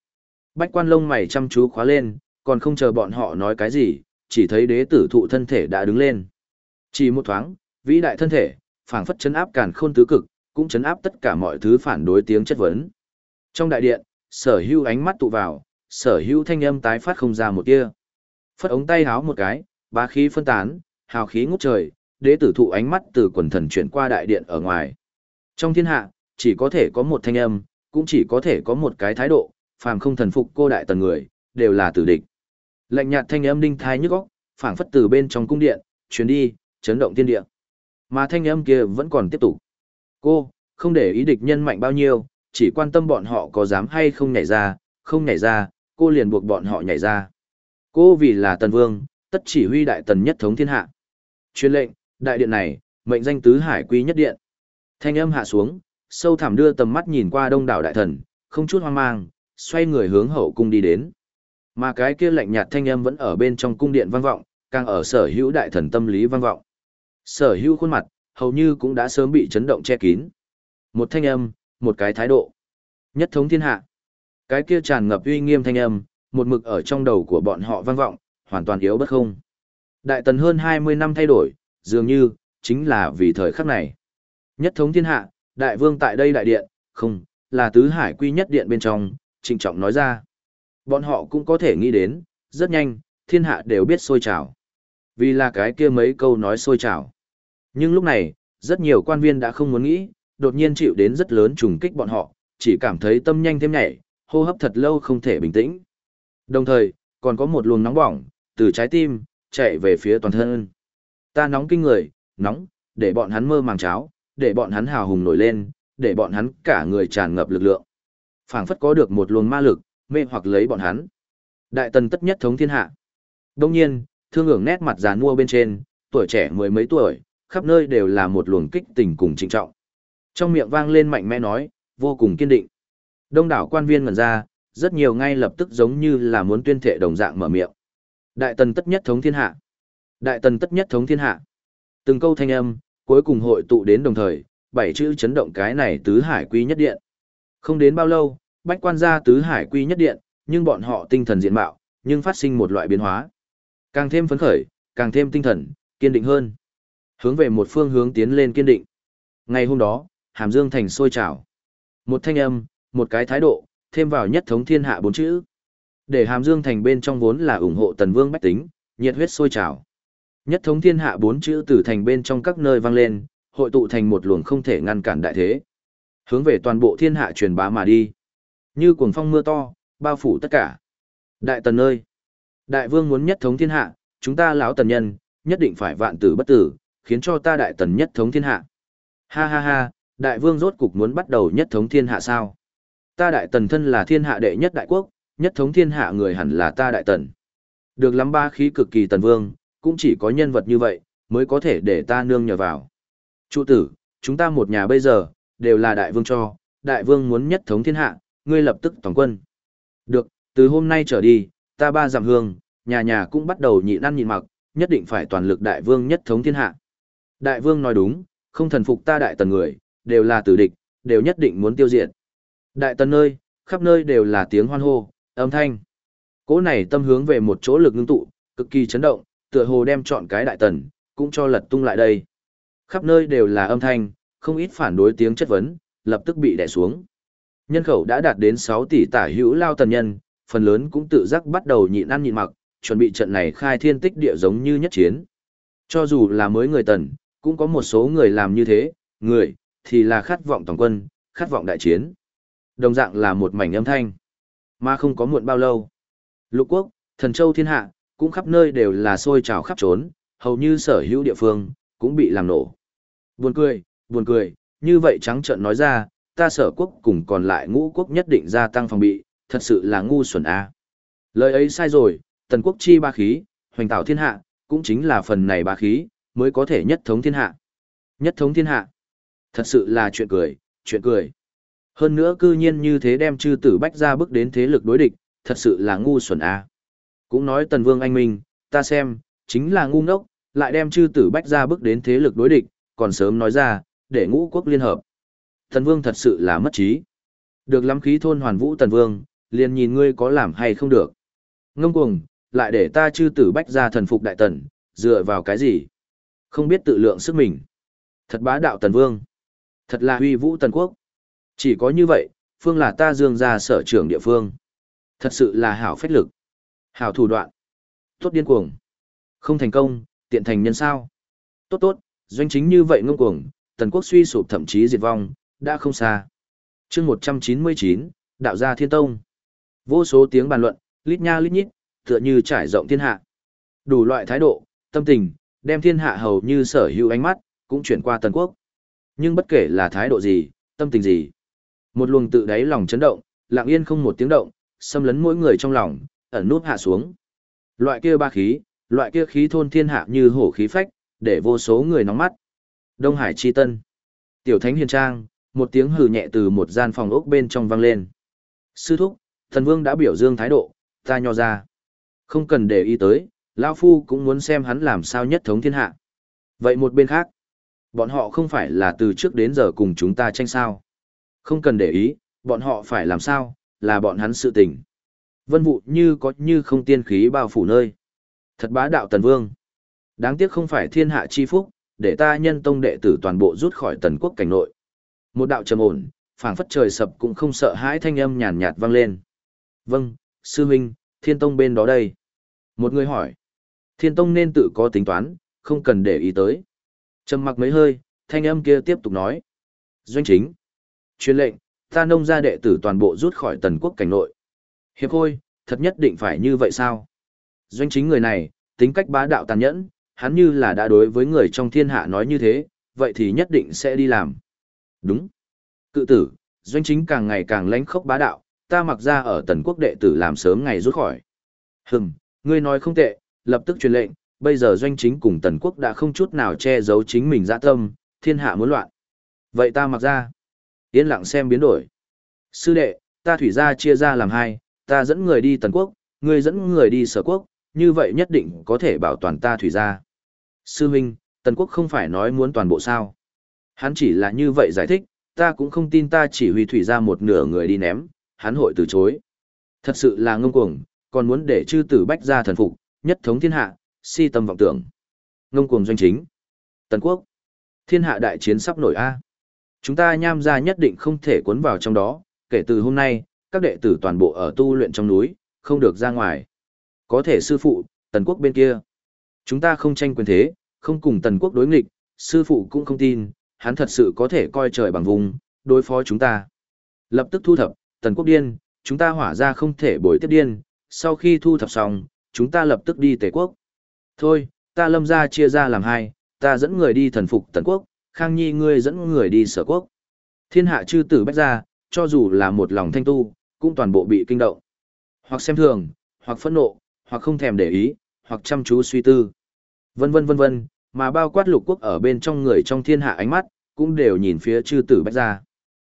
Bách quan lông mày chăm chú khóa lên, còn không chờ bọn họ nói cái gì, chỉ thấy đế tử thụ thân thể đã đứng lên. Chỉ một thoáng, vĩ đại thân thể, phảng phất chấn áp càn khôn tứ cực, cũng chấn áp tất cả mọi thứ phản đối tiếng chất vấn. Trong đại điện, sở hưu ánh mắt tụ vào, sở hưu thanh âm tái phát không ra một tia. Phất ống tay háo một cái, ba khí phân tán, hào khí ngút trời, đế tử thụ ánh mắt từ quần thần chuyển qua đại điện ở ngoài. Trong thiên hạ, chỉ có thể có một thanh âm, cũng chỉ có thể có một cái thái độ, phàm không thần phục cô đại tần người, đều là tử địch. Lạnh nhạt thanh âm đinh thai nhức óc, phảng phất từ bên trong cung điện, chuyến đi, chấn động thiên địa. Mà thanh âm kia vẫn còn tiếp tục. Cô, không để ý địch nhân mạnh bao nhiêu, chỉ quan tâm bọn họ có dám hay không nhảy ra, không nhảy ra, cô liền buộc bọn họ nhảy ra. Cô vì là tần vương, tất chỉ huy đại tần nhất thống thiên hạ. Chuyên lệnh, đại điện này, mệnh danh tứ hải quy nhất điện. Thanh âm hạ xuống, sâu thẳm đưa tầm mắt nhìn qua đông đảo đại thần, không chút hoang mang, xoay người hướng hậu cung đi đến. Mà cái kia lạnh nhạt thanh âm vẫn ở bên trong cung điện vang vọng, càng ở sở hữu đại thần tâm lý vang vọng. Sở hữu khuôn mặt, hầu như cũng đã sớm bị chấn động che kín. Một thanh âm, một cái thái độ. Nhất thống thiên hạ. Cái kia tràn ngập uy nghiêm thanh âm, một mực ở trong đầu của bọn họ vang vọng, hoàn toàn yếu bất không. Đại tần hơn 20 năm thay đổi, dường như, chính là vì thời khắc này. Nhất thống thiên hạ, đại vương tại đây đại điện, không, là tứ hải quy nhất điện bên trong, trịnh trọng nói ra. Bọn họ cũng có thể nghĩ đến, rất nhanh, thiên hạ đều biết sôi trào. Vì là cái kia mấy câu nói sôi trào. Nhưng lúc này, rất nhiều quan viên đã không muốn nghĩ, đột nhiên chịu đến rất lớn trùng kích bọn họ, chỉ cảm thấy tâm nhanh thêm nhảy, hô hấp thật lâu không thể bình tĩnh. Đồng thời, còn có một luồng nóng bỏng, từ trái tim, chạy về phía toàn thân. Ta nóng kinh người, nóng, để bọn hắn mơ màng cháo, để bọn hắn hào hùng nổi lên, để bọn hắn cả người tràn ngập lực lượng. phảng phất có được một luồng ma lực, mê hoặc lấy bọn hắn. Đại tần tất nhất thống thiên hạ. Đông nhiên, thương hưởng nét mặt già nua bên trên, tuổi trẻ mười mấy tuổi, khắp nơi đều là một luồng kích tình cùng trịnh trọng. Trong miệng vang lên mạnh mẽ nói, vô cùng kiên định. Đông đảo quan viên ngẩn ra, rất nhiều ngay lập tức giống như là muốn tuyên thệ đồng dạng mở miệng. Đại tần tất nhất thống thiên hạ. Đại tần tất nhất thống thiên hạ. Từng câu thanh âm, cuối cùng hội tụ đến đồng thời, bảy chữ chấn động cái này tứ hải quy nhất điện. Không đến bao lâu, bách quan gia tứ hải quy nhất điện, nhưng bọn họ tinh thần diện mạo, nhưng phát sinh một loại biến hóa. Càng thêm phấn khởi, càng thêm tinh thần, kiên định hơn. Hướng về một phương hướng tiến lên kiên định. Ngày hôm đó, Hàm Dương thành sôi trào. Một thanh âm, một cái thái độ, thêm vào nhất thống thiên hạ bốn chữ. Để Hàm Dương thành bên trong vốn là ủng hộ Tần Vương bách tính, nhiệt huyết sôi trào. Nhất thống thiên hạ bốn chữ từ thành bên trong các nơi vang lên, hội tụ thành một luồng không thể ngăn cản đại thế. Hướng về toàn bộ thiên hạ truyền bá mà đi. Như cuồng phong mưa to, bao phủ tất cả. Đại tần ơi! Đại vương muốn nhất thống thiên hạ, chúng ta lão tần nhân, nhất định phải vạn tử bất tử, khiến cho ta đại tần nhất thống thiên hạ. Ha ha ha, đại vương rốt cục muốn bắt đầu nhất thống thiên hạ sao? Ta đại tần thân là thiên hạ đệ nhất đại quốc, nhất thống thiên hạ người hẳn là ta đại tần. Được lắm ba khí cực kỳ tần vương, cũng chỉ có nhân vật như vậy, mới có thể để ta nương nhờ vào. Chủ tử, chúng ta một nhà bây giờ, đều là đại vương cho, đại vương muốn nhất thống thiên hạ, ngươi lập tức toàn quân. Được, từ hôm nay trở đi, ta ba giảm hương, nhà nhà cũng bắt đầu nhịn ăn nhịn mặc, nhất định phải toàn lực đại vương nhất thống thiên hạ. Đại vương nói đúng, không thần phục ta đại tần người, đều là tử địch, đều nhất định muốn tiêu diệt. Đại tần nơi, khắp nơi đều là tiếng hoan hô, âm thanh. Cố này tâm hướng về một chỗ lực ngưng tụ, cực kỳ chấn động, tựa hồ đem chọn cái đại tần, cũng cho lật tung lại đây. Khắp nơi đều là âm thanh, không ít phản đối tiếng chất vấn, lập tức bị đè xuống. Nhân khẩu đã đạt đến 6 tỷ tả hữu lao tần nhân, phần lớn cũng tự giác bắt đầu nhịn ăn nhịn mặc, chuẩn bị trận này khai thiên tích địa giống như nhất chiến. Cho dù là mới người tần, cũng có một số người làm như thế, người, thì là khát vọng toàn quân, khát vọng đại chiến. Đồng dạng là một mảnh âm thanh, mà không có muộn bao lâu. Lục quốc, thần châu thiên hạ, cũng khắp nơi đều là sôi trào khắp trốn, hầu như sở hữu địa phương, cũng bị làm nổ. Buồn cười, buồn cười, như vậy trắng trợn nói ra, ta sở quốc cùng còn lại ngũ quốc nhất định gia tăng phòng bị, thật sự là ngu xuẩn a. Lời ấy sai rồi, tần quốc chi ba khí, hoành tạo thiên hạ, cũng chính là phần này ba khí, mới có thể nhất thống thiên hạ. Nhất thống thiên hạ. Thật sự là chuyện cười, chuyện cười. Hơn nữa cư nhiên như thế đem chư tử bách ra bước đến thế lực đối địch, thật sự là ngu xuẩn a. Cũng nói tần vương anh minh, ta xem, chính là ngu ngốc, lại đem chư tử bách ra bước đến thế lực đối địch, còn sớm nói ra, để ngũ quốc liên hợp. Tần vương thật sự là mất trí. Được lắm khí thôn hoàn vũ tần vương, liền nhìn ngươi có làm hay không được. Ngông cuồng, lại để ta chư tử bách ra thần phục đại tần, dựa vào cái gì? Không biết tự lượng sức mình. Thật bá đạo tần vương. Thật là huy vũ tần quốc. Chỉ có như vậy, phương là ta dương ra sở trưởng địa phương. Thật sự là hảo phách lực. Hảo thủ đoạn. Tốt điên cuồng. Không thành công, tiện thành nhân sao. Tốt tốt, doanh chính như vậy ngông cuồng, tần quốc suy sụp thậm chí diệt vong, đã không xa. chương 199, đạo gia thiên tông. Vô số tiếng bàn luận, lít nha lít nhít, tựa như trải rộng thiên hạ. Đủ loại thái độ, tâm tình, đem thiên hạ hầu như sở hữu ánh mắt, cũng chuyển qua tần quốc. Nhưng bất kể là thái độ gì, tâm tình gì, một luồng tự đáy lòng chấn động, lặng yên không một tiếng động, xâm lấn mỗi người trong lòng, ẩn nút hạ xuống. Loại kia ba khí, loại kia khí thôn thiên hạ như hổ khí phách, để vô số người nóng mắt. Đông Hải Chi Tân. Tiểu Thánh Hiền Trang, một tiếng hừ nhẹ từ một gian phòng ốc bên trong vang lên. Sư thúc, thần vương đã biểu dương thái độ, ta nho ra. Không cần để ý tới, lão Phu cũng muốn xem hắn làm sao nhất thống thiên hạ. Vậy một bên khác, bọn họ không phải là từ trước đến giờ cùng chúng ta tranh sao. Không cần để ý, bọn họ phải làm sao, là bọn hắn sự tình. Vân vụ như có như không tiên khí bao phủ nơi. Thật bá đạo tần vương. Đáng tiếc không phải thiên hạ chi phúc, để ta nhân tông đệ tử toàn bộ rút khỏi tần quốc cảnh nội. Một đạo trầm ổn, phảng phất trời sập cũng không sợ hãi thanh âm nhàn nhạt vang lên. Vâng, sư huynh, thiên tông bên đó đây. Một người hỏi. Thiên tông nên tự có tính toán, không cần để ý tới. Trầm mặc mấy hơi, thanh âm kia tiếp tục nói. Doanh chính. truyền lệnh, ta nông gia đệ tử toàn bộ rút khỏi tần quốc cảnh nội. Hiệp khôi, thật nhất định phải như vậy sao? Doanh chính người này, tính cách bá đạo tàn nhẫn, hắn như là đã đối với người trong thiên hạ nói như thế, vậy thì nhất định sẽ đi làm. Đúng. Cự tử, doanh chính càng ngày càng lánh khốc bá đạo, ta mặc ra ở tần quốc đệ tử làm sớm ngày rút khỏi. Hừm, ngươi nói không tệ, lập tức truyền lệnh, bây giờ doanh chính cùng tần quốc đã không chút nào che giấu chính mình dã tâm, thiên hạ muốn loạn. Vậy ta mặc ra. Yên lặng xem biến đổi. Sư đệ, ta thủy ra chia ra làm hai, ta dẫn người đi tần quốc, ngươi dẫn người đi sở quốc, như vậy nhất định có thể bảo toàn ta thủy ra. Sư Minh, tần quốc không phải nói muốn toàn bộ sao. Hắn chỉ là như vậy giải thích, ta cũng không tin ta chỉ huy thủy ra một nửa người đi ném, hắn hội từ chối. Thật sự là ngông cuồng, còn muốn để chư tử bách ra thần phục, nhất thống thiên hạ, si tâm vọng tưởng. Ngông cuồng doanh chính. Tần quốc. Thiên hạ đại chiến sắp nổi A. Chúng ta nham ra nhất định không thể cuốn vào trong đó, kể từ hôm nay, các đệ tử toàn bộ ở tu luyện trong núi, không được ra ngoài. Có thể sư phụ, tần quốc bên kia. Chúng ta không tranh quyền thế, không cùng tần quốc đối nghịch, sư phụ cũng không tin, hắn thật sự có thể coi trời bằng vùng, đối phó chúng ta. Lập tức thu thập, tần quốc điên, chúng ta hỏa ra không thể bồi tiếp điên, sau khi thu thập xong, chúng ta lập tức đi tề quốc. Thôi, ta lâm ra chia ra làm hai, ta dẫn người đi thần phục tần quốc, khang nhi ngươi dẫn người đi sở quốc. Thiên hạ chư tử bách ra, cho dù là một lòng thanh tu, cũng toàn bộ bị kinh động. Hoặc xem thường, hoặc phẫn nộ, hoặc không thèm để ý, hoặc chăm chú suy tư. Vân vân vân vân, mà bao quát lục quốc ở bên trong người trong thiên hạ ánh mắt, cũng đều nhìn phía chư tử bách gia.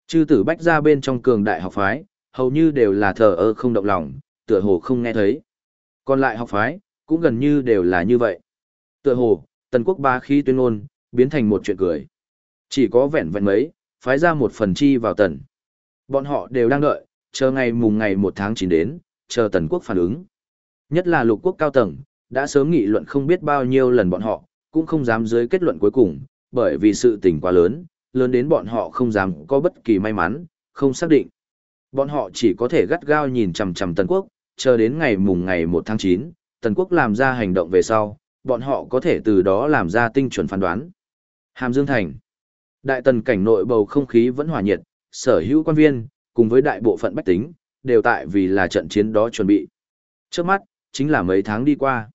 Chư tử bách gia bên trong cường đại học phái, hầu như đều là thờ ơ không động lòng, tựa hồ không nghe thấy. Còn lại học phái, cũng gần như đều là như vậy. Tựa hồ, tần quốc ba khí tuyên ngôn, biến thành một chuyện cười. Chỉ có vẹn vẹn mấy, phái ra một phần chi vào tần. Bọn họ đều đang đợi, chờ ngày mùng ngày 1 tháng 9 đến, chờ tần quốc phản ứng. Nhất là lục quốc cao tầng, đã sớm nghị luận không biết bao nhiêu lần bọn họ, cũng không dám dưới kết luận cuối cùng, bởi vì sự tình quá lớn, lớn đến bọn họ không dám có bất kỳ may mắn, không xác định. Bọn họ chỉ có thể gắt gao nhìn chằm chằm Tần Quốc, chờ đến ngày mùng ngày 1 tháng 9, Tần Quốc làm ra hành động về sau, bọn họ có thể từ đó làm ra tinh chuẩn phán đoán. Hàm Dương Thành Đại tần cảnh nội bầu không khí vẫn hòa nhiệt, sở hữu quan viên, cùng với đại bộ phận bách tính, đều tại vì là trận chiến đó chuẩn bị. Trước mắt, chính là mấy tháng đi qua.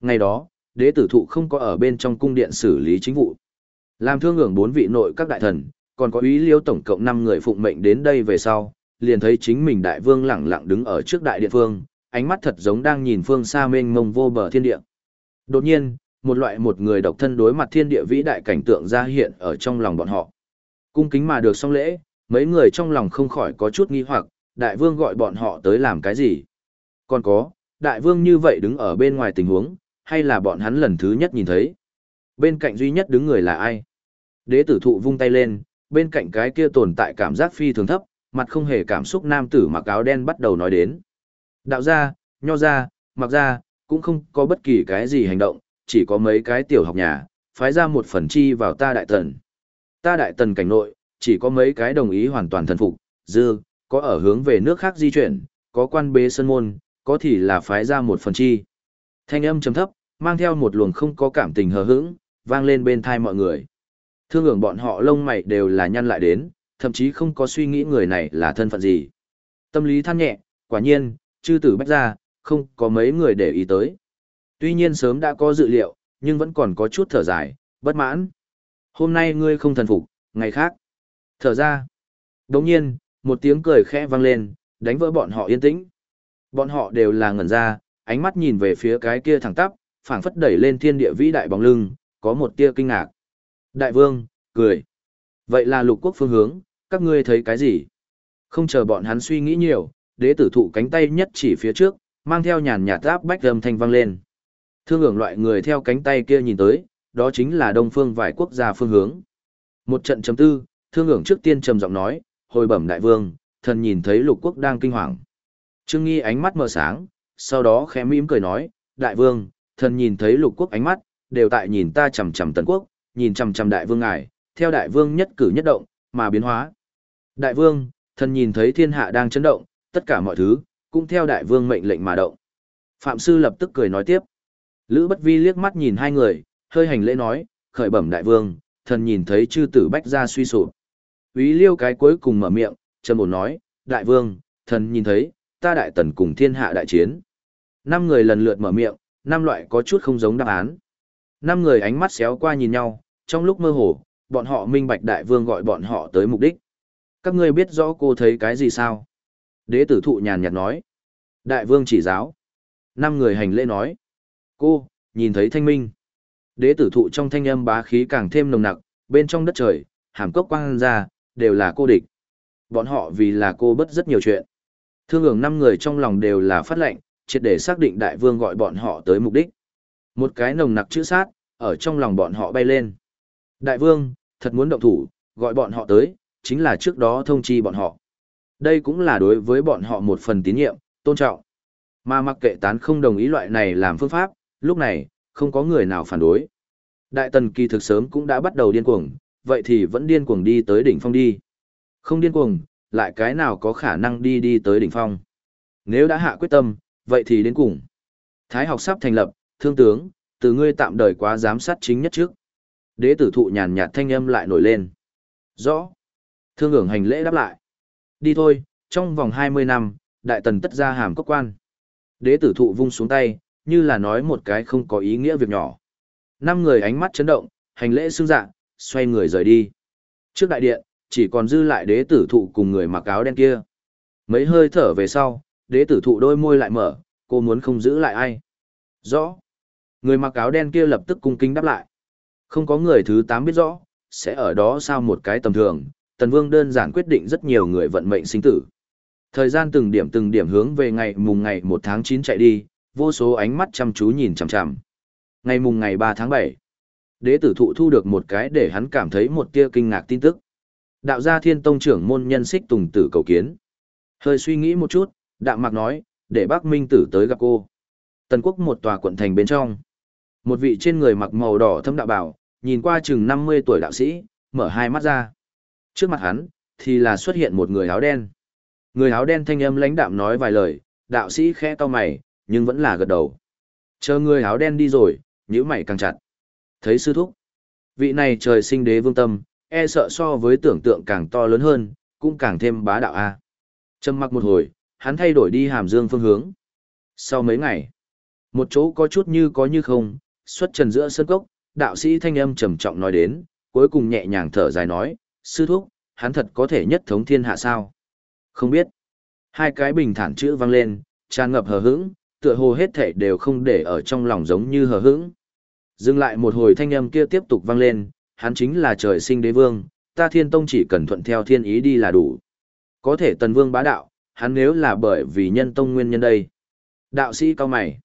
Ngày đó, đế tử thụ không có ở bên trong cung điện xử lý chính vụ. Làm thương ngưỡng bốn vị nội các đại thần, còn có ý liêu tổng cộng 5 người phụng mệnh đến đây về sau, liền thấy chính mình đại vương lẳng lặng đứng ở trước đại địa phương, ánh mắt thật giống đang nhìn phương xa mênh mông vô bờ thiên địa. Đột nhiên, một loại một người độc thân đối mặt thiên địa vĩ đại cảnh tượng ra hiện ở trong lòng bọn họ. Cung kính mà được xong lễ, mấy người trong lòng không khỏi có chút nghi hoặc, đại vương gọi bọn họ tới làm cái gì? Còn có, đại vương như vậy đứng ở bên ngoài tình huống, hay là bọn hắn lần thứ nhất nhìn thấy? Bên cạnh duy nhất đứng người là ai? Đế tử thụ vung tay lên, bên cạnh cái kia tồn tại cảm giác phi thường thấp, mặt không hề cảm xúc nam tử mặc áo đen bắt đầu nói đến. Đạo gia, nho gia, mặc gia, cũng không có bất kỳ cái gì hành động, chỉ có mấy cái tiểu học nhà, phái ra một phần chi vào ta đại tần. Ta đại tần cảnh nội, chỉ có mấy cái đồng ý hoàn toàn thần phục, dư, có ở hướng về nước khác di chuyển, có quan bế sân môn, có thì là phái ra một phần chi. Thanh âm trầm thấp, mang theo một luồng không có cảm tình hờ hững, vang lên bên thai mọi người. Thương hưởng bọn họ lông mày đều là nhăn lại đến, thậm chí không có suy nghĩ người này là thân phận gì. Tâm lý than nhẹ, quả nhiên, chư tử bách ra, không có mấy người để ý tới. Tuy nhiên sớm đã có dự liệu, nhưng vẫn còn có chút thở dài, bất mãn. Hôm nay ngươi không thần phục, ngày khác. Thở ra. Đồng nhiên, một tiếng cười khẽ vang lên, đánh vỡ bọn họ yên tĩnh. Bọn họ đều là ngẩn ra, ánh mắt nhìn về phía cái kia thẳng tắp, phảng phất đẩy lên thiên địa vĩ đại bóng lưng, có một tia kinh ngạc. Đại vương, cười. Vậy là lục quốc phương hướng, các ngươi thấy cái gì? Không chờ bọn hắn suy nghĩ nhiều, đế tử thụ cánh tay nhất chỉ phía trước, mang theo nhàn nhạt áp bách âm thanh vang lên. Thương hưởng loại người theo cánh tay kia nhìn tới, đó chính là đông phương vài quốc gia phương hướng. Một trận chấm tư, thương hưởng trước tiên trầm giọng nói, hồi bẩm đại vương, thần nhìn thấy lục quốc đang kinh hoàng. Trương Nghi ánh mắt mờ sáng, sau đó khẽ mỉm cười nói, đại vương, thần nhìn thấy lục quốc ánh mắt, đều tại nhìn ta chầm chầm tần quốc, nhìn chầm chầm đại vương ngài, theo đại vương nhất cử nhất động, mà biến hóa. Đại vương, thần nhìn thấy thiên hạ đang chấn động, tất cả mọi thứ, cũng theo đại vương mệnh lệnh mà động. Phạm sư lập tức cười nói tiếp. Lữ bất vi liếc mắt nhìn hai người, hơi hành lễ nói, khởi bẩm đại vương, thần nhìn thấy chư tử bách ra suy sụp. Úy liêu cái cuối cùng mở miệng, trầm ổn nói, đại vương, thần nhìn thấy, ta đại tần cùng thiên hạ đại chiến. Năm người lần lượt mở miệng, năm loại có chút không giống đáp án. Năm người ánh mắt xéo qua nhìn nhau, trong lúc mơ hồ, bọn họ minh bạch đại vương gọi bọn họ tới mục đích. Các ngươi biết rõ cô thấy cái gì sao? Đế tử thụ nhàn nhạt nói. Đại vương chỉ giáo. Năm người hành lễ nói. Cô, nhìn thấy thanh minh. Đế tử thụ trong thanh âm bá khí càng thêm nồng nặc, bên trong đất trời, hàm cốc quang ra, đều là cô địch. Bọn họ vì là cô bất rất nhiều chuyện. Thương hưởng năm người trong lòng đều là phát lệnh, triệt để xác định đại vương gọi bọn họ tới mục đích. Một cái nồng nặc chữ sát, ở trong lòng bọn họ bay lên. Đại vương, thật muốn động thủ, gọi bọn họ tới, chính là trước đó thông chi bọn họ. Đây cũng là đối với bọn họ một phần tín nhiệm, tôn trọng. Mà mặc kệ tán không đồng ý loại này làm phương pháp, lúc này, không có người nào phản đối. Đại tần kỳ thực sớm cũng đã bắt đầu điên cuồng, vậy thì vẫn điên cuồng đi tới đỉnh phong đi. Không điên cuồng, lại cái nào có khả năng đi đi tới đỉnh phong. Nếu đã hạ quyết tâm, vậy thì đến cùng. Thái học sắp thành lập, thương tướng, từ ngươi tạm đời quá giám sát chính nhất trước. Đế tử thụ nhàn nhạt thanh âm lại nổi lên. Rõ. Thương ưởng hành lễ đáp lại. Đi thôi, trong vòng 20 năm, đại tần tất ra hàm cốc quan. Đế tử thụ vung xuống tay, như là nói một cái không có ý nghĩa việc nhỏ. Năm người ánh mắt chấn động, hành lễ xương dạ, xoay người rời đi. Trước đại điện, chỉ còn dư lại đế tử thụ cùng người mặc áo đen kia. Mấy hơi thở về sau, đế tử thụ đôi môi lại mở, cô muốn không giữ lại ai. Rõ. Người mặc áo đen kia lập tức cung kính đáp lại. Không có người thứ tám biết rõ, sẽ ở đó sao một cái tầm thường, Tần Vương đơn giản quyết định rất nhiều người vận mệnh sinh tử. Thời gian từng điểm từng điểm hướng về ngày mùng ngày 1 tháng 9 chạy đi, vô số ánh mắt chăm chú nhìn chằm chằm. Ngày mùng ngày 3 tháng 7, đế tử thụ thu được một cái để hắn cảm thấy một tia kinh ngạc tin tức. Đạo gia thiên tông trưởng môn nhân xích tùng tử cầu kiến. Hơi suy nghĩ một chút, đạm mạc nói, để bác minh tử tới gặp cô. Tần quốc một tòa quận thành bên trong. Một vị trên người mặc màu đỏ thâm đạo bảo, nhìn qua chừng 50 tuổi đạo sĩ, mở hai mắt ra. Trước mặt hắn, thì là xuất hiện một người áo đen. Người áo đen thanh âm lãnh đạm nói vài lời, đạo sĩ khẽ to mày, nhưng vẫn là gật đầu. Chờ người áo đen đi rồi, nhíu mày càng chặt. Thấy sư thúc. Vị này trời sinh đế vương tâm, e sợ so với tưởng tượng càng to lớn hơn, cũng càng thêm bá đạo a. Trầm mặc một hồi, hắn thay đổi đi hàm dương phương hướng. Sau mấy ngày, một chỗ có chút như có như không, xuất trần giữa sân cốc, đạo sĩ thanh âm trầm trọng nói đến, cuối cùng nhẹ nhàng thở dài nói, sư thúc, hắn thật có thể nhất thống thiên hạ sao? Không biết. Hai cái bình thản chữ vang lên, tràn ngập hờ hững, tựa hồ hết thể đều không để ở trong lòng giống như hờ hững. Dừng lại một hồi thanh âm kia tiếp tục vang lên, hắn chính là trời sinh đế vương, ta thiên tông chỉ cần thuận theo thiên ý đi là đủ. Có thể tần vương bá đạo, hắn nếu là bởi vì nhân tông nguyên nhân đây. Đạo sĩ cao mày.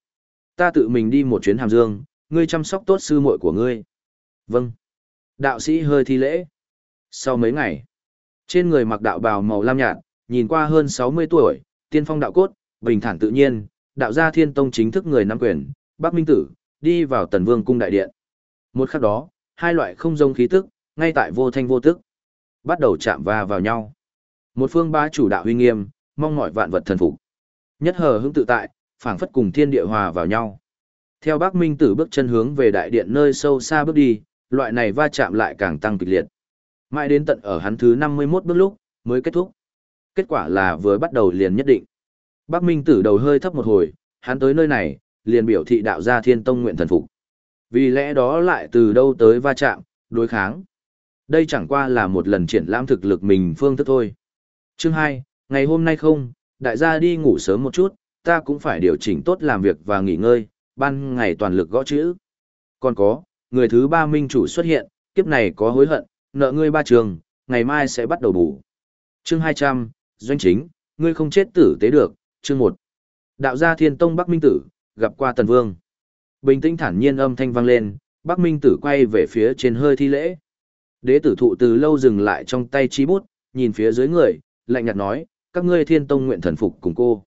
Ta tự mình đi một chuyến hàm dương, ngươi chăm sóc tốt sư muội của ngươi. Vâng. Đạo sĩ hơi thi lễ. Sau mấy ngày, trên người mặc đạo bào màu lam nhạt, nhìn qua hơn 60 tuổi, tiên phong đạo cốt, bình thản tự nhiên, đạo gia thiên tông chính thức người nắm quyền, Bắc Minh Tử, đi vào tần vương cung đại điện. Một khắc đó, hai loại không giống khí tức, ngay tại vô thanh vô tức, bắt đầu chạm va vào nhau. Một phương ba chủ đạo huy nghiêm, mong mọi vạn vật thần phục. Nhất hờ hững tự tại, phảng phất cùng thiên địa hòa vào nhau. Theo Bắc Minh Tử bước chân hướng về đại điện nơi sâu xa bước đi, loại này va chạm lại càng tăng kịch liệt. Mãi đến tận ở hắn thứ 51 bước lúc, mới kết thúc. Kết quả là vừa bắt đầu liền nhất định. Bắc Minh Tử đầu hơi thấp một hồi, hắn tới nơi này, liền biểu thị đạo gia thiên tông nguyện thần phục. Vì lẽ đó lại từ đâu tới va chạm, đối kháng. Đây chẳng qua là một lần triển lãm thực lực mình phương thức thôi. Chương 2, ngày hôm nay không, đại gia đi ngủ sớm một chút, ta cũng phải điều chỉnh tốt làm việc và nghỉ ngơi, ban ngày toàn lực gõ chữ. Còn có, người thứ ba minh chủ xuất hiện, kiếp này có hối hận, nợ ngươi ba trường, ngày mai sẽ bắt đầu bù. Chương 200, doanh chính, ngươi không chết tử tế được, chương 1. Đạo gia thiên tông Bắc Minh Tử, gặp qua Tần Vương. Bình tĩnh thản nhiên âm thanh vang lên, Bắc Minh Tử quay về phía trên hơi thi lễ. Đế tử thụ từ lâu dừng lại trong tay chi bút, nhìn phía dưới người, lạnh nhạt nói, các ngươi thiên tông nguyện thần phục cùng cô.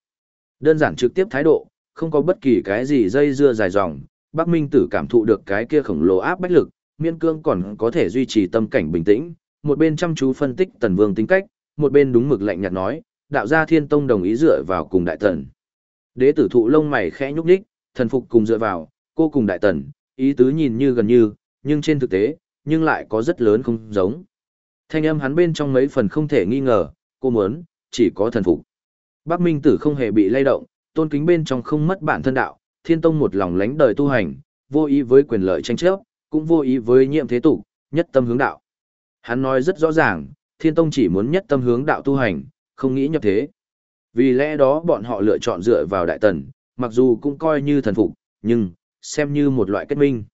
Đơn giản trực tiếp thái độ, không có bất kỳ cái gì dây dưa dài dòng, Bắc Minh Tử cảm thụ được cái kia khổng lồ áp bách lực, miên cương còn có thể duy trì tâm cảnh bình tĩnh, một bên chăm chú phân tích Tần Vương tính cách, một bên đúng mực lạnh nhạt nói, đạo gia Thiên Tông đồng ý dựa vào cùng đại tần. Đế tử thụ lông mày khẽ nhúc nhích, thần phục cùng dựa vào, cô cùng đại tần, ý tứ nhìn như gần như, nhưng trên thực tế, nhưng lại có rất lớn không giống. Thanh âm hắn bên trong mấy phần không thể nghi ngờ, cô muốn, chỉ có thần phục. Bắc Minh Tử không hề bị lay động, tôn kính bên trong không mất bản thân đạo, thiên tông một lòng lánh đời tu hành, vô ý với quyền lợi tranh chấp, cũng vô ý với nhiệm thế tục, nhất tâm hướng đạo. Hắn nói rất rõ ràng, thiên tông chỉ muốn nhất tâm hướng đạo tu hành, không nghĩ nhập thế. Vì lẽ đó bọn họ lựa chọn dựa vào đại tần, mặc dù cũng coi như thần phục, nhưng, xem như một loại kết minh.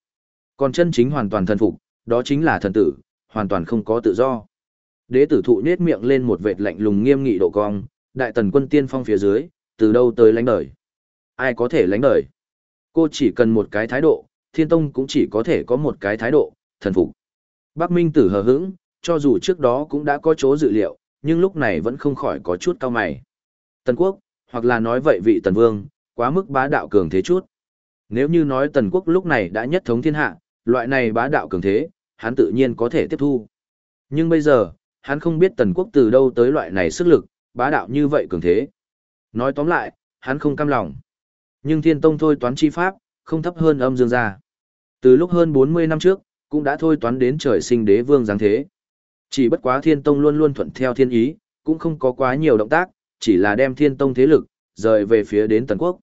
Còn chân chính hoàn toàn thần phục, đó chính là thần tử, hoàn toàn không có tự do. Đế tử thụ nết miệng lên một vệt lạnh lùng nghiêm nghị độ cong, đại tần quân tiên phong phía dưới, từ đâu tới lãnh đời. Ai có thể lãnh đời? Cô chỉ cần một cái thái độ, thiên tông cũng chỉ có thể có một cái thái độ, thần phục. Bắc Minh tử hờ hững, cho dù trước đó cũng đã có chỗ dự liệu, nhưng lúc này vẫn không khỏi có chút cao mày. Tần quốc, hoặc là nói vậy vị tần vương, quá mức bá đạo cường thế chút. Nếu như nói tần quốc lúc này đã nhất thống thiên hạ, loại này bá đạo cường thế, hắn tự nhiên có thể tiếp thu. Nhưng bây giờ, hắn không biết tần quốc từ đâu tới loại này sức lực, bá đạo như vậy cường thế. Nói tóm lại, hắn không cam lòng. Nhưng thiên tông thôi toán chi pháp, không thấp hơn âm dương gia. Từ lúc hơn 40 năm trước, cũng đã thôi toán đến trời sinh đế vương giáng thế. Chỉ bất quá thiên tông luôn luôn thuận theo thiên ý, cũng không có quá nhiều động tác, chỉ là đem thiên tông thế lực, rời về phía đến tần quốc.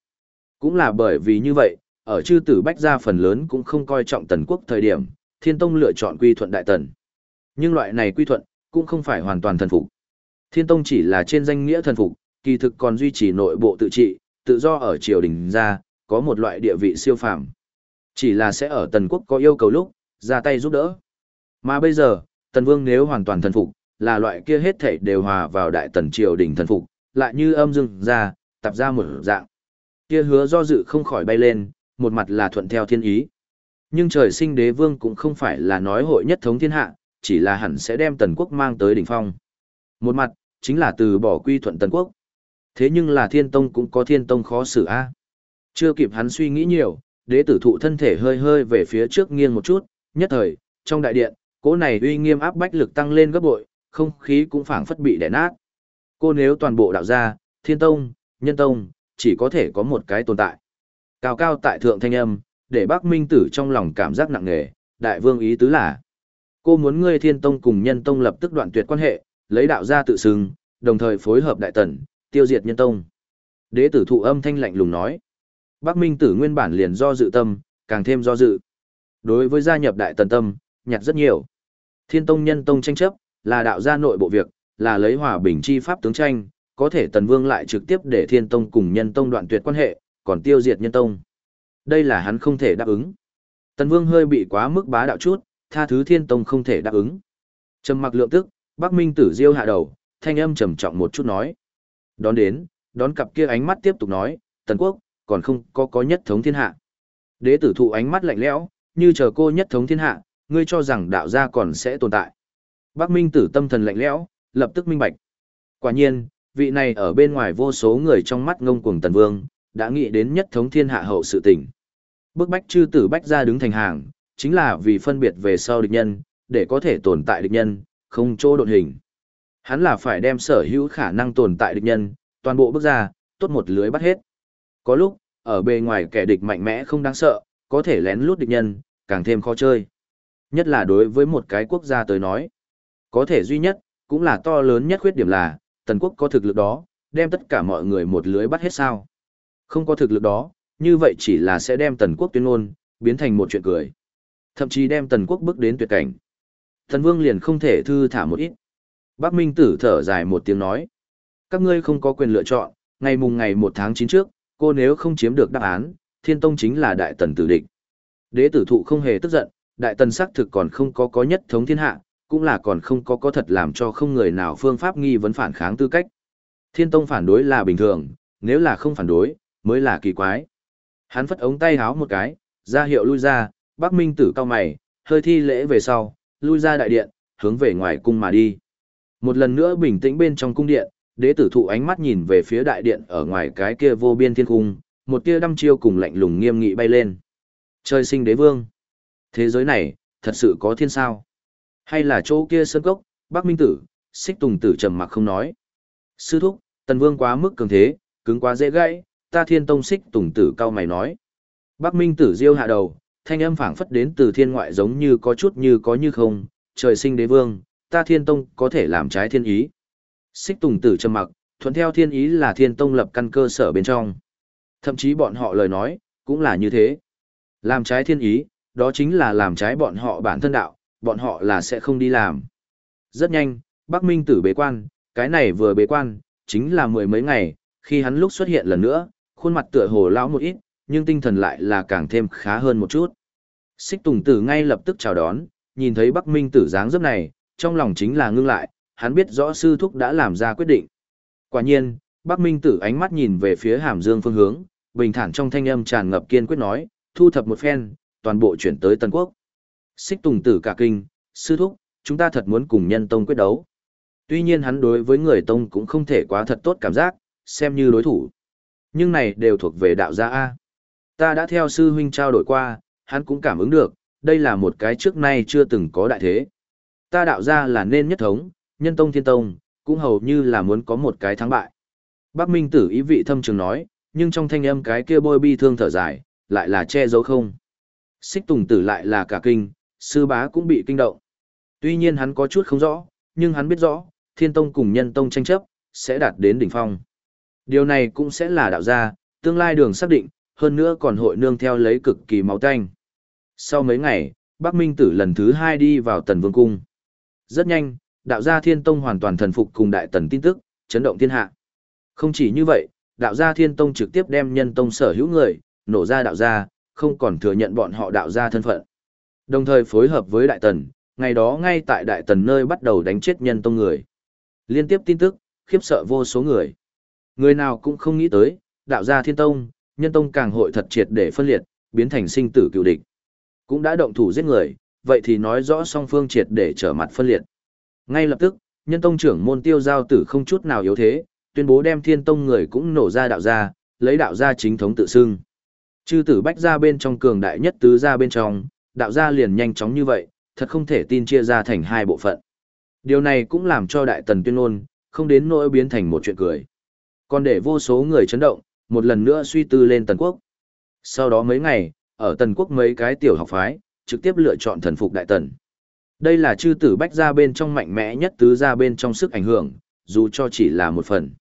Cũng là bởi vì như vậy, ở chư tử bách gia phần lớn cũng không coi trọng tần quốc thời điểm, thiên tông lựa chọn quy thuận đại tần. Nhưng loại này quy thuận, cũng không phải hoàn toàn thần phục. Thiên tông chỉ là trên danh nghĩa thần phục, kỳ thực còn duy trì nội bộ tự trị, tự do ở triều đình ra, có một loại địa vị siêu phàm. Chỉ là sẽ ở tần quốc có yêu cầu lúc, ra tay giúp đỡ. Mà bây giờ, tần vương nếu hoàn toàn thần phục, là loại kia hết thảy đều hòa vào đại tần triều đình thần phục, lại như âm dương ra, tập ra một dạng. Kia hứa do dự không khỏi bay lên, một mặt là thuận theo thiên ý. Nhưng trời sinh đế vương cũng không phải là nói hội nhất thống thiên hạ, chỉ là hẳn sẽ đem tần quốc mang tới đỉnh phong. Một mặt, chính là từ bỏ quy thuận tần quốc. Thế nhưng là thiên tông cũng có thiên tông khó xử a. Chưa kịp hắn suy nghĩ nhiều, đế tử thụ thân thể hơi hơi về phía trước nghiêng một chút, nhất thời, trong đại điện, cỗ này uy nghiêm áp bách lực tăng lên gấp bội, không khí cũng phảng phất bị đè nát. Cô nếu toàn bộ đạo gia, thiên tông, nhân tông, chỉ có thể có một cái tồn tại. Cao cao tại thượng thanh âm, để bác minh tử trong lòng cảm giác nặng nề, đại vương ý tứ là. Cô muốn ngươi thiên tông cùng nhân tông lập tức đoạn tuyệt quan hệ, lấy đạo gia tự xưng, đồng thời phối hợp đại tần, tiêu diệt nhân tông. Đế tử thụ âm thanh lạnh lùng nói. Bác minh tử nguyên bản liền do dự tâm, càng thêm do dự. Đối với gia nhập đại tần tâm, nhặt rất nhiều. Thiên tông nhân tông tranh chấp, là đạo gia nội bộ việc, là lấy hòa bình chi pháp tướng tranh, có thể tần vương lại trực tiếp để thiên tông cùng nhân tông đoạn tuyệt quan hệ, còn tiêu diệt nhân tông. Đây là hắn không thể đáp ứng. Tần vương hơi bị quá mức bá đạo chút, tha thứ thiên tông không thể đáp ứng. Trầm mặc lượng tức, Bắc Minh tử diêu hạ đầu, thanh âm trầm trọng một chút nói. Đón đến, đón cặp kia ánh mắt tiếp tục nói, tần quốc, còn không có có nhất thống thiên hạ. Đế tử thụ ánh mắt lạnh lẽo, như chờ cô nhất thống thiên hạ, ngươi cho rằng đạo gia còn sẽ tồn tại. Bác Minh tử tâm thần lạnh lẽo, lập tức minh bạch. Quả nhiên, vị này ở bên ngoài vô số người trong mắt ngông cuồng tần vương, đã nghĩ đến nhất thống thiên hạ hậu sự tình. Bức bách chư tử bách ra đứng thành hàng, chính là vì phân biệt về sau địch nhân, để có thể tồn tại địch nhân, không chỗ độn hình. Hắn là phải đem sở hữu khả năng tồn tại địch nhân, toàn bộ bước ra, tốt một lưới bắt hết. Có lúc, ở bề ngoài kẻ địch mạnh mẽ không đáng sợ, có thể lén lút địch nhân, càng thêm khó chơi. Nhất là đối với một cái quốc gia tới nói. Có thể duy nhất, cũng là to lớn nhất khuyết điểm là, tần quốc có thực lực đó, đem tất cả mọi người một lưới bắt hết sao. Không có thực lực đó, như vậy chỉ là sẽ đem tần quốc tuyên ngôn, biến thành một chuyện cười. Thậm chí đem tần quốc bước đến tuyệt cảnh. Thần vương liền không thể thư thả một ít. Bác Minh tử thở dài một tiếng nói. Các ngươi không có quyền lựa chọn, ngày mùng ngày 1 tháng 9 trước, cô nếu không chiếm được đáp án, thiên tông chính là đại tần tử địch. Đế tử thụ không hề tức giận, đại tần xác thực còn không có có nhất thống thiên hạ, cũng là còn không có có thật làm cho không người nào phương pháp nghi vấn phản kháng tư cách. Thiên tông phản đối là bình thường, nếu là không phản đối, mới là kỳ quái. Hắn phất ống tay háo một cái, ra hiệu lui ra, Bắc Minh tử cao mày, hơi thi lễ về sau, lui ra đại điện, hướng về ngoài cung mà đi. Một lần nữa bình tĩnh bên trong cung điện, đế tử thụ ánh mắt nhìn về phía đại điện ở ngoài cái kia vô biên thiên cung, một tia đăm chiêu cùng lạnh lùng nghiêm nghị bay lên. Trời sinh đế vương. Thế giới này, thật sự có thiên sao? Hay là chỗ kia sơn cốc, Bắc Minh tử, xích tùng tử trầm mặc không nói. Sư thúc, tần vương quá mức cường thế, cứng quá dễ gãy, ta thiên tông xích tùng tử cao mày nói. Bắc Minh tử diêu hạ đầu, thanh âm phảng phất đến từ thiên ngoại giống như có chút như có như không, trời sinh đế vương, ta thiên tông có thể làm trái thiên ý. Xích tùng tử trầm mặc, thuận theo thiên ý là thiên tông lập căn cơ sở bên trong. Thậm chí bọn họ lời nói, cũng là như thế. Làm trái thiên ý, đó chính là làm trái bọn họ bản thân đạo, bọn họ là sẽ không đi làm. Rất nhanh, Bắc Minh tử bế quan, cái này vừa bế quan, chính là mười mấy ngày, khi hắn lúc xuất hiện lần nữa, khuôn mặt tựa hồ lão một ít, nhưng tinh thần lại là càng thêm khá hơn một chút. Xích Tùng Tử ngay lập tức chào đón, nhìn thấy Bắc Minh tử dáng dấp này, trong lòng chính là ngưng lại, hắn biết rõ sư thúc đã làm ra quyết định. Quả nhiên, Bắc Minh tử ánh mắt nhìn về phía Hàm Dương phương hướng, bình thản trong thanh âm tràn ngập kiên quyết nói, thu thập một phen, toàn bộ chuyển tới Tân Quốc. Xích Tùng Tử cả kinh, sư thúc, chúng ta thật muốn cùng nhân tông quyết đấu. Tuy nhiên hắn đối với người tông cũng không thể quá thật tốt cảm giác, xem như đối thủ. Nhưng này đều thuộc về đạo gia A. Ta đã theo sư huynh trao đổi qua, hắn cũng cảm ứng được, đây là một cái trước nay chưa từng có đại thế. Ta đạo gia là nên nhất thống, nhân tông thiên tông, cũng hầu như là muốn có một cái thắng bại. Bác Minh Tử ý vị thâm trường nói, nhưng trong thanh âm cái kia bôi bi thương thở dài, lại là che giấu không. Xích Tùng Tử lại là cả kinh, sư bá cũng bị kinh động. Tuy nhiên hắn có chút không rõ, nhưng hắn biết rõ, thiên tông cùng nhân tông tranh chấp, sẽ đạt đến đỉnh phong. Điều này cũng sẽ là đạo gia, tương lai đường xác định, hơn nữa còn hội nương theo lấy cực kỳ máu tanh. Sau mấy ngày, Bắc Minh Tử lần thứ hai đi vào Tần Vương Cung. Rất nhanh, đạo gia thiên tông hoàn toàn thần phục cùng đại tần tin tức, chấn động thiên hạ. Không chỉ như vậy, đạo gia thiên tông trực tiếp đem nhân tông sở hữu người, nổ ra đạo gia, không còn thừa nhận bọn họ đạo gia thân phận. Đồng thời phối hợp với đại tần, ngày đó ngay tại đại tần nơi bắt đầu đánh chết nhân tông người. Liên tiếp tin tức, khiếp sợ vô số người. Người nào cũng không nghĩ tới, đạo gia thiên tông, nhân tông càng hội thật triệt để phân liệt, biến thành sinh tử cựu địch. Cũng đã động thủ giết người, vậy thì nói rõ song phương triệt để trở mặt phân liệt. Ngay lập tức, nhân tông trưởng môn tiêu giao tử không chút nào yếu thế, tuyên bố đem thiên tông người cũng nổ ra đạo gia, lấy đạo gia chính thống tự xưng. Chư tử bách ra bên trong cường đại nhất tứ ra bên trong, đạo gia liền nhanh chóng như vậy, thật không thể tin chia ra thành hai bộ phận. Điều này cũng làm cho đại tần tuyên ngôn, không đến nỗi biến thành một chuyện cười. Còn để vô số người chấn động, một lần nữa suy tư lên tần quốc. Sau đó mấy ngày, ở tần quốc mấy cái tiểu học phái, trực tiếp lựa chọn thần phục đại tần. Đây là chư tử bách ra bên trong mạnh mẽ nhất tứ ra bên trong sức ảnh hưởng, dù cho chỉ là một phần.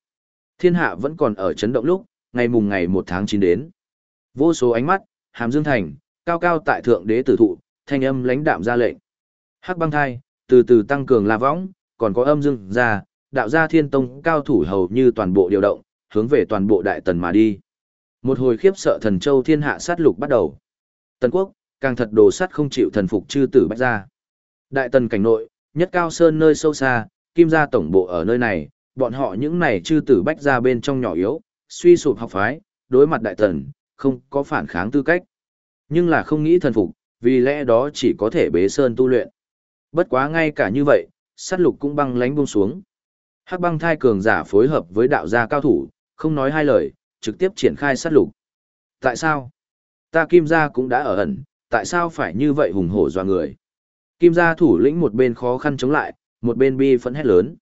Thiên hạ vẫn còn ở chấn động lúc, ngày mùng ngày 1 tháng 9 đến. Vô số ánh mắt, hàm dương thành, cao cao tại thượng đế tử thụ, thanh âm lãnh đạm ra lệnh. Hắc băng thai, từ từ tăng cường la võng, còn có âm dương ra, đạo gia thiên tông cao thủ hầu như toàn bộ điều động, hướng về toàn bộ đại tần mà đi. Một hồi khiếp sợ thần châu thiên hạ sát lục bắt đầu. Tần quốc, càng thật đồ sát không chịu thần phục chư tử bách gia. Đại tần cảnh nội, nhất cao sơn nơi sâu xa, kim gia tổng bộ ở nơi này, bọn họ những này chư tử bách gia bên trong nhỏ yếu, suy sụp học phái, đối mặt đại tần, không có phản kháng tư cách. Nhưng là không nghĩ thần phục, vì lẽ đó chỉ có thể bế sơn tu luyện. Bất quá ngay cả như vậy, sát lục cũng băng lánh buông xuống. Hắc băng thai cường giả phối hợp với đạo gia cao thủ, không nói hai lời, trực tiếp triển khai sát lục. Tại sao? Ta kim gia cũng đã ở ẩn, tại sao phải như vậy hùng hổ doa người? Kim gia thủ lĩnh một bên khó khăn chống lại, một bên bi phẫn hét lớn.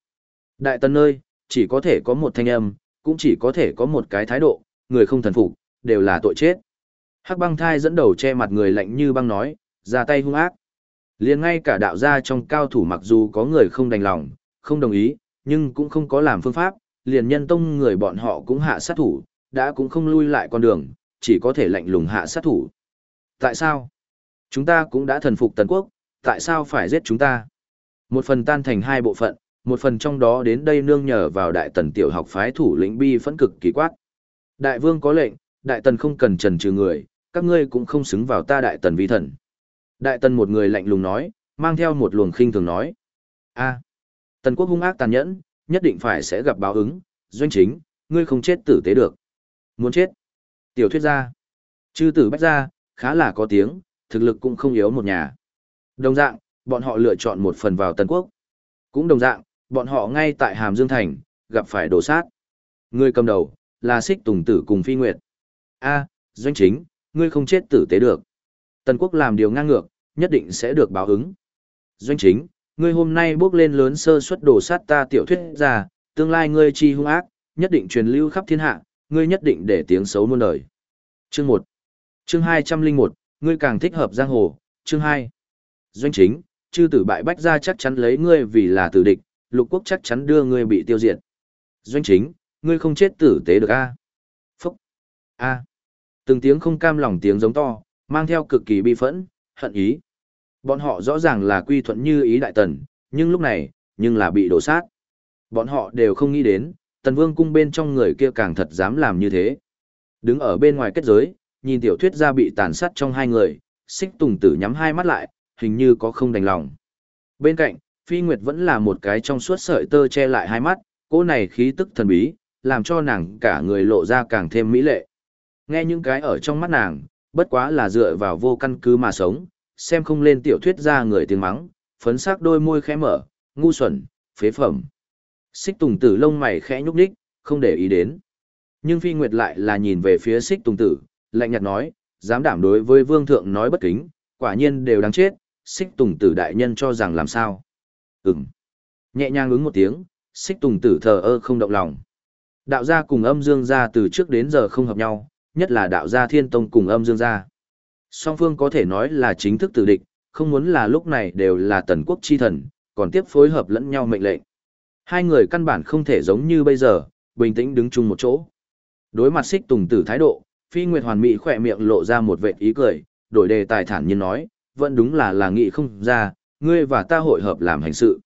Đại tần nơi, chỉ có thể có một thanh âm, cũng chỉ có thể có một cái thái độ, người không thần phục, đều là tội chết. Hắc băng thai dẫn đầu che mặt người lạnh như băng nói, ra tay hung ác. liền ngay cả đạo gia trong cao thủ mặc dù có người không đành lòng, không đồng ý, nhưng cũng không có làm phương pháp, liền nhân tông người bọn họ cũng hạ sát thủ, đã cũng không lui lại con đường, chỉ có thể lạnh lùng hạ sát thủ. Tại sao? Chúng ta cũng đã thần phục tần quốc, tại sao phải giết chúng ta? Một phần tan thành hai bộ phận, một phần trong đó đến đây nương nhờ vào đại tần tiểu học phái thủ lĩnh bi phẫn cực kỳ quát. Đại vương có lệnh, đại tần không cần trần trừ người, các ngươi cũng không xứng vào ta đại tần vi thần. Đại tần một người lạnh lùng nói, mang theo một luồng khinh thường nói. a tần quốc hung ác tàn nhẫn, nhất định phải sẽ gặp báo ứng, doanh chính, ngươi không chết tử tế được. Muốn chết. Tiểu thuyết gia. Chư tử bách gia, khá là có tiếng, thực lực cũng không yếu một nhà. Đồng dạng, bọn họ lựa chọn một phần vào tần quốc. Cũng đồng dạng, bọn họ ngay tại Hàm Dương Thành, gặp phải đổ sát. Người cầm đầu, là xích tùng tử cùng phi nguyệt. a doanh chính, ngươi không chết tử tế được. Tần quốc làm điều ngang ngược, nhất định sẽ được báo ứng. Doanh chính, ngươi hôm nay bước lên lớn sơ suất đổ sát ta tiểu thuyết ra, tương lai ngươi chi hung ác, nhất định truyền lưu khắp thiên hạ, ngươi nhất định để tiếng xấu muôn đời. Chương 1 Chương 201, ngươi càng thích hợp giang hồ. Chương 2 Doanh chính, chư tử bại bách ra chắc chắn lấy ngươi vì là tử địch, lục quốc chắc chắn đưa ngươi bị tiêu diệt. Doanh chính, ngươi không chết tử tế được a Phúc! a Từng tiếng không cam lòng tiếng giống to, mang theo cực kỳ bi phẫn, hận ý. Bọn họ rõ ràng là quy thuận như ý đại tần, nhưng lúc này, nhưng là bị đổ sát. Bọn họ đều không nghĩ đến, tần vương cung bên trong người kia càng thật dám làm như thế. Đứng ở bên ngoài kết giới, nhìn tiểu thuyết ra bị tàn sát trong hai người, xích tùng tử nhắm hai mắt lại, hình như có không đành lòng. Bên cạnh, Phi Nguyệt vẫn là một cái trong suốt sợi tơ che lại hai mắt, cô này khí tức thần bí, làm cho nàng cả người lộ ra càng thêm mỹ lệ. Nghe những cái ở trong mắt nàng, bất quá là dựa vào vô căn cứ mà sống, xem không lên tiểu thuyết ra người tiếng mắng, phấn sắc đôi môi khẽ mở, ngu xuẩn, phế phẩm. Xích tùng tử lông mày khẽ nhúc nhích, không để ý đến. Nhưng Phi Nguyệt lại là nhìn về phía xích tùng tử, lạnh nhạt nói, dám đảm đối với vương thượng nói bất kính, quả nhiên đều đáng chết, xích tùng tử đại nhân cho rằng làm sao. Ừm. Nhẹ nhàng ứng một tiếng, xích tùng tử thờ ơ không động lòng. Đạo gia cùng âm dương gia từ trước đến giờ không hợp nhau, nhất là đạo gia thiên tông cùng âm dương gia. Song phương có thể nói là chính thức tử địch, không muốn là lúc này đều là tần quốc chi thần, còn tiếp phối hợp lẫn nhau mệnh lệnh. Hai người căn bản không thể giống như bây giờ, bình tĩnh đứng chung một chỗ. Đối mặt xích tùng tử thái độ, phi nguyệt hoàn mỹ khỏe miệng lộ ra một vệt ý cười, đổi đề tài thản nhiên nói, vẫn đúng là là nghị không ra, ngươi và ta hội hợp làm hành sự.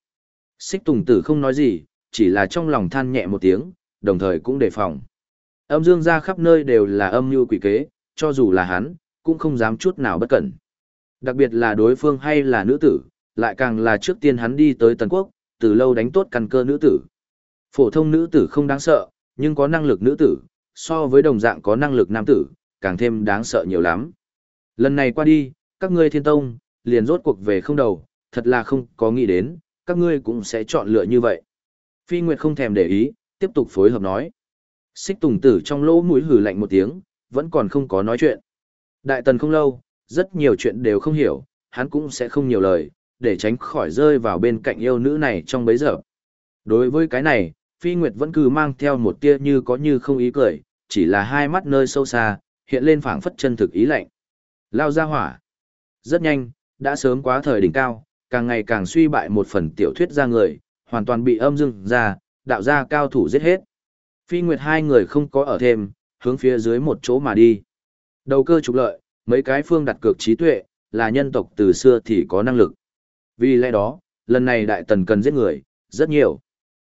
Xích tùng tử không nói gì, chỉ là trong lòng than nhẹ một tiếng, đồng thời cũng đề phòng. Âm dương ra khắp nơi đều là âm mưu quỷ kế, cho dù là hắn, cũng không dám chút nào bất cẩn. Đặc biệt là đối phương hay là nữ tử, lại càng là trước tiên hắn đi tới Tần Quốc, từ lâu đánh tốt căn cơ nữ tử. Phổ thông nữ tử không đáng sợ, nhưng có năng lực nữ tử, so với đồng dạng có năng lực nam tử, càng thêm đáng sợ nhiều lắm. Lần này qua đi, các ngươi thiên tông, liền rốt cuộc về không đầu, thật là không có nghĩ đến, các ngươi cũng sẽ chọn lựa như vậy. Phi Nguyệt không thèm để ý, tiếp tục phối hợp nói. Xích tùng tử trong lỗ mũi hử lạnh một tiếng, vẫn còn không có nói chuyện. Đại tần không lâu, rất nhiều chuyện đều không hiểu, hắn cũng sẽ không nhiều lời, để tránh khỏi rơi vào bên cạnh yêu nữ này trong bấy giờ. Đối với cái này, Phi Nguyệt vẫn cứ mang theo một tia như có như không ý cười, chỉ là hai mắt nơi sâu xa, hiện lên phảng phất chân thực ý lạnh. Lao ra hỏa. Rất nhanh, đã sớm quá thời đỉnh cao, càng ngày càng suy bại một phần tiểu thuyết ra người, hoàn toàn bị âm dưng ra, đạo ra cao thủ giết hết. Phi Nguyệt hai người không có ở thêm, hướng phía dưới một chỗ mà đi. Đầu cơ trục lợi, mấy cái phương đặt cược trí tuệ, là nhân tộc từ xưa thì có năng lực. Vì lẽ đó, lần này đại tần cần giết người, rất nhiều.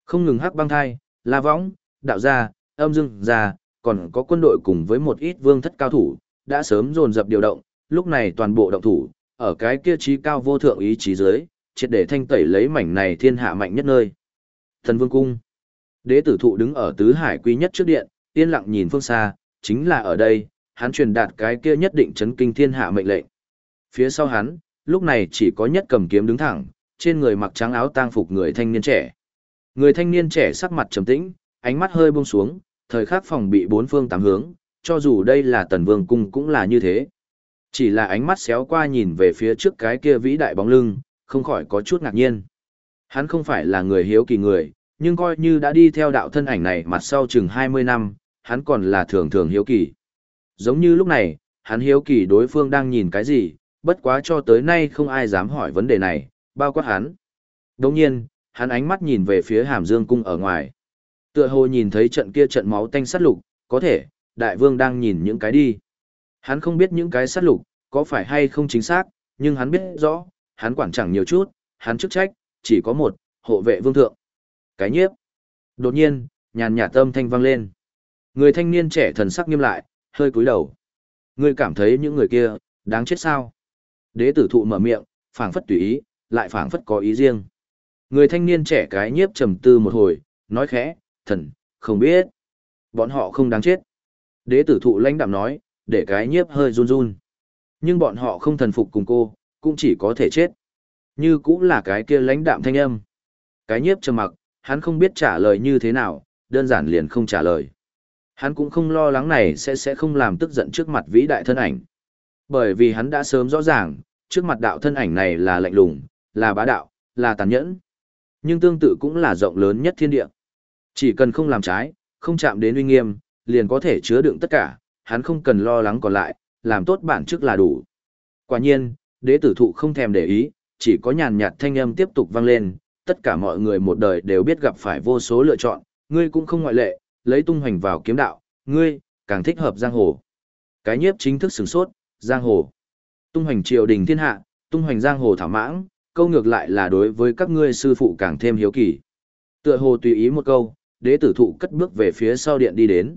Không ngừng hắc băng thai, la võng, đạo gia, âm dương gia, còn có quân đội cùng với một ít vương thất cao thủ, đã sớm dồn dập điều động, lúc này toàn bộ động thủ, ở cái kia trí cao vô thượng ý chí dưới, triệt để thanh tẩy lấy mảnh này thiên hạ mạnh nhất nơi. Thần Vương Cung Đế tử thụ đứng ở tứ hải quý nhất trước điện, yên lặng nhìn phương xa, chính là ở đây, hắn truyền đạt cái kia nhất định chấn kinh thiên hạ mệnh lệnh. Phía sau hắn, lúc này chỉ có nhất cầm kiếm đứng thẳng, trên người mặc trắng áo tang phục người thanh niên trẻ. Người thanh niên trẻ sắc mặt trầm tĩnh, ánh mắt hơi buông xuống, thời khắc phòng bị bốn phương tám hướng, cho dù đây là tần vương cung cũng là như thế. Chỉ là ánh mắt xéo qua nhìn về phía trước cái kia vĩ đại bóng lưng, không khỏi có chút ngạc nhiên. Hắn không phải là người hiếu kỳ người, nhưng coi như đã đi theo đạo thân ảnh này mặt sau chừng 20 năm, hắn còn là thường thường hiếu kỳ. Giống như lúc này, hắn hiếu kỳ đối phương đang nhìn cái gì, bất quá cho tới nay không ai dám hỏi vấn đề này, bao quát hắn. Đồng nhiên, hắn ánh mắt nhìn về phía hàm dương cung ở ngoài. Tựa hồ nhìn thấy trận kia trận máu tanh sát lục, có thể, đại vương đang nhìn những cái đi. Hắn không biết những cái sát lục, có phải hay không chính xác, nhưng hắn biết rõ, hắn quản chẳng nhiều chút, hắn chức trách, chỉ có một, hộ vệ vương thượng. Cái nhiếp. Đột nhiên, nhàn nhạt tâm thanh vang lên. Người thanh niên trẻ thần sắc nghiêm lại, hơi cúi đầu. Ngươi cảm thấy những người kia, đáng chết sao? Đế tử thụ mở miệng, phảng phất tùy ý, lại phảng phất có ý riêng. Người thanh niên trẻ cái nhiếp trầm tư một hồi, nói khẽ, thần, không biết. Bọn họ không đáng chết. Đế tử thụ lãnh đạm nói, để cái nhiếp hơi run run. Nhưng bọn họ không thần phục cùng cô, cũng chỉ có thể chết. Như cũng là cái kia lãnh đạm thanh âm. Cái nhiếp trầm mặc, hắn không biết trả lời như thế nào, đơn giản liền không trả lời. Hắn cũng không lo lắng này sẽ sẽ không làm tức giận trước mặt vĩ đại thân ảnh. Bởi vì hắn đã sớm rõ ràng, trước mặt đạo thân ảnh này là lạnh lùng, là bá đạo, là tàn nhẫn. Nhưng tương tự cũng là rộng lớn nhất thiên địa. Chỉ cần không làm trái, không chạm đến uy nghiêm, liền có thể chứa đựng tất cả, hắn không cần lo lắng còn lại, làm tốt bản chức là đủ. Quả nhiên, đế tử thụ không thèm để ý, chỉ có nhàn nhạt thanh âm tiếp tục vang lên, tất cả mọi người một đời đều biết gặp phải vô số lựa chọn, ngươi cũng không ngoại lệ, lấy tung hoành vào kiếm đạo, ngươi, càng thích hợp giang hồ. Cái nhiếp chính thức sửng sốt, giang hồ. Tung hoành triều đình thiên hạ, tung hoành giang hồ thảo mãng, câu ngược lại là đối với các ngươi sư phụ càng thêm hiếu kỳ. Tựa hồ tùy ý một câu, đế tử thụ cất bước về phía sau điện đi đến.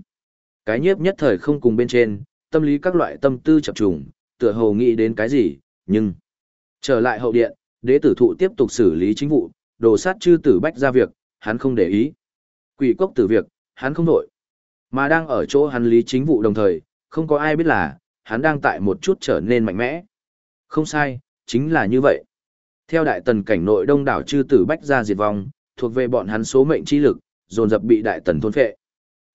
Cái nhiếp nhất thời không cùng bên trên, tâm lý các loại tâm tư chập trùng, tựa hồ nghĩ đến cái gì, nhưng... Trở lại hậu điện, đế tử thụ tiếp tục xử lý chính vụ, đồ sát chư tử bách ra việc, hắn không để ý. Quỷ cốc tử việc, hắn không nội. Mà đang ở chỗ hắn lý chính vụ đồng thời, không có ai biết là, hắn đang tại một chút trở nên mạnh mẽ. Không sai, chính là như vậy. Theo đại tần cảnh nội đông đảo chư tử bách gia diệt vong, thuộc về bọn hắn số mệnh chi lực, dồn dập bị đại tần thôn phệ.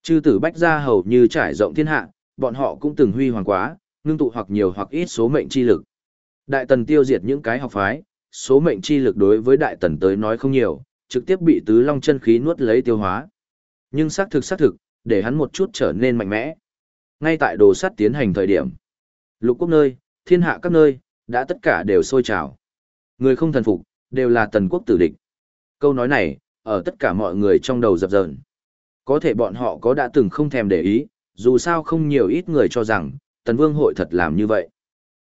Chư tử bách gia hầu như trải rộng thiên hạ, bọn họ cũng từng huy hoàng quá, ngưng tụ hoặc nhiều hoặc ít số mệnh chi lực. Đại tần tiêu diệt những cái học phái, số mệnh chi lực đối với đại tần tới nói không nhiều, trực tiếp bị tứ long chân khí nuốt lấy tiêu hóa. Nhưng xác thực xác thực, để hắn một chút trở nên mạnh mẽ. Ngay tại đồ sắt tiến hành thời điểm, lục quốc nơi, thiên hạ các nơi, đã tất cả đều sôi trào. Người không thần phục, đều là tần quốc tử địch. Câu nói này, ở tất cả mọi người trong đầu dập dờn. Có thể bọn họ có đã từng không thèm để ý, dù sao không nhiều ít người cho rằng, tần vương hội thật làm như vậy.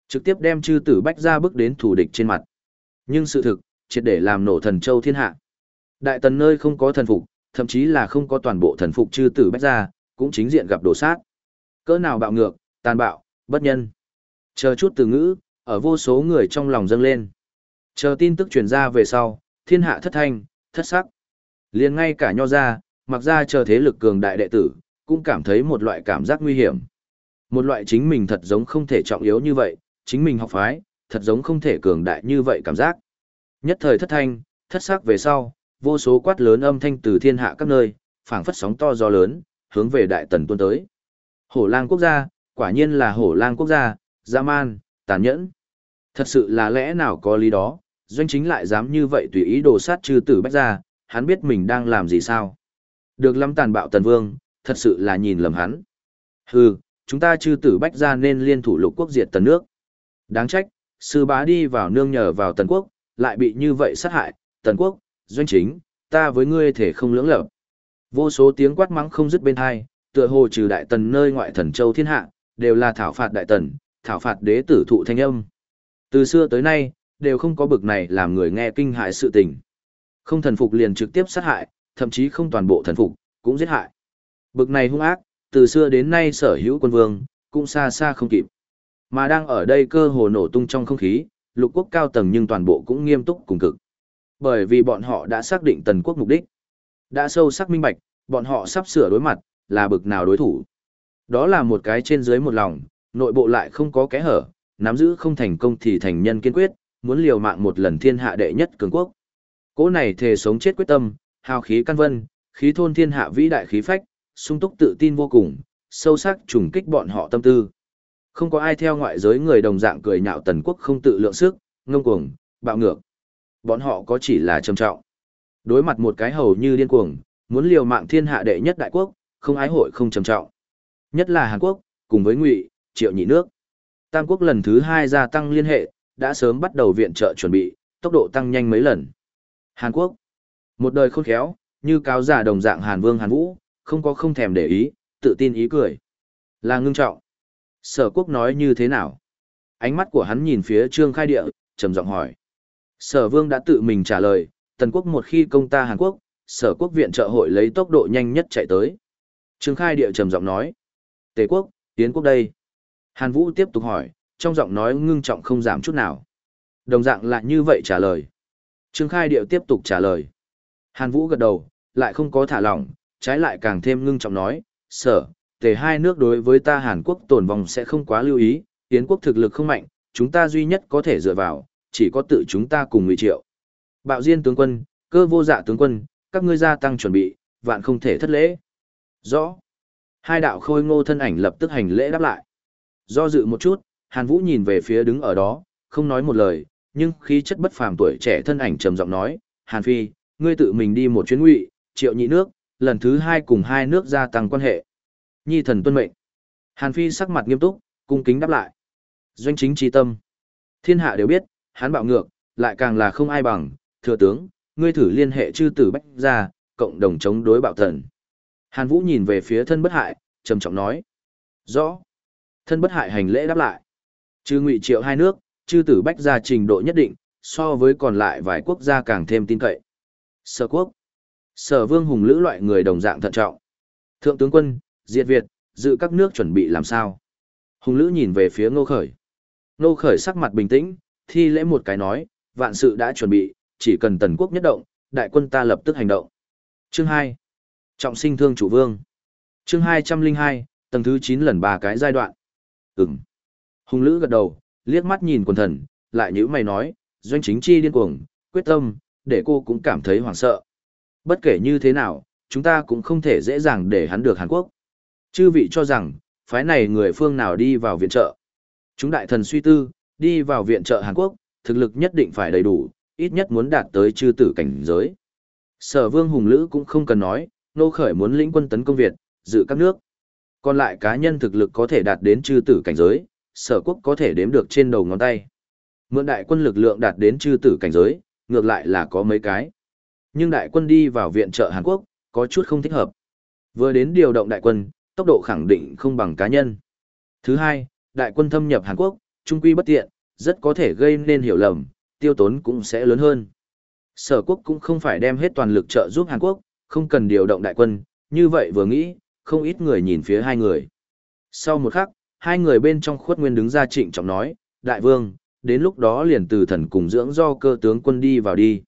Trực tiếp đem chư tử bách ra bước đến thủ địch trên mặt. Nhưng sự thực, triệt để làm nổ thần châu thiên hạ. Đại tần nơi không có thần phục, thậm chí là không có toàn bộ thần phục chư tử bách ra, cũng chính diện gặp đổ sát. Cỡ nào bạo ngược, tàn bạo, bất nhân. Chờ chút từ ngữ, ở vô số người trong lòng dâng lên. Chờ tin tức truyền ra về sau, thiên hạ thất thanh, thất sắc. liền ngay cả nho ra, mặc ra chờ thế lực cường đại đệ tử, cũng cảm thấy một loại cảm giác nguy hiểm. Một loại chính mình thật giống không thể trọng yếu như vậy, chính mình học phái, thật giống không thể cường đại như vậy cảm giác. Nhất thời thất thanh, thất sắc về sau, vô số quát lớn âm thanh từ thiên hạ các nơi, phảng phất sóng to gió lớn, hướng về đại tần tuôn tới. Hổ lang quốc gia, quả nhiên là hổ lang quốc gia, dã man, tàn nhẫn. Thật sự là lẽ nào có lý đó, doanh chính lại dám như vậy tùy ý đồ sát trừ tử bách ra, hắn biết mình đang làm gì sao. Được lắm tàn bạo tần vương, thật sự là nhìn lầm hắn. Hừ, chúng ta chư tử bách ra nên liên thủ lục quốc diệt tần nước. Đáng trách, sư bá đi vào nương nhờ vào tần quốc, lại bị như vậy sát hại, tần quốc, doanh chính, ta với ngươi thể không lưỡng lập. Vô số tiếng quát mắng không dứt bên hai, tựa hồ trừ đại tần nơi ngoại thần châu thiên hạ, đều là thảo phạt đại tần, thảo phạt đế tử thụ thanh âm. Từ xưa tới nay, đều không có bực này làm người nghe kinh hại sự tình. Không thần phục liền trực tiếp sát hại, thậm chí không toàn bộ thần phục, cũng giết hại. Bực này hung ác, từ xưa đến nay sở hữu quân vương, cũng xa xa không kịp. Mà đang ở đây cơ hồ nổ tung trong không khí, lục quốc cao tầng nhưng toàn bộ cũng nghiêm túc cùng cực. Bởi vì bọn họ đã xác định tần quốc mục đích. Đã sâu sắc minh bạch, bọn họ sắp sửa đối mặt, là bực nào đối thủ. Đó là một cái trên dưới một lòng, nội bộ lại không có kẽ hở, nắm giữ không thành công thì thành nhân kiên quyết, muốn liều mạng một lần thiên hạ đệ nhất cường quốc. Cố này thề sống chết quyết tâm, hào khí căn vân, khí thôn thiên hạ vĩ đại khí phách, sung túc tự tin vô cùng, sâu sắc trùng kích bọn họ tâm tư. Không có ai theo ngoại giới người đồng dạng cười nhạo tần quốc không tự lượng sức, ngông cuồng, bạo ngược. Bọn họ có chỉ là trầm trọng. Đối mặt một cái hầu như điên cuồng, muốn liều mạng thiên hạ đệ nhất đại quốc, không ái hội không trầm trọng. Nhất là Hàn Quốc, cùng với Ngụy, Triệu Nhị nước. Tam quốc lần thứ hai gia tăng liên hệ, đã sớm bắt đầu viện trợ chuẩn bị, tốc độ tăng nhanh mấy lần. Hàn Quốc, một đời khôn khéo, như cáo giả đồng dạng Hàn Vương Hàn Vũ, không có không thèm để ý, tự tin ý cười. Là ngưng trọng. Sở quốc nói như thế nào? Ánh mắt của hắn nhìn phía Trương Khai Địa, trầm giọng hỏi. Sở Vương đã tự mình trả lời, Tần quốc một khi công ta Hàn Quốc, Sở quốc viện trợ hội lấy tốc độ nhanh nhất chạy tới. Trương Khai Địa trầm giọng nói. Tề quốc, Tiến quốc đây. Hàn Vũ tiếp tục hỏi, trong giọng nói ngưng trọng không giảm chút nào. Đồng dạng lại như vậy trả lời. Trương Khai Điệu tiếp tục trả lời. Hàn Vũ gật đầu, lại không có thả lỏng, trái lại càng thêm ngưng trọng nói, sở, tề hai nước đối với ta Hàn Quốc tổn vong sẽ không quá lưu ý, Yến quốc thực lực không mạnh, chúng ta duy nhất có thể dựa vào, chỉ có tự chúng ta cùng ngụy triệu. Bạo diên tướng quân, cơ vô dạ tướng quân, các ngươi gia tăng chuẩn bị, vạn không thể thất lễ. Rõ. Hai đạo khôi ngô thân ảnh lập tức hành lễ đáp lại. Do dự một chút, Hàn Vũ nhìn về phía đứng ở đó, không nói một lời, nhưng khí chất bất phàm tuổi trẻ thân ảnh trầm giọng nói, Hàn Phi, ngươi tự mình đi một chuyến ngụy, triệu nhị nước, lần thứ hai cùng hai nước gia tăng quan hệ. Nhi thần tuân mệnh. Hàn Phi sắc mặt nghiêm túc, cung kính đáp lại. Doanh chính trí tâm. Thiên hạ đều biết, hắn bạo ngược, lại càng là không ai bằng, thừa tướng, ngươi thử liên hệ chư tử bách ra, cộng đồng chống đối bạo thần. Hàn Vũ nhìn về phía thân bất hại, trầm trọng nói. Rõ. Thân bất hại hành lễ đáp lại. Chư ngụy triệu hai nước, chư tử bách ra trình độ nhất định, so với còn lại vài quốc gia càng thêm tin cậy. Sở quốc, sở vương hùng lữ loại người đồng dạng thận trọng. Thượng tướng quân, diệt Việt, dự các nước chuẩn bị làm sao? Hùng lữ nhìn về phía ngô khởi. Ngô khởi sắc mặt bình tĩnh, thi lễ một cái nói, vạn sự đã chuẩn bị, chỉ cần tần quốc nhất động, đại quân ta lập tức hành động. Chương hai, Trọng sinh thương chủ vương. Chương 202, tầng thứ chín lần ba cái giai đoạn. ừng Hùng lữ gật đầu, liếc mắt nhìn quần thần, lại nhữ mày nói, doanh chính chi điên cuồng, quyết tâm, để cô cũng cảm thấy hoảng sợ. Bất kể như thế nào, chúng ta cũng không thể dễ dàng để hắn được Hàn Quốc. Chư vị cho rằng, phái này người phương nào đi vào viện trợ. Chúng đại thần suy tư, đi vào viện trợ Hàn Quốc, thực lực nhất định phải đầy đủ, ít nhất muốn đạt tới chư tử cảnh giới. Sở vương hùng lữ cũng không cần nói, nô khởi muốn lĩnh quân tấn công Việt, dự các nước. Còn lại cá nhân thực lực có thể đạt đến chư tử cảnh giới, sở quốc có thể đếm được trên đầu ngón tay. Mượn đại quân lực lượng đạt đến chư tử cảnh giới, ngược lại là có mấy cái. Nhưng đại quân đi vào viện trợ Hàn Quốc, có chút không thích hợp. Vừa đến điều động đại quân, tốc độ khẳng định không bằng cá nhân. Thứ hai, đại quân thâm nhập Hàn Quốc, trung quy bất tiện, rất có thể gây nên hiểu lầm, tiêu tốn cũng sẽ lớn hơn. Sở quốc cũng không phải đem hết toàn lực trợ giúp Hàn Quốc, không cần điều động đại quân, như vậy vừa nghĩ, không ít người nhìn phía hai người. Sau một khắc, hai người bên trong khuất nguyên đứng ra trịnh trọng nói, Đại vương, đến lúc đó liền từ thần cùng dưỡng do cơ tướng quân đi vào đi.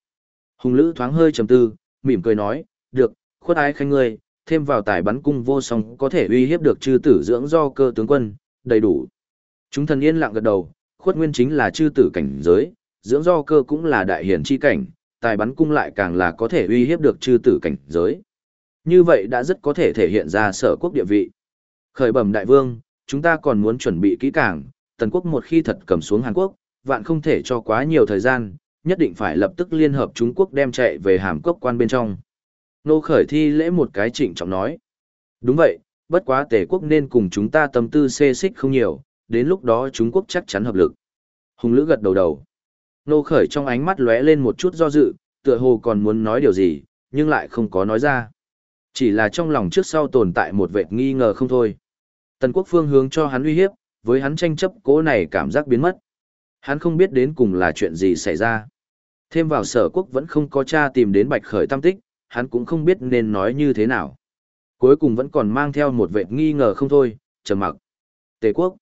Hùng lữ thoáng hơi trầm tư, mỉm cười nói, được, khuất ái khanh ngươi, thêm vào tài bắn cung vô song có thể uy hiếp được chư tử dưỡng do cơ tướng quân, đầy đủ. Chúng thần yên lặng gật đầu, khuất nguyên chính là chư tử cảnh giới, dưỡng do cơ cũng là đại hiển chi cảnh, tài bắn cung lại càng là có thể uy hiếp được chư tử cảnh giới. Như vậy đã rất có thể thể hiện ra sở quốc địa vị. Khởi bẩm đại vương, chúng ta còn muốn chuẩn bị kỹ càng, tần quốc một khi thật cầm xuống Hàn Quốc, vạn không thể cho quá nhiều thời gian, nhất định phải lập tức liên hợp Trung Quốc đem chạy về hàm cốc quan bên trong. Nô khởi thi lễ một cái trịnh trọng nói. Đúng vậy, bất quá tề quốc nên cùng chúng ta tâm tư xê xích không nhiều, đến lúc đó Trung Quốc chắc chắn hợp lực. Hùng lữ gật đầu đầu. Nô khởi trong ánh mắt lóe lên một chút do dự, tựa hồ còn muốn nói điều gì, nhưng lại không có nói ra. Chỉ là trong lòng trước sau tồn tại một vệt nghi ngờ không thôi. Tần quốc phương hướng cho hắn uy hiếp, với hắn tranh chấp cố này cảm giác biến mất. Hắn không biết đến cùng là chuyện gì xảy ra. Thêm vào sở quốc vẫn không có cha tìm đến bạch khởi tam tích, hắn cũng không biết nên nói như thế nào. Cuối cùng vẫn còn mang theo một vệt nghi ngờ không thôi, trầm mặc. Tề quốc.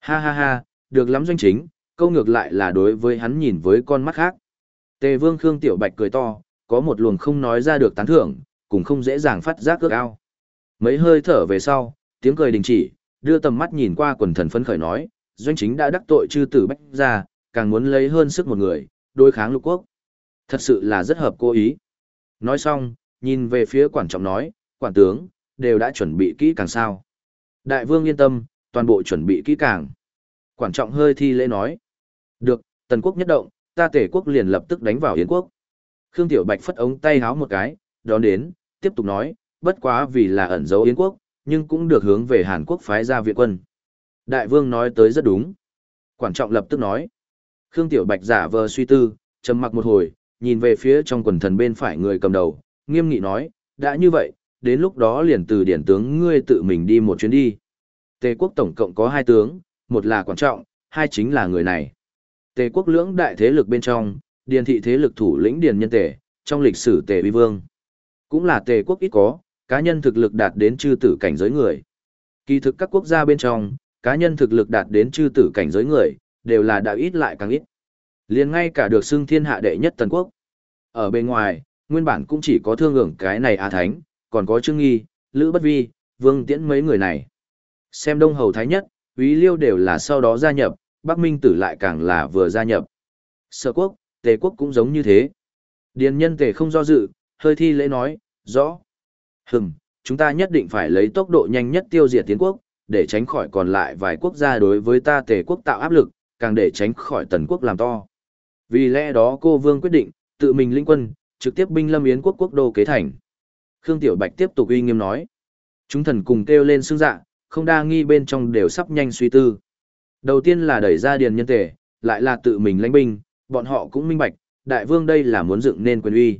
Ha ha ha, được lắm doanh chính, câu ngược lại là đối với hắn nhìn với con mắt khác. Tề vương Khương Tiểu Bạch cười to, có một luồng không nói ra được tán thưởng, cũng không dễ dàng phát giác ước ao. Mấy hơi thở về sau, tiếng cười đình chỉ, đưa tầm mắt nhìn qua quần thần phấn khởi nói, doanh chính đã đắc tội chư tử bách ra, càng muốn lấy hơn sức một người, đối kháng lục quốc. Thật sự là rất hợp cố ý. Nói xong, nhìn về phía quản trọng nói, quản tướng, đều đã chuẩn bị kỹ càng sao. Đại vương yên tâm, toàn bộ chuẩn bị kỹ càng. Quản trọng hơi thi lễ nói. Được, tần quốc nhất động, ta tể quốc liền lập tức đánh vào yến quốc. Khương Tiểu Bạch phất ống tay háo một cái, đón đến, tiếp tục nói, bất quá vì là ẩn dấu yến quốc, nhưng cũng được hướng về Hàn Quốc phái ra viện quân. Đại vương nói tới rất đúng. Quản trọng lập tức nói. Khương Tiểu Bạch giả vờ suy tư, trầm mặc một hồi, nhìn về phía trong quần thần bên phải người cầm đầu, nghiêm nghị nói, đã như vậy, đến lúc đó liền từ điển tướng ngươi tự mình đi một chuyến đi. Tề quốc tổng cộng có hai tướng, một là quản trọng, hai chính là người này. Tề quốc lưỡng đại thế lực bên trong, điền thị thế lực thủ lĩnh điền nhân tề, trong lịch sử tề uy vương. Cũng là tề quốc ít có, cá nhân thực lực đạt đến chư tử cảnh giới người. Kỳ thực các quốc gia bên trong, cá nhân thực lực đạt đến chư tử cảnh giới người, đều là đạo ít lại càng ít. liền ngay cả được xưng thiên hạ đệ nhất tần quốc. Ở bên ngoài, nguyên bản cũng chỉ có thương ngưỡng cái này A Thánh, còn có Trương Nghi, Lữ Bất Vi, Vương Tiễn mấy người này. Xem Đông Hầu Thái Nhất, Úy Liêu đều là sau đó gia nhập, Bắc Minh Tử lại càng là vừa gia nhập. Sở quốc, Tề quốc cũng giống như thế. Điền nhân Tề không do dự, hơi thi lễ nói, rõ. Hừm, chúng ta nhất định phải lấy tốc độ nhanh nhất tiêu diệt tiến quốc, để tránh khỏi còn lại vài quốc gia đối với ta tề quốc tạo áp lực, càng để tránh khỏi tần quốc làm to. Vì lẽ đó cô vương quyết định, tự mình linh quân, trực tiếp binh lâm yến quốc quốc đô kế thành. Khương Tiểu Bạch tiếp tục uy nghiêm nói. Chúng thần cùng kêu lên xương dạ, không đa nghi bên trong đều sắp nhanh suy tư. Đầu tiên là đẩy ra điền nhân tề, lại là tự mình lãnh binh, bọn họ cũng minh bạch, đại vương đây là muốn dựng nên quyền uy.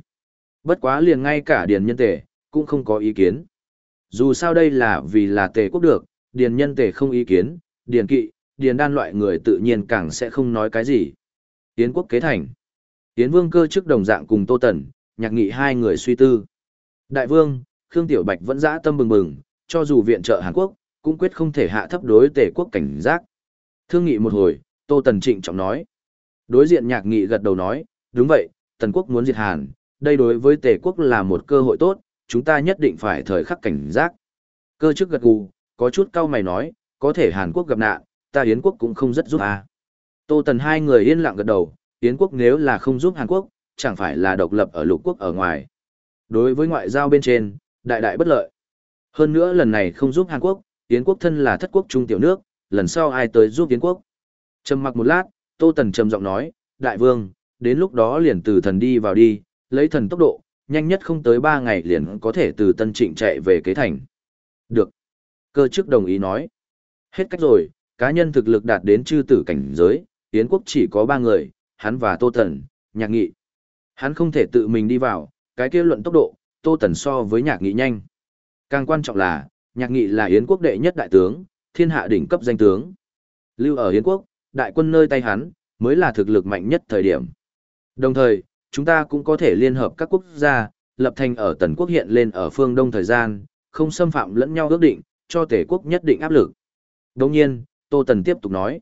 Bất quá liền ngay cả điền nhân tề, cũng không có ý kiến. Dù sao đây là vì là tề quốc được, điền nhân tề không ý kiến, điền kỵ, điền đan loại người tự nhiên càng sẽ không nói cái gì. Tiến quốc kế thành. Yến Vương cơ chức đồng dạng cùng Tô Tần, nhạc nghị hai người suy tư. Đại Vương, Khương Tiểu Bạch vẫn dã tâm bừng bừng, cho dù viện trợ Hàn Quốc, cũng quyết không thể hạ thấp đối tể quốc cảnh giác. Thương nghị một hồi, Tô Tần trịnh trọng nói. Đối diện nhạc nghị gật đầu nói, đúng vậy, Tần quốc muốn diệt Hàn, đây đối với tể quốc là một cơ hội tốt, chúng ta nhất định phải thời khắc cảnh giác. Cơ chức gật gù, có chút cau mày nói, có thể Hàn Quốc gặp nạn, ta Yến quốc cũng không rất giúp à. Tô Tần hai người yên lặng gật đầu, Yến quốc nếu là không giúp Hàn Quốc, chẳng phải là độc lập ở lục quốc ở ngoài. Đối với ngoại giao bên trên, đại đại bất lợi. Hơn nữa lần này không giúp Hàn Quốc, Yến quốc thân là thất quốc trung tiểu nước, lần sau ai tới giúp Yến quốc. Trầm mặc một lát, Tô Tần trầm giọng nói, đại vương, đến lúc đó liền từ thần đi vào đi, lấy thần tốc độ, nhanh nhất không tới 3 ngày liền có thể từ Tân Trịnh chạy về kế thành. Được. Cơ chức đồng ý nói. Hết cách rồi, cá nhân thực lực đạt đến chư tử cảnh giới, Yến quốc chỉ có 3 người, hắn và Tô Tần, nhạc nghị. Hắn không thể tự mình đi vào, cái kia luận tốc độ, Tô Tần so với nhạc nghị nhanh. Càng quan trọng là, nhạc nghị là Yến quốc đệ nhất đại tướng, thiên hạ đỉnh cấp danh tướng. Lưu ở Yến quốc, đại quân nơi tay hắn, mới là thực lực mạnh nhất thời điểm. Đồng thời, chúng ta cũng có thể liên hợp các quốc gia, lập thành ở tần quốc hiện lên ở phương đông thời gian, không xâm phạm lẫn nhau ước định, cho tể quốc nhất định áp lực. Đồng nhiên, Tô Tần tiếp tục nói.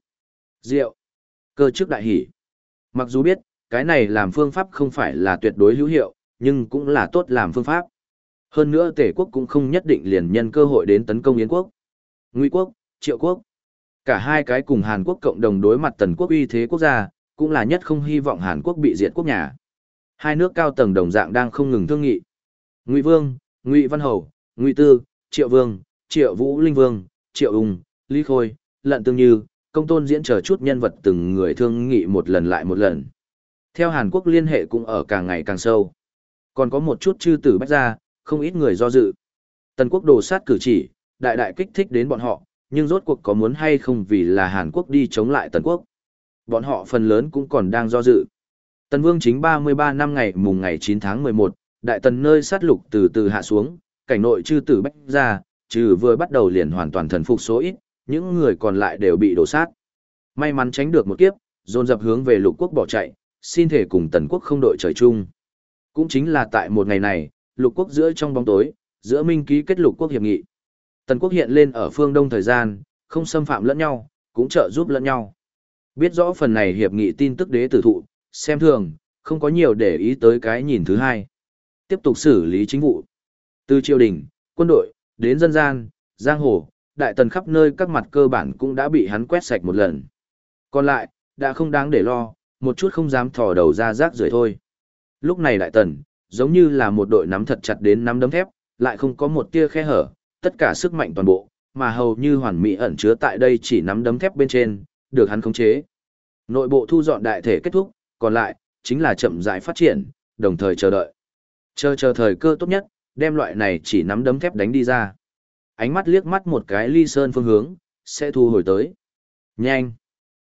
Diệu. Cơ chức đại hỷ. Mặc dù biết, cái này làm phương pháp không phải là tuyệt đối hữu hiệu, nhưng cũng là tốt làm phương pháp. Hơn nữa tể quốc cũng không nhất định liền nhân cơ hội đến tấn công Yến quốc. Ngụy quốc, Triệu quốc. Cả hai cái cùng Hàn Quốc cộng đồng đối mặt tần quốc uy thế quốc gia, cũng là nhất không hy vọng Hàn Quốc bị diệt quốc nhà. Hai nước cao tầng đồng dạng đang không ngừng thương nghị. Ngụy Vương, Ngụy Văn Hầu, Ngụy Tư, Triệu Vương, Triệu Vũ Linh Vương, Triệu Ung, Lý Khôi, Lận Tương Như, công tôn diễn chờ chút nhân vật từng người thương nghị một lần lại một lần. Theo Hàn Quốc liên hệ cũng ở càng ngày càng sâu. Còn có một chút chư tử bách ra, không ít người do dự. Tần quốc đồ sát cử chỉ, đại đại kích thích đến bọn họ, nhưng rốt cuộc có muốn hay không vì là Hàn Quốc đi chống lại Tần quốc. Bọn họ phần lớn cũng còn đang do dự. Tần Vương chính 33 năm ngày mùng ngày 9 tháng 11, đại tần nơi sát lục từ từ hạ xuống, cảnh nội chư tử bách ra, trừ vừa bắt đầu liền hoàn toàn thần phục số ít, những người còn lại đều bị đổ sát. May mắn tránh được một kiếp, dồn dập hướng về lục quốc bỏ chạy, xin thể cùng tần quốc không đội trời chung. Cũng chính là tại một ngày này, lục quốc giữa trong bóng tối, giữa minh ký kết lục quốc hiệp nghị. Tần quốc hiện lên ở phương đông thời gian, không xâm phạm lẫn nhau, cũng trợ giúp lẫn nhau. Biết rõ phần này hiệp nghị tin tức đế tử thụ, xem thường, không có nhiều để ý tới cái nhìn thứ hai. Tiếp tục xử lý chính vụ. Từ triều đình, quân đội, đến dân gian, giang hồ, đại tần khắp nơi các mặt cơ bản cũng đã bị hắn quét sạch một lần. Còn lại, đã không đáng để lo, một chút không dám thò đầu ra rác rưởi thôi. Lúc này đại tần, giống như là một đội nắm thật chặt đến nắm đấm thép, lại không có một tia khe hở, tất cả sức mạnh toàn bộ, mà hầu như hoàn mỹ ẩn chứa tại đây chỉ nắm đấm thép bên trên, được hắn khống chế. Nội bộ thu dọn đại thể kết thúc, còn lại, chính là chậm rãi phát triển, đồng thời chờ đợi. Chờ chờ thời cơ tốt nhất, đem loại này chỉ nắm đấm thép đánh đi ra. Ánh mắt liếc mắt một cái ly sơn phương hướng, sẽ thu hồi tới. Nhanh!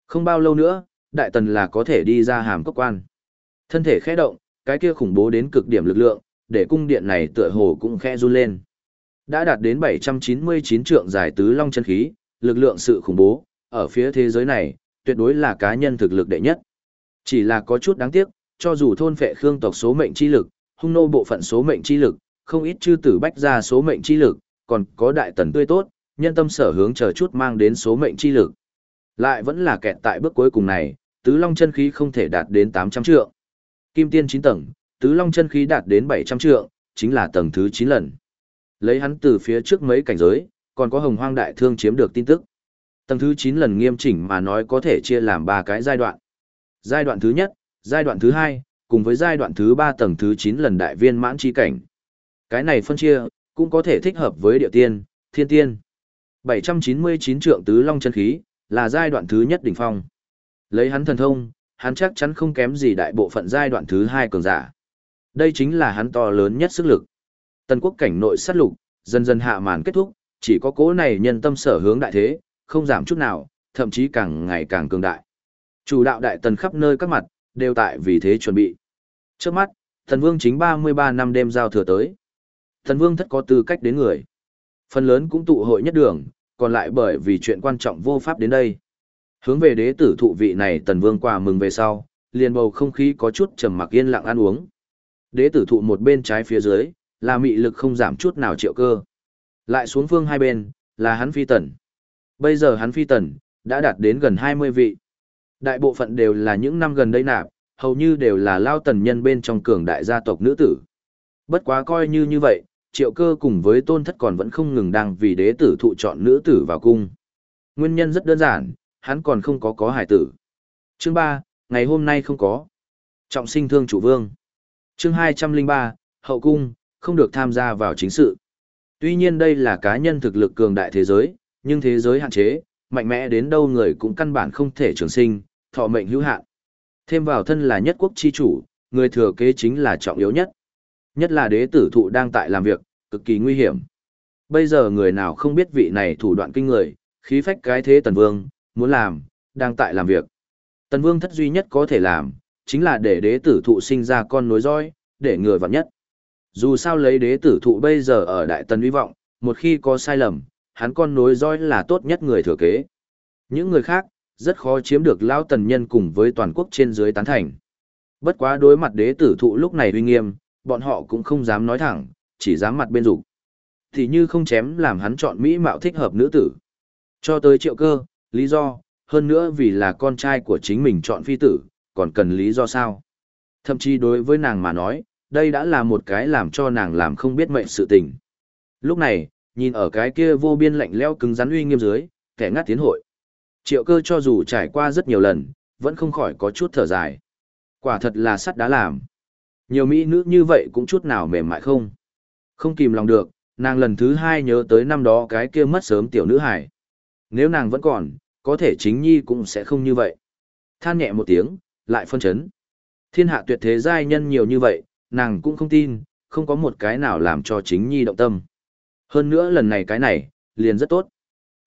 Không bao lâu nữa, đại tần là có thể đi ra hàm cốc quan. Thân thể khẽ động, cái kia khủng bố đến cực điểm lực lượng, để cung điện này tựa hồ cũng khẽ run lên. Đã đạt đến 799 trượng giải tứ long chân khí, lực lượng sự khủng bố, ở phía thế giới này, tuyệt đối là cá nhân thực lực đệ nhất. Chỉ là có chút đáng tiếc, cho dù thôn phệ khương tộc số mệnh chi lực, hung nô bộ phận số mệnh chi lực, không ít chư tử bách ra số mệnh chi lực, còn có đại tần tươi tốt, nhân tâm sở hướng chờ chút mang đến số mệnh chi lực. Lại vẫn là kẹt tại bước cuối cùng này, tứ long chân khí không thể đạt đến 800 trượng. Kim tiên 9 tầng, tứ long chân khí đạt đến 700 trượng, chính là tầng thứ 9 lần. Lấy hắn từ phía trước mấy cảnh giới, còn có hồng hoang đại thương chiếm được tin tức. Tầng thứ 9 lần nghiêm chỉnh mà nói có thể chia làm 3 cái giai đoạn. Giai đoạn thứ nhất, giai đoạn thứ hai, cùng với giai đoạn thứ 3 tầng thứ 9 lần đại viên mãn chi cảnh. Cái này phân chia, cũng có thể thích hợp với địa tiên, thiên tiên. 799 trượng tứ long chân khí, là giai đoạn thứ nhất đỉnh phong. Lấy hắn thần thông, hắn chắc chắn không kém gì đại bộ phận giai đoạn thứ hai cường giả. Đây chính là hắn to lớn nhất sức lực. Tần quốc cảnh nội sát lục, dần dần hạ màn kết thúc, chỉ có cố này nhân tâm sở hướng đại thế, không giảm chút nào, thậm chí càng ngày càng cường đại. Chủ đạo đại tần khắp nơi các mặt, đều tại vì thế chuẩn bị. Trước mắt, thần vương chính 33 năm đêm giao thừa tới. Thần vương thất có tư cách đến người. Phần lớn cũng tụ hội nhất đường, còn lại bởi vì chuyện quan trọng vô pháp đến đây. Hướng về đế tử thụ vị này tần vương quà mừng về sau, liền bầu không khí có chút trầm mặc yên lặng ăn uống. Đế tử thụ một bên trái phía dưới, là mị lực không giảm chút nào triệu cơ. Lại xuống phương hai bên, là hắn phi tần. Bây giờ hắn phi tần, đã đạt đến gần 20 vị. Đại bộ phận đều là những năm gần đây nạp, hầu như đều là lao tần nhân bên trong cường đại gia tộc nữ tử. Bất quá coi như như vậy, triệu cơ cùng với tôn thất còn vẫn không ngừng đang vì đế tử thụ chọn nữ tử vào cung. Nguyên nhân rất đơn giản, hắn còn không có có hải tử. Chương ba, ngày hôm nay không có. Trọng sinh thương chủ vương. Chương 203, hậu cung, không được tham gia vào chính sự. Tuy nhiên đây là cá nhân thực lực cường đại thế giới, nhưng thế giới hạn chế, mạnh mẽ đến đâu người cũng căn bản không thể trường sinh, thọ mệnh hữu hạn. Thêm vào thân là nhất quốc chi chủ, người thừa kế chính là trọng yếu nhất. Nhất là đế tử thụ đang tại làm việc, cực kỳ nguy hiểm. Bây giờ người nào không biết vị này thủ đoạn kinh người, khí phách cái thế tần vương, muốn làm, đang tại làm việc. Tần vương thất duy nhất có thể làm, chính là để đế tử thụ sinh ra con nối roi, để ngừa vặn nhất. Dù sao lấy đế tử thụ bây giờ ở đại tần uy vọng, một khi có sai lầm, hắn con nối roi là tốt nhất người thừa kế. Những người khác, rất khó chiếm được lao tần nhân cùng với toàn quốc trên dưới tán thành. Bất quá đối mặt đế tử thụ lúc này uy nghiêm, bọn họ cũng không dám nói thẳng, chỉ dám mặt bên dục Thì như không chém làm hắn chọn mỹ mạo thích hợp nữ tử. Cho tới triệu cơ, lý do, hơn nữa vì là con trai của chính mình chọn phi tử, còn cần lý do sao? Thậm chí đối với nàng mà nói, đây đã là một cái làm cho nàng làm không biết mệnh sự tình. Lúc này, nhìn ở cái kia vô biên lạnh leo cứng rắn uy nghiêm dưới, kẻ ngắt tiến hội. Triệu cơ cho dù trải qua rất nhiều lần, vẫn không khỏi có chút thở dài. Quả thật là sắt đá làm. Nhiều mỹ nữ như vậy cũng chút nào mềm mại không. Không kìm lòng được, nàng lần thứ hai nhớ tới năm đó cái kia mất sớm tiểu nữ hải. Nếu nàng vẫn còn, có thể chính nhi cũng sẽ không như vậy. Than nhẹ một tiếng, lại phân chấn. Thiên hạ tuyệt thế giai nhân nhiều như vậy, nàng cũng không tin, không có một cái nào làm cho chính nhi động tâm. Hơn nữa lần này cái này, liền rất tốt.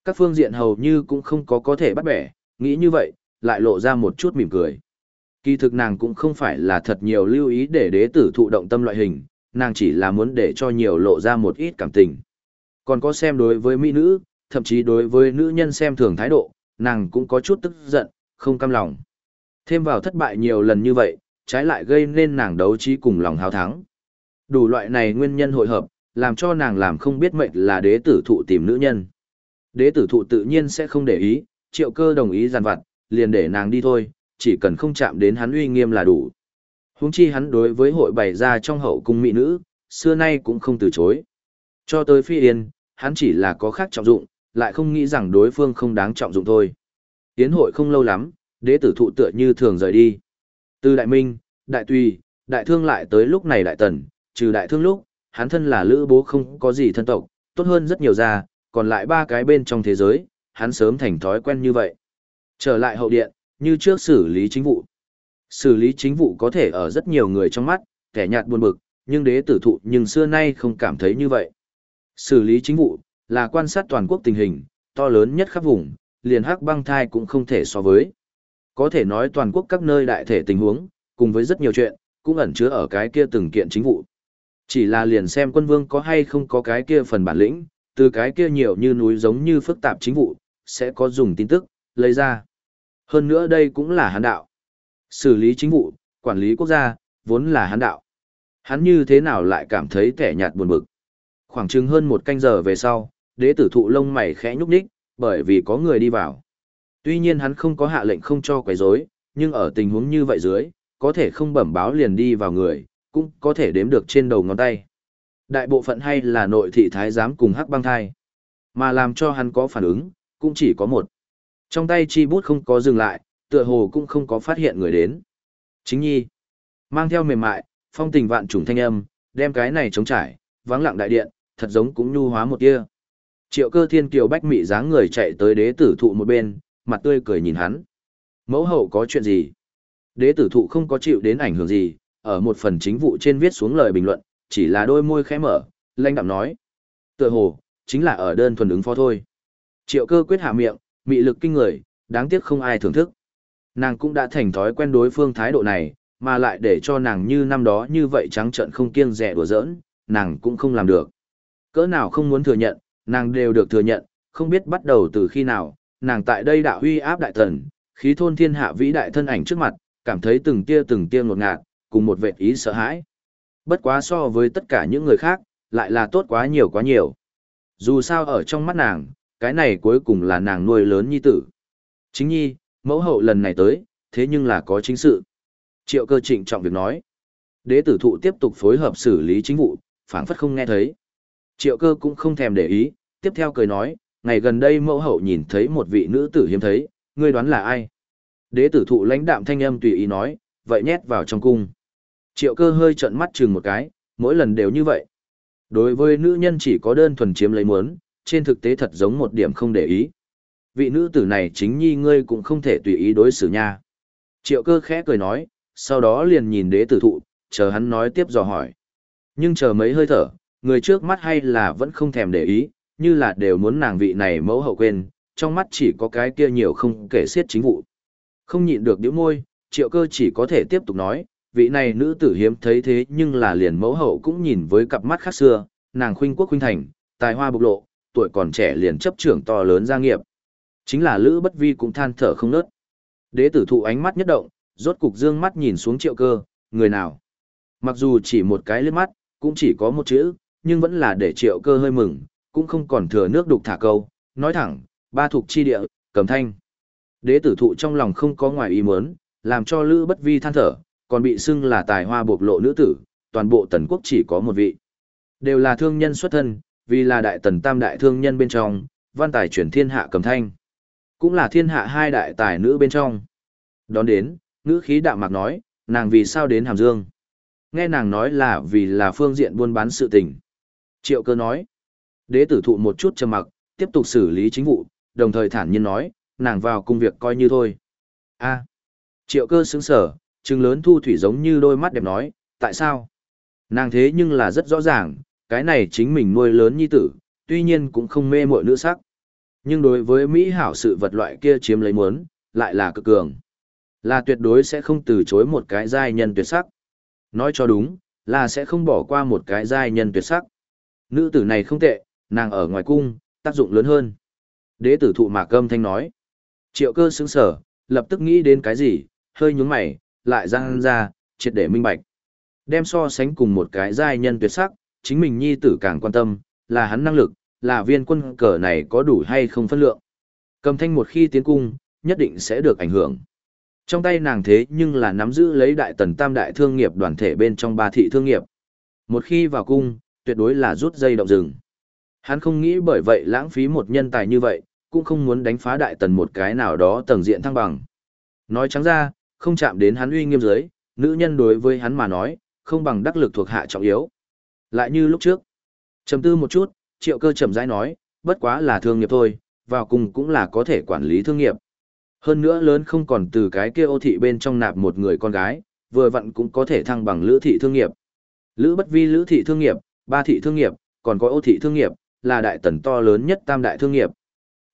Các phương diện hầu như cũng không có có thể bắt bẻ, nghĩ như vậy, lại lộ ra một chút mỉm cười. Kỳ thực nàng cũng không phải là thật nhiều lưu ý để đế tử thụ động tâm loại hình, nàng chỉ là muốn để cho nhiều lộ ra một ít cảm tình. Còn có xem đối với mỹ nữ, thậm chí đối với nữ nhân xem thường thái độ, nàng cũng có chút tức giận, không cam lòng. Thêm vào thất bại nhiều lần như vậy, trái lại gây nên nàng đấu trí cùng lòng hào thắng. Đủ loại này nguyên nhân hội hợp, làm cho nàng làm không biết mệnh là đế tử thụ tìm nữ nhân. Đế tử thụ tự nhiên sẽ không để ý, triệu cơ đồng ý giàn vặt, liền để nàng đi thôi, chỉ cần không chạm đến hắn uy nghiêm là đủ. Huống chi hắn đối với hội bày ra trong hậu cung mỹ nữ, xưa nay cũng không từ chối. Cho tới phi yên, hắn chỉ là có khác trọng dụng, lại không nghĩ rằng đối phương không đáng trọng dụng thôi. Tiến hội không lâu lắm, đế tử thụ tựa như thường rời đi. Từ đại minh, đại tùy, đại thương lại tới lúc này đại tần, trừ đại thương lúc, hắn thân là lữ bố không có gì thân tộc, tốt hơn rất nhiều ra, còn lại ba cái bên trong thế giới, hắn sớm thành thói quen như vậy. Trở lại hậu điện, như trước xử lý chính vụ. Xử lý chính vụ có thể ở rất nhiều người trong mắt, kẻ nhạt buồn bực, nhưng đế tử thụ nhưng xưa nay không cảm thấy như vậy. Xử lý chính vụ, là quan sát toàn quốc tình hình, to lớn nhất khắp vùng, liền hắc băng thai cũng không thể so với. Có thể nói toàn quốc các nơi đại thể tình huống, cùng với rất nhiều chuyện, cũng ẩn chứa ở cái kia từng kiện chính vụ. Chỉ là liền xem quân vương có hay không có cái kia phần bản lĩnh, từ cái kia nhiều như núi giống như phức tạp chính vụ, sẽ có dùng tin tức, lấy ra. Hơn nữa đây cũng là hán đạo. Xử lý chính vụ, quản lý quốc gia, vốn là hán đạo. Hắn như thế nào lại cảm thấy kẻ nhạt buồn bực. Khoảng chừng hơn một canh giờ về sau, đế tử thụ lông mày khẽ nhúc nhích, bởi vì có người đi vào. Tuy nhiên hắn không có hạ lệnh không cho quấy rối, nhưng ở tình huống như vậy dưới, có thể không bẩm báo liền đi vào người, cũng có thể đếm được trên đầu ngón tay. Đại bộ phận hay là nội thị thái giám cùng hắc băng thai. Mà làm cho hắn có phản ứng, cũng chỉ có một. Trong tay chi bút không có dừng lại, tựa hồ cũng không có phát hiện người đến. Chính nhi, mang theo mềm mại, phong tình vạn trùng thanh âm, đem cái này chống trải, vắng lặng đại điện, thật giống cũng nhu hóa một tia. Triệu cơ thiên kiều bách mị dáng người chạy tới đế tử thụ một bên, mặt tươi cười nhìn hắn. Mẫu hậu có chuyện gì? Đế tử thụ không có chịu đến ảnh hưởng gì, ở một phần chính vụ trên viết xuống lời bình luận, chỉ là đôi môi khẽ mở, lanh đạm nói. Tựa hồ, chính là ở đơn thuần ứng phó thôi. Triệu cơ quyết hạ miệng, mị lực kinh người, đáng tiếc không ai thưởng thức. Nàng cũng đã thành thói quen đối phương thái độ này, mà lại để cho nàng như năm đó như vậy trắng trợn không kiêng dè đùa giỡn, nàng cũng không làm được. Cỡ nào không muốn thừa nhận, nàng đều được thừa nhận, không biết bắt đầu từ khi nào, nàng tại đây đạo huy áp đại thần, khí thôn thiên hạ vĩ đại thân ảnh trước mặt, Cảm thấy từng tia từng tia ngột ngạt, cùng một vệt ý sợ hãi. Bất quá so với tất cả những người khác, lại là tốt quá nhiều quá nhiều. Dù sao ở trong mắt nàng, cái này cuối cùng là nàng nuôi lớn nhi tử. Chính nhi, mẫu hậu lần này tới, thế nhưng là có chính sự. Triệu cơ trịnh trọng việc nói. Đế tử thụ tiếp tục phối hợp xử lý chính vụ, phảng phất không nghe thấy. Triệu cơ cũng không thèm để ý, tiếp theo cười nói, ngày gần đây mẫu hậu nhìn thấy một vị nữ tử hiếm thấy, ngươi đoán là ai? Đế tử thụ lãnh đạm thanh âm tùy ý nói, vậy nhét vào trong cung. Triệu cơ hơi trợn mắt chừng một cái, mỗi lần đều như vậy. Đối với nữ nhân chỉ có đơn thuần chiếm lấy muốn, trên thực tế thật giống một điểm không để ý. Vị nữ tử này chính nhi ngươi cũng không thể tùy ý đối xử nha. Triệu cơ khẽ cười nói, sau đó liền nhìn đế tử thụ, chờ hắn nói tiếp dò hỏi. Nhưng chờ mấy hơi thở, người trước mắt hay là vẫn không thèm để ý, như là đều muốn nàng vị này mẫu hậu quên, trong mắt chỉ có cái kia nhiều không kể xiết chính vụ. Không nhịn được điểm môi, triệu cơ chỉ có thể tiếp tục nói, vị này nữ tử hiếm thấy thế nhưng là liền mẫu hậu cũng nhìn với cặp mắt khác xưa, nàng khuynh quốc khuynh thành, tài hoa bộc lộ, tuổi còn trẻ liền chấp trưởng to lớn gia nghiệp. Chính là Lữ Bất Vi cũng than thở không nớt. Đế tử thụ ánh mắt nhất động, rốt cục dương mắt nhìn xuống triệu cơ, người nào. Mặc dù chỉ một cái liếc mắt, cũng chỉ có một chữ, nhưng vẫn là để triệu cơ hơi mừng, cũng không còn thừa nước đục thả câu, nói thẳng, ba thuộc chi địa, cầm thanh. Đế tử thụ trong lòng không có ngoài ý muốn, làm cho Lữ Bất Vi than thở, còn bị xưng là tài hoa bộc lộ nữ tử, toàn bộ tần quốc chỉ có một vị. Đều là thương nhân xuất thân, vì là đại tần tam đại thương nhân bên trong, văn tài chuyển thiên hạ cầm thanh. Cũng là thiên hạ hai đại tài nữ bên trong. Đón đến, ngữ khí đạm mạc nói, nàng vì sao đến Hàm Dương. Nghe nàng nói là vì là phương diện buôn bán sự tình. Triệu cơ nói, đế tử thụ một chút trầm mặc, tiếp tục xử lý chính vụ, đồng thời thản nhiên nói, nàng vào công việc coi như thôi. a triệu cơ sững sở, trừng lớn thu thủy giống như đôi mắt đẹp nói, tại sao? Nàng thế nhưng là rất rõ ràng, cái này chính mình nuôi lớn nhi tử, tuy nhiên cũng không mê mội nữ sắc. Nhưng đối với Mỹ hảo sự vật loại kia chiếm lấy muốn, lại là cực cường. Là tuyệt đối sẽ không từ chối một cái giai nhân tuyệt sắc. Nói cho đúng, là sẽ không bỏ qua một cái giai nhân tuyệt sắc. Nữ tử này không tệ, nàng ở ngoài cung, tác dụng lớn hơn. Đế tử thụ mạc âm thanh nói. Triệu cơ sững sở, lập tức nghĩ đến cái gì, hơi nhúng mày, lại răng ra, triệt để minh bạch. Đem so sánh cùng một cái giai nhân tuyệt sắc, chính mình nhi tử càng quan tâm, là hắn năng lực, là viên quân cờ này có đủ hay không phân lượng. Cầm thanh một khi tiến cung, nhất định sẽ được ảnh hưởng. Trong tay nàng thế nhưng là nắm giữ lấy đại tần tam đại thương nghiệp đoàn thể bên trong ba thị thương nghiệp. Một khi vào cung, tuyệt đối là rút dây động rừng. Hắn không nghĩ bởi vậy lãng phí một nhân tài như vậy, cũng không muốn đánh phá đại tần một cái nào đó tầng diện thăng bằng. Nói trắng ra, không chạm đến hắn uy nghiêm giới, nữ nhân đối với hắn mà nói, không bằng đắc lực thuộc hạ trọng yếu. Lại như lúc trước. Trầm tư một chút, triệu cơ chậm rãi nói, bất quá là thương nghiệp thôi, vào cùng cũng là có thể quản lý thương nghiệp. Hơn nữa lớn không còn từ cái kia ô thị bên trong nạp một người con gái, vừa vặn cũng có thể thăng bằng lữ thị thương nghiệp. Lữ bất vi lữ thị thương nghiệp, ba thị thương nghiệp, còn có ô thị thương nghiệp, là đại tần to lớn nhất tam đại thương nghiệp.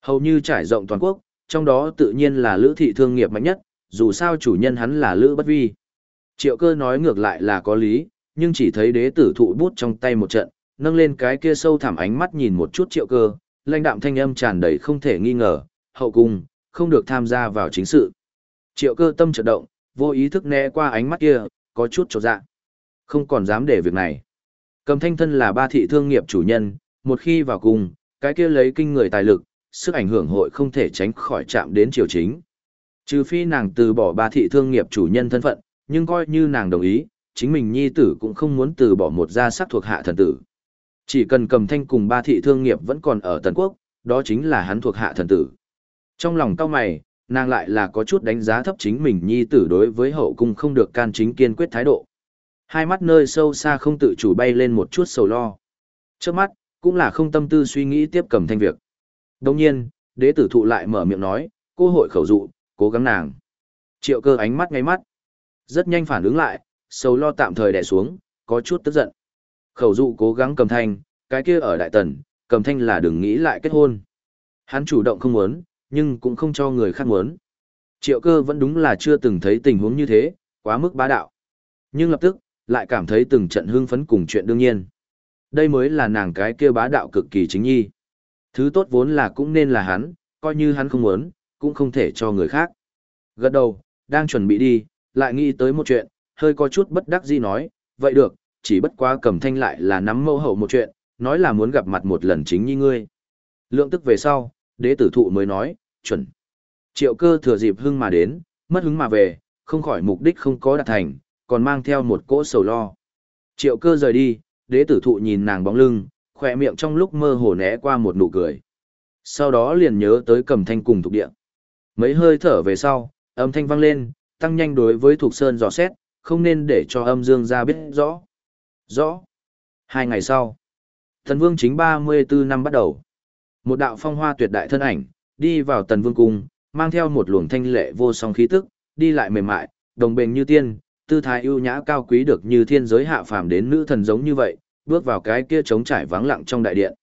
Hầu như trải rộng toàn quốc, trong đó tự nhiên là lữ thị thương nghiệp mạnh nhất, dù sao chủ nhân hắn là lữ bất vi. Triệu cơ nói ngược lại là có lý, nhưng chỉ thấy đế tử thụ bút trong tay một trận, nâng lên cái kia sâu thẳm ánh mắt nhìn một chút triệu cơ, lãnh đạm thanh âm tràn đầy không thể nghi ngờ, hậu cung, không được tham gia vào chính sự. Triệu cơ tâm chợt động, vô ý thức né qua ánh mắt kia, có chút trột dạ. Không còn dám để việc này. Cầm thanh thân là ba thị thương nghiệp chủ nhân, một khi vào cung, cái kia lấy kinh người tài lực, sức ảnh hưởng hội không thể tránh khỏi chạm đến triều chính. Trừ phi nàng từ bỏ ba thị thương nghiệp chủ nhân thân phận, nhưng coi như nàng đồng ý, chính mình nhi tử cũng không muốn từ bỏ một gia sắc thuộc hạ thần tử. Chỉ cần cầm thanh cùng ba thị thương nghiệp vẫn còn ở Tần Quốc, đó chính là hắn thuộc hạ thần tử. Trong lòng cao mày, nàng lại là có chút đánh giá thấp chính mình nhi tử đối với hậu cung không được can chính kiên quyết thái độ. Hai mắt nơi sâu xa không tự chủ bay lên một chút sầu lo. Trước mắt, cũng là không tâm tư suy nghĩ tiếp cầm thanh việc. Đồng nhiên, đế tử thụ lại mở miệng nói, cô hội khẩu dụ, cố gắng nàng. Triệu cơ ánh mắt ngay mắt. Rất nhanh phản ứng lại, sầu lo tạm thời đè xuống, có chút tức giận. Khẩu dụ cố gắng cầm thanh, cái kia ở đại tần, cầm thanh là đừng nghĩ lại kết hôn. Hắn chủ động không muốn, nhưng cũng không cho người khác muốn. Triệu cơ vẫn đúng là chưa từng thấy tình huống như thế, quá mức bá đạo. Nhưng lập tức, lại cảm thấy từng trận hưng phấn cùng chuyện đương nhiên. Đây mới là nàng cái kia bá đạo cực kỳ chính nhi. Thứ tốt vốn là cũng nên là hắn, coi như hắn không muốn, cũng không thể cho người khác. Gật đầu, đang chuẩn bị đi, Lại nghĩ tới một chuyện, hơi có chút bất đắc dĩ nói, vậy được, chỉ bất quá cầm thanh lại là nắm mâu hậu một chuyện, nói là muốn gặp mặt một lần chính như ngươi. Lượng tức về sau, đế tử thụ mới nói, chuẩn. Triệu cơ thừa dịp hưng mà đến, mất hứng mà về, không khỏi mục đích không có đạt thành, còn mang theo một cỗ sầu lo. Triệu cơ rời đi, đế tử thụ nhìn nàng bóng lưng, khỏe miệng trong lúc mơ hồ né qua một nụ cười. Sau đó liền nhớ tới cầm thanh cùng thuộc địa. Mấy hơi thở về sau, âm thanh vang lên, tăng nhanh đối với thuộc sơn dò xét, không nên để cho âm dương ra biết rõ. Rõ. Hai ngày sau, thần vương chính 34 năm bắt đầu. Một đạo phong hoa tuyệt đại thân ảnh, đi vào tần vương cung, mang theo một luồng thanh lệ vô song khí tức, đi lại mềm mại, đồng bền như tiên, tư thái ưu nhã cao quý được như thiên giới hạ phàm đến nữ thần giống như vậy, bước vào cái kia trống trải vắng lặng trong đại điện.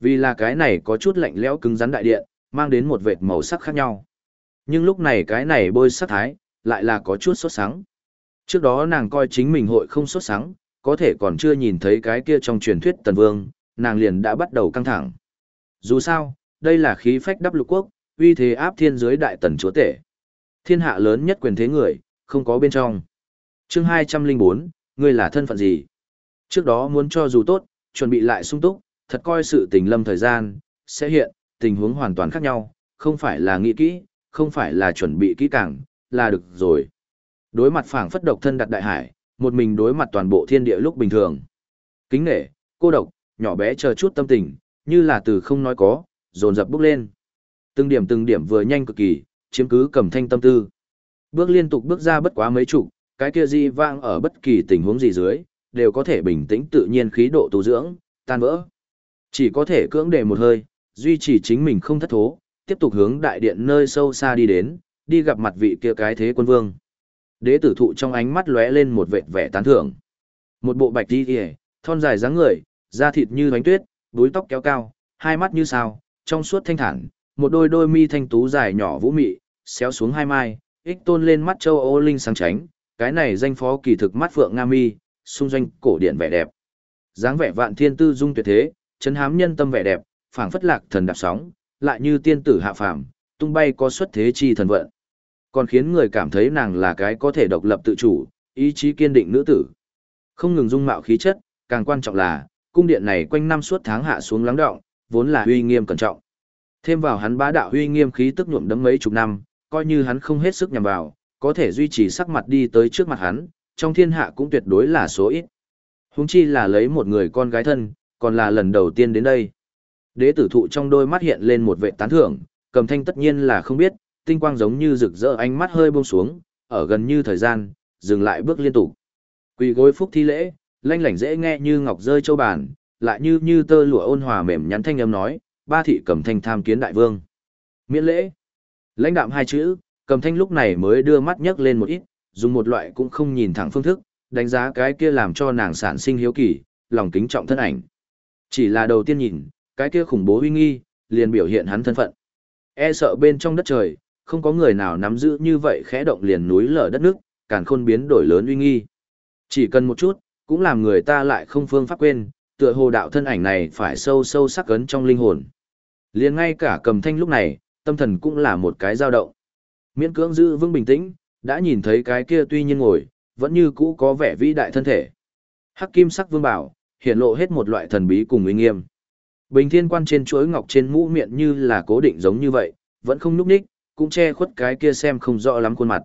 Vì là cái này có chút lạnh lẽo cứng rắn đại điện, mang đến một vệt màu sắc khác nhau. Nhưng lúc này cái này bôi sắc thái, lại là có chút sốt sáng. Trước đó nàng coi chính mình hội không sốt sáng, có thể còn chưa nhìn thấy cái kia trong truyền thuyết tần vương, nàng liền đã bắt đầu căng thẳng. Dù sao, đây là khí phách đắp lục quốc, uy thế áp thiên giới đại tần chúa tể. Thiên hạ lớn nhất quyền thế người, không có bên trong. chương 204, ngươi là thân phận gì? Trước đó muốn cho dù tốt, chuẩn bị lại sung túc, thật coi sự tình lâm thời gian, sẽ hiện, tình huống hoàn toàn khác nhau, không phải là nghĩ kỹ, không phải là chuẩn bị kỹ càng, là được rồi. Đối mặt phảng phất độc thân đặt đại hải, một mình đối mặt toàn bộ thiên địa lúc bình thường. Kính nể, cô độc, nhỏ bé chờ chút tâm tình, như là từ không nói có, dồn dập bước lên. Từng điểm từng điểm vừa nhanh cực kỳ, chiếm cứ cầm thanh tâm tư. Bước liên tục bước ra bất quá mấy chục, cái kia di vang ở bất kỳ tình huống gì dưới, đều có thể bình tĩnh tự nhiên khí độ tu dưỡng, tan vỡ. Chỉ có thể cưỡng để một hơi, duy trì chính mình không thất thố, tiếp tục hướng đại điện nơi sâu xa đi đến, đi gặp mặt vị kia cái thế quân vương. Đế tử thụ trong ánh mắt lóe lên một vệt vẻ tán thưởng. Một bộ bạch đi kìa, thon dài dáng người, da thịt như bánh tuyết, búi tóc kéo cao, hai mắt như sao, trong suốt thanh thản, một đôi đôi mi thanh tú dài nhỏ vũ mị, xéo xuống hai mai, ích tôn lên mắt châu ô linh sáng tránh, cái này danh phó kỳ thực mắt phượng nga mi, xung doanh cổ điển vẻ đẹp. dáng vẻ vạn thiên tư dung tuyệt thế, chấn hám nhân tâm vẻ đẹp, phảng phất lạc thần đạp sóng, lại như tiên tử hạ phàm, tung bay có xuất thế chi thần vận. Còn khiến người cảm thấy nàng là cái có thể độc lập tự chủ, ý chí kiên định nữ tử. Không ngừng dung mạo khí chất, càng quan trọng là, cung điện này quanh năm suốt tháng hạ xuống lắng động, vốn là uy nghiêm cẩn trọng. Thêm vào hắn bá đạo uy nghiêm khí tức nhuộm đấm mấy chục năm, coi như hắn không hết sức nhằm vào, có thể duy trì sắc mặt đi tới trước mặt hắn, trong thiên hạ cũng tuyệt đối là số ít. Huống chi là lấy một người con gái thân, còn là lần đầu tiên đến đây. Đế tử thụ trong đôi mắt hiện lên một vệ tán thưởng, cầm thanh tất nhiên là không biết, tinh quang giống như rực rỡ ánh mắt hơi buông xuống, ở gần như thời gian, dừng lại bước liên tục. Quỳ gối phúc thi lễ, lanh lảnh dễ nghe như ngọc rơi châu bàn, lại như như tơ lụa ôn hòa mềm nhắn thanh âm nói, ba thị cầm thanh tham kiến đại vương. Miễn lễ. Lãnh đạm hai chữ, cầm thanh lúc này mới đưa mắt nhấc lên một ít, dùng một loại cũng không nhìn thẳng phương thức, đánh giá cái kia làm cho nàng sản sinh hiếu kỳ, lòng kính trọng thân ảnh. Chỉ là đầu tiên nhìn, cái kia khủng bố uy nghi, liền biểu hiện hắn thân phận. E sợ bên trong đất trời, không có người nào nắm giữ như vậy khẽ động liền núi lở đất nước, càn khôn biến đổi lớn uy nghi. Chỉ cần một chút, cũng làm người ta lại không phương pháp quên, tựa hồ đạo thân ảnh này phải sâu sâu sắc ấn trong linh hồn. Liền ngay cả cầm thanh lúc này, tâm thần cũng là một cái dao động. Miễn cưỡng giữ vững bình tĩnh, đã nhìn thấy cái kia tuy nhiên ngồi, vẫn như cũ có vẻ vĩ đại thân thể. Hắc kim sắc vương bảo, hiện lộ hết một loại thần bí cùng uy nghiêm. Bình thiên quan trên chuỗi ngọc trên mũ miệng như là cố định giống như vậy, vẫn không núp ních, cũng che khuất cái kia xem không rõ lắm khuôn mặt.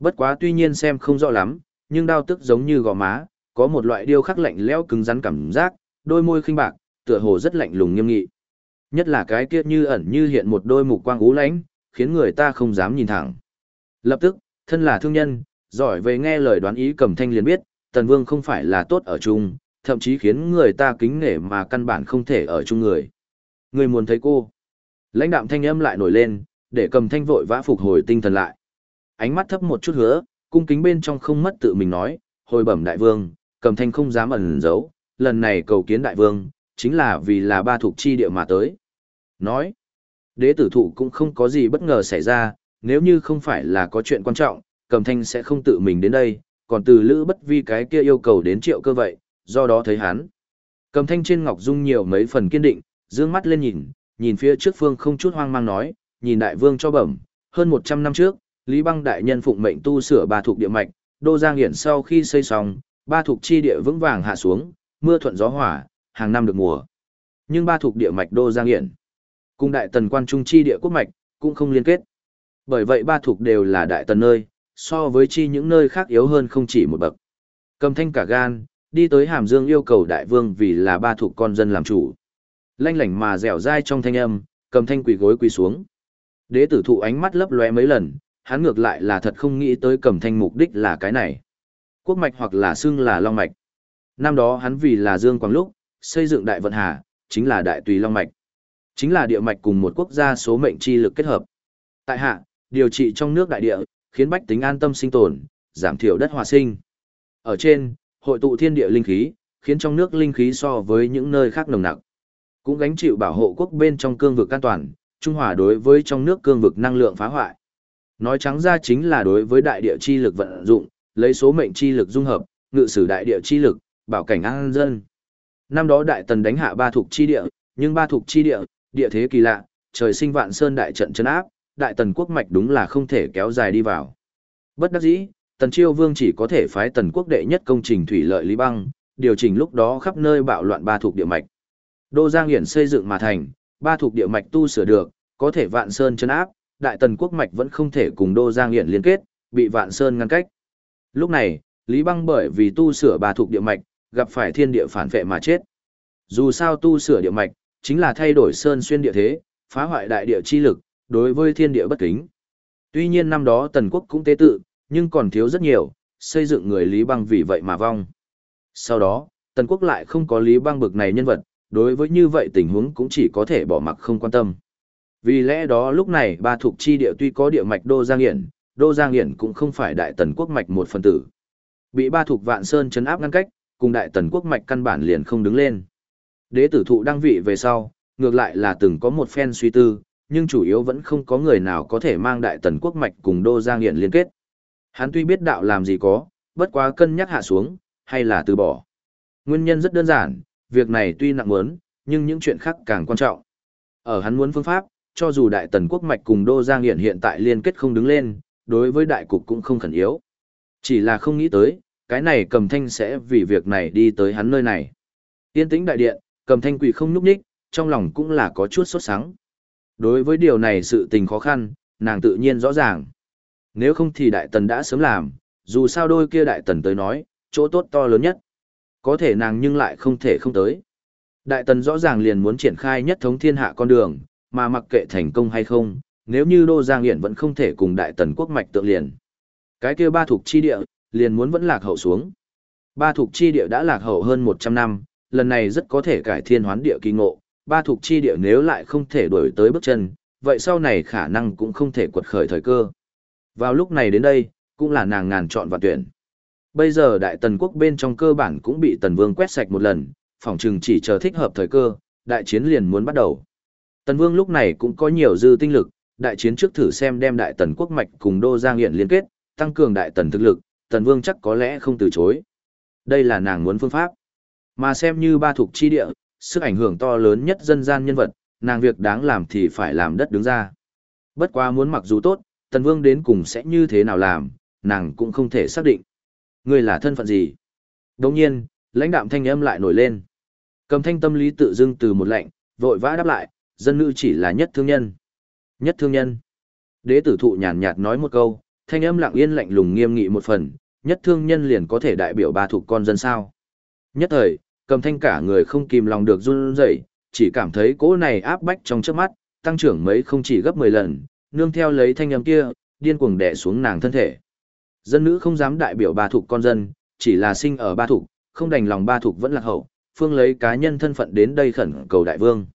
Bất quá tuy nhiên xem không rõ lắm, nhưng đau tức giống như gò má, có một loại điêu khắc lạnh lẽo cứng rắn cảm giác, đôi môi khinh bạc, tựa hồ rất lạnh lùng nghiêm nghị. Nhất là cái kia như ẩn như hiện một đôi mục quang ú lãnh, khiến người ta không dám nhìn thẳng. Lập tức, thân là thương nhân, giỏi về nghe lời đoán ý cầm thanh liền biết, Tần Vương không phải là tốt ở chung, thậm chí khiến người ta kính nể mà căn bản không thể ở chung người. Người muốn thấy cô. Lãnh đạm thanh âm lại nổi lên, để cầm thanh vội vã phục hồi tinh thần lại. Ánh mắt thấp một chút hứa, cung kính bên trong không mất tự mình nói, hồi bẩm đại vương, cầm thanh không dám ẩn giấu, lần này cầu kiến đại vương, chính là vì là ba thuộc chi địa mà tới. Nói, đế tử thụ cũng không có gì bất ngờ xảy ra, nếu như không phải là có chuyện quan trọng, cầm thanh sẽ không tự mình đến đây, còn từ lữ bất vi cái kia yêu cầu đến triệu cơ vậy, do đó thấy hắn. Cầm thanh trên ngọc dung nhiều mấy phần kiên định, dương mắt lên nhìn, nhìn phía trước phương không chút hoang mang nói, nhìn đại vương cho bẩm, hơn 100 năm trước, Lý Băng đại nhân phụng mệnh tu sửa ba thuộc địa mạch, Đô Giang Hiển sau khi xây xong, ba thuộc chi địa vững vàng hạ xuống, mưa thuận gió hỏa, hàng năm được mùa. Nhưng ba thuộc địa mạch Đô Giang Hiển, cùng đại tần quan trung chi địa quốc mạch, cũng không liên kết. Bởi vậy ba thuộc đều là đại tần nơi, so với chi những nơi khác yếu hơn không chỉ một bậc. Cầm thanh cả gan, đi tới Hàm Dương yêu cầu đại vương vì là ba thuộc con dân làm chủ. Lanh lảnh mà dẻo dai trong thanh âm, cầm thanh quỳ gối quỳ xuống. Đế tử thụ ánh mắt lấp lóe mấy lần, hắn ngược lại là thật không nghĩ tới cầm thanh mục đích là cái này. Quốc mạch hoặc là xưng là long mạch. Năm đó hắn vì là Dương Quang lúc, xây dựng đại vận hà, chính là đại tùy long mạch. Chính là địa mạch cùng một quốc gia số mệnh chi lực kết hợp. Tại hạ, điều trị trong nước đại địa, khiến bách tính an tâm sinh tồn, giảm thiểu đất hòa sinh. Ở trên, hội tụ thiên địa linh khí, khiến trong nước linh khí so với những nơi khác nồng nặc. Cũng gánh chịu bảo hộ quốc bên trong cương vực an toàn, trung hòa đối với trong nước cương vực năng lượng phá hoại. Nói trắng ra chính là đối với đại địa chi lực vận dụng, lấy số mệnh chi lực dung hợp, ngự sử đại địa chi lực, bảo cảnh an dân. Năm đó đại tần đánh hạ ba thuộc chi địa, nhưng ba thuộc chi địa, địa thế kỳ lạ, trời sinh vạn sơn đại trận chân áp, đại tần quốc mạch đúng là không thể kéo dài đi vào. Bất đắc dĩ, tần chiêu vương chỉ có thể phái tần quốc đệ nhất công trình thủy lợi lý băng, điều chỉnh lúc đó khắp nơi bạo loạn ba thuộc địa mạch. Đô Giang Hiển xây dựng mà thành, ba thuộc địa mạch tu sửa được, có thể vạn sơn chấn áp, đại tần quốc mạch vẫn không thể cùng Đô Giang Hiển liên kết, bị vạn sơn ngăn cách. Lúc này, Lý Băng bởi vì tu sửa ba thuộc địa mạch, gặp phải thiên địa phản vệ mà chết. Dù sao tu sửa địa mạch, chính là thay đổi sơn xuyên địa thế, phá hoại đại địa chi lực, đối với thiên địa bất kính. Tuy nhiên năm đó tần quốc cũng tế tự, nhưng còn thiếu rất nhiều, xây dựng người Lý Băng vì vậy mà vong. Sau đó, tần quốc lại không có Lý Băng bực này nhân vật, đối với như vậy tình huống cũng chỉ có thể bỏ mặc không quan tâm. Vì lẽ đó lúc này ba thuộc chi địa tuy có địa mạch Đô Giang Hiển, Đô Giang Hiển cũng không phải đại tần quốc mạch một phần tử. Bị ba thuộc vạn sơn chấn áp ngăn cách, cùng đại tần quốc mạch căn bản liền không đứng lên. Đế tử thụ đăng vị về sau, ngược lại là từng có một phen suy tư, nhưng chủ yếu vẫn không có người nào có thể mang đại tần quốc mạch cùng Đô Giang Hiển liên kết. Hắn tuy biết đạo làm gì có, bất quá cân nhắc hạ xuống, hay là từ bỏ. Nguyên nhân rất đơn giản, việc này tuy nặng muốn, nhưng những chuyện khác càng quan trọng. Ở hắn muốn phương pháp, cho dù đại tần quốc mạch cùng Đô Giang Hiển hiện tại liên kết không đứng lên, đối với đại cục cũng không khẩn yếu. Chỉ là không nghĩ tới, cái này cầm thanh sẽ vì việc này đi tới hắn nơi này. Yên tĩnh đại điện, cầm thanh quỷ không núp ních, trong lòng cũng là có chút sốt sắng. Đối với điều này sự tình khó khăn, nàng tự nhiên rõ ràng. Nếu không thì đại tần đã sớm làm, dù sao đôi kia đại tần tới nói, chỗ tốt to lớn nhất. Có thể nàng nhưng lại không thể không tới. Đại tần rõ ràng liền muốn triển khai nhất thống thiên hạ con đường, mà mặc kệ thành công hay không, nếu như Đô Giang Hiển vẫn không thể cùng đại tần quốc mạch tượng liền. Cái kia ba thuộc chi địa, liền muốn vẫn lạc hậu xuống. Ba thuộc chi địa đã lạc hậu hơn 100 năm, lần này rất có thể cải thiên hoán địa kỳ ngộ, ba thuộc chi địa nếu lại không thể đuổi tới bước chân, vậy sau này khả năng cũng không thể quật khởi thời cơ. Vào lúc này đến đây, cũng là nàng ngàn chọn và tuyển. Bây giờ đại tần quốc bên trong cơ bản cũng bị tần vương quét sạch một lần, phỏng chừng chỉ chờ thích hợp thời cơ, đại chiến liền muốn bắt đầu. Tần vương lúc này cũng có nhiều dư tinh lực, đại chiến trước thử xem đem đại tần quốc mạch cùng đô giang hiện liên kết, tăng cường đại tần thực lực, tần vương chắc có lẽ không từ chối. Đây là nàng muốn phương pháp. Mà xem như ba thuộc chi địa, sức ảnh hưởng to lớn nhất dân gian nhân vật, nàng việc đáng làm thì phải làm đất đứng ra. Bất quá muốn mặc dù tốt, tần vương đến cùng sẽ như thế nào làm, nàng cũng không thể xác định. Ngươi là thân phận gì? Đồng nhiên, lãnh đạm thanh âm lại nổi lên. Cầm thanh tâm lý tự dưng từ một lệnh, vội vã đáp lại, dân nữ chỉ là nhất thương nhân. Nhất thương nhân. Đế tử thụ nhàn nhạt nói một câu, thanh âm lặng yên lạnh lùng nghiêm nghị một phần, nhất thương nhân liền có thể đại biểu ba thuộc con dân sao. Nhất thời, cầm thanh cả người không kìm lòng được run rẩy, chỉ cảm thấy cỗ này áp bách trong trước mắt, tăng trưởng mấy không chỉ gấp 10 lần, nương theo lấy thanh âm kia, điên cuồng đè xuống nàng thân thể. Dân nữ không dám đại biểu ba thuộc con dân, chỉ là sinh ở ba thuộc, không đành lòng ba thuộc vẫn lạc hậu, phương lấy cá nhân thân phận đến đây khẩn cầu đại vương.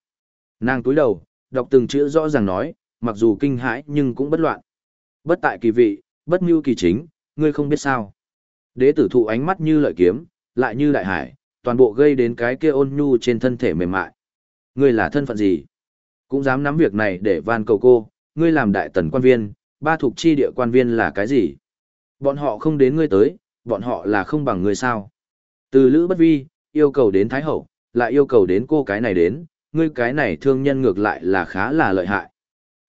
Nàng túi đầu, đọc từng chữ rõ ràng nói, mặc dù kinh hãi nhưng cũng bất loạn. Bất tại kỳ vị, bất mưu kỳ chính, ngươi không biết sao. Đế tử thụ ánh mắt như lợi kiếm, lại như đại hải, toàn bộ gây đến cái kia ôn nhu trên thân thể mềm mại. Ngươi là thân phận gì? Cũng dám nắm việc này để van cầu cô, ngươi làm đại tần quan viên, ba thuộc chi địa quan viên là cái gì? Bọn họ không đến ngươi tới, bọn họ là không bằng ngươi sao? Từ Lữ Bất Vi, yêu cầu đến Thái Hậu, lại yêu cầu đến cô cái này đến, ngươi cái này thương nhân ngược lại là khá là lợi hại.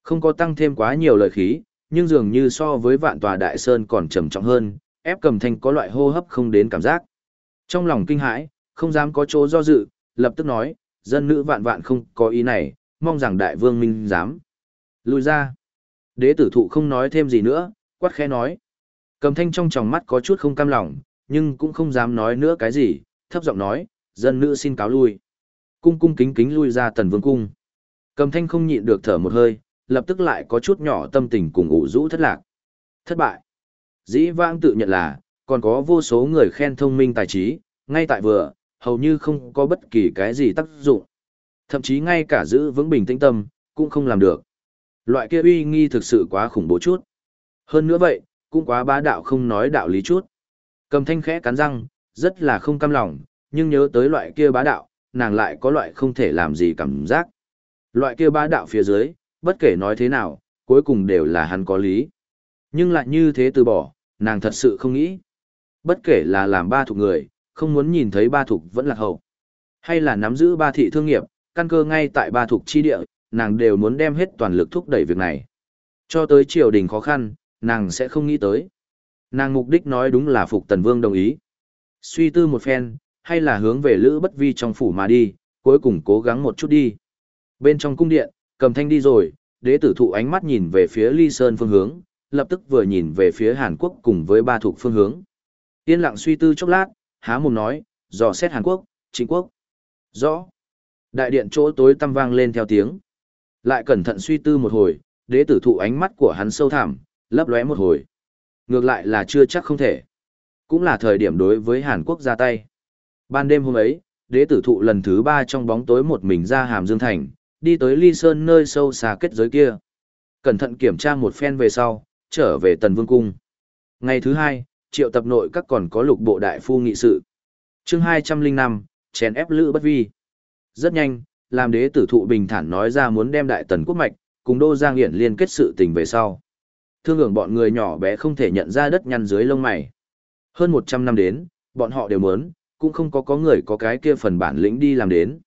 Không có tăng thêm quá nhiều lời khí, nhưng dường như so với vạn tòa đại sơn còn trầm trọng hơn, ép cầm thanh có loại hô hấp không đến cảm giác. Trong lòng kinh hãi, không dám có chỗ do dự, lập tức nói, dân nữ vạn vạn không có ý này, mong rằng đại vương minh dám. Lùi ra. Đế tử thụ không nói thêm gì nữa, quát khẽ nói. Cầm thanh trong tròng mắt có chút không cam lòng, nhưng cũng không dám nói nữa cái gì, thấp giọng nói, dân nữ xin cáo lui. Cung cung kính kính lui ra tần vương cung. Cầm thanh không nhịn được thở một hơi, lập tức lại có chút nhỏ tâm tình cùng ủ rũ thất lạc. Thất bại. Dĩ vãng tự nhận là, còn có vô số người khen thông minh tài trí, ngay tại vừa, hầu như không có bất kỳ cái gì tác dụng. Thậm chí ngay cả giữ vững bình tĩnh tâm, cũng không làm được. Loại kia uy nghi thực sự quá khủng bố chút. Hơn nữa vậy, cũng quá bá đạo không nói đạo lý chút. Cầm thanh khẽ cắn răng, rất là không cam lòng, nhưng nhớ tới loại kia bá đạo, nàng lại có loại không thể làm gì cảm giác. Loại kia bá đạo phía dưới, bất kể nói thế nào, cuối cùng đều là hắn có lý. Nhưng lại như thế từ bỏ, nàng thật sự không nghĩ. Bất kể là làm ba thuộc người, không muốn nhìn thấy ba thuộc vẫn là hậu. Hay là nắm giữ ba thị thương nghiệp, căn cơ ngay tại ba thuộc chi địa, nàng đều muốn đem hết toàn lực thúc đẩy việc này. Cho tới triều đình khó khăn, nàng sẽ không nghĩ tới. Nàng mục đích nói đúng là Phục Tần Vương đồng ý. Suy tư một phen, hay là hướng về Lữ Bất Vi trong phủ mà đi, cuối cùng cố gắng một chút đi. Bên trong cung điện, cầm thanh đi rồi, đế tử thụ ánh mắt nhìn về phía Ly Sơn phương hướng, lập tức vừa nhìn về phía Hàn Quốc cùng với ba thuộc phương hướng. Yên lặng suy tư chốc lát, há mồm nói, dò xét Hàn Quốc, chính quốc. Rõ. Đại điện chỗ tối tăm vang lên theo tiếng. Lại cẩn thận suy tư một hồi, đế tử thụ ánh mắt của hắn sâu thẳm, lấp lóe một hồi. Ngược lại là chưa chắc không thể. Cũng là thời điểm đối với Hàn Quốc ra tay. Ban đêm hôm ấy, đế tử thụ lần thứ ba trong bóng tối một mình ra Hàm Dương Thành, đi tới Ly Sơn nơi sâu xa kết giới kia. Cẩn thận kiểm tra một phen về sau, trở về Tần Vương Cung. Ngày thứ hai, triệu tập nội các còn có lục bộ đại phu nghị sự. chương hai trăm linh năm chèn ép lữ bất vi. Rất nhanh, làm đế tử thụ bình thản nói ra muốn đem đại tần quốc mạch, cùng đô giang hiển liên kết sự tình về sau. Thương hưởng bọn người nhỏ bé không thể nhận ra đất nhăn dưới lông mày. Hơn một trăm năm đến, bọn họ đều muốn, cũng không có có người có cái kia phần bản lĩnh đi làm đến.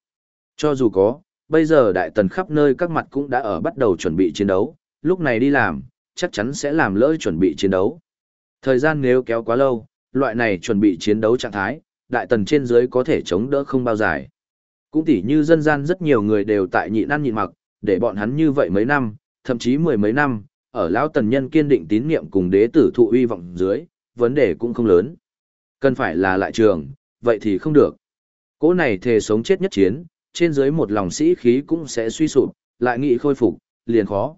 Cho dù có, bây giờ đại tần khắp nơi các mặt cũng đã ở bắt đầu chuẩn bị chiến đấu, lúc này đi làm, chắc chắn sẽ làm lỡ chuẩn bị chiến đấu. Thời gian nếu kéo quá lâu, loại này chuẩn bị chiến đấu trạng thái, đại tần trên dưới có thể chống đỡ không bao dài. Cũng tỉ như dân gian rất nhiều người đều tại nhịn ăn nhịn mặc, để bọn hắn như vậy mấy năm, thậm chí mười mấy năm, ở lão tần nhân kiên định tín nhiệm cùng đế tử thụ uy vọng dưới, vấn đề cũng không lớn. Cần phải là lại trường, vậy thì không được. Cố này thề sống chết nhất chiến, trên dưới một lòng sĩ khí cũng sẽ suy sụp, lại nghị khôi phục, liền khó.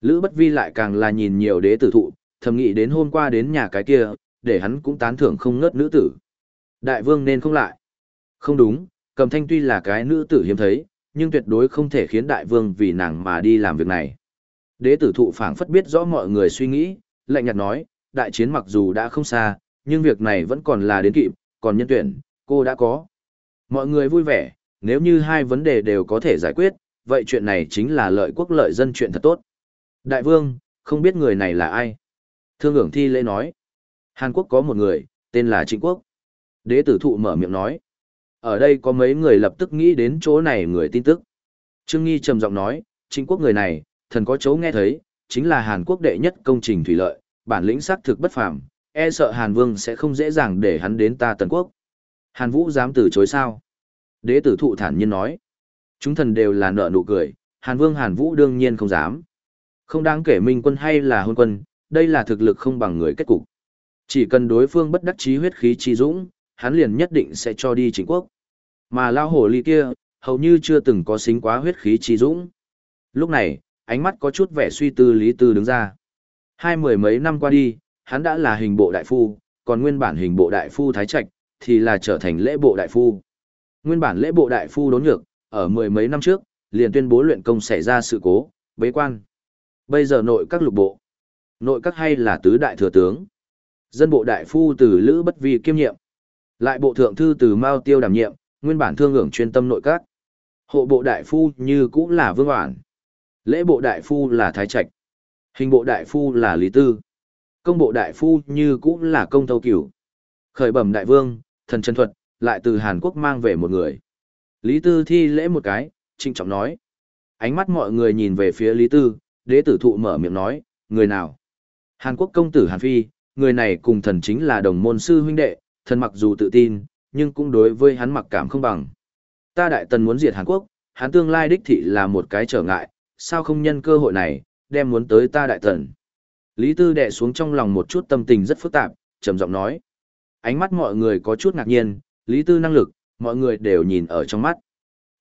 Lữ Bất Vi lại càng là nhìn nhiều đế tử thụ, thầm nghĩ đến hôm qua đến nhà cái kia, để hắn cũng tán thưởng không ngớt nữ tử. Đại vương nên không lại. Không đúng, cầm thanh tuy là cái nữ tử hiếm thấy, nhưng tuyệt đối không thể khiến đại vương vì nàng mà đi làm việc này. Đế tử thụ phảng phất biết rõ mọi người suy nghĩ, lạnh nhạt nói, đại chiến mặc dù đã không xa, nhưng việc này vẫn còn là đến kịp, còn nhân tuyển, cô đã có. Mọi người vui vẻ, nếu như hai vấn đề đều có thể giải quyết, vậy chuyện này chính là lợi quốc lợi dân chuyện thật tốt. Đại vương, không biết người này là ai? Thương ưởng thi lễ nói. Hàn Quốc có một người, tên là Trịnh Quốc. Đế tử thụ mở miệng nói. Ở đây có mấy người lập tức nghĩ đến chỗ này người tin tức. Trương Nghi trầm giọng nói, Trịnh Quốc người này, thần có chỗ nghe thấy, chính là Hàn Quốc đệ nhất công trình thủy lợi, bản lĩnh xác thực bất phàm, e sợ Hàn Vương sẽ không dễ dàng để hắn đến ta Tần Quốc. Hàn Vũ dám từ chối sao? Đế tử thụ thản nhiên nói. Chúng thần đều là nợ nụ cười, Hàn Vương Hàn Vũ đương nhiên không dám. Không đáng kể minh quân hay là hôn quân, đây là thực lực không bằng người kết cục. Chỉ cần đối phương bất đắc chí huyết khí chi dũng, hắn liền nhất định sẽ cho đi chính quốc. Mà lao hổ ly kia, hầu như chưa từng có xính quá huyết khí chi dũng. Lúc này, ánh mắt có chút vẻ suy tư lý tư đứng ra. Hai mười mấy năm qua đi, hắn đã là hình bộ đại phu, còn nguyên bản hình bộ đại phu thái trạch, thì là trở thành lễ bộ đại phu. Nguyên bản lễ bộ đại phu đốn nhược, ở mười mấy năm trước, liền tuyên bố luyện công xảy ra sự cố, bế quan. Bây giờ nội các lục bộ, nội các hay là tứ đại thừa tướng. Dân bộ đại phu từ Lữ Bất Vi kiêm nhiệm. Lại bộ thượng thư từ Mao Tiêu đảm nhiệm, nguyên bản thương hưởng chuyên tâm nội các. Hộ bộ đại phu như cũng là Vương Hoản. Lễ bộ đại phu là Thái Trạch. Hình bộ đại phu là Lý Tư. Công bộ đại phu như cũng là Công Thâu Cửu. Khởi bẩm đại vương, thần chân thuật, lại từ Hàn Quốc mang về một người. Lý Tư thi lễ một cái, trinh trọng nói. Ánh mắt mọi người nhìn về phía Lý Tư, đế tử thụ mở miệng nói, Người nào? Hàn Quốc công tử Hàn Phi, người này cùng thần chính là đồng môn sư huynh đệ, thần mặc dù tự tin, nhưng cũng đối với hắn mặc cảm không bằng. Ta đại tần muốn diệt Hàn Quốc, hắn tương lai đích thị là một cái trở ngại, sao không nhân cơ hội này, đem muốn tới ta đại tần. Lý Tư đệ xuống trong lòng một chút tâm tình rất phức tạp, trầm giọng nói. Ánh mắt mọi người có chút ngạc nhiên, Lý Tư năng lực, mọi người đều nhìn ở trong mắt.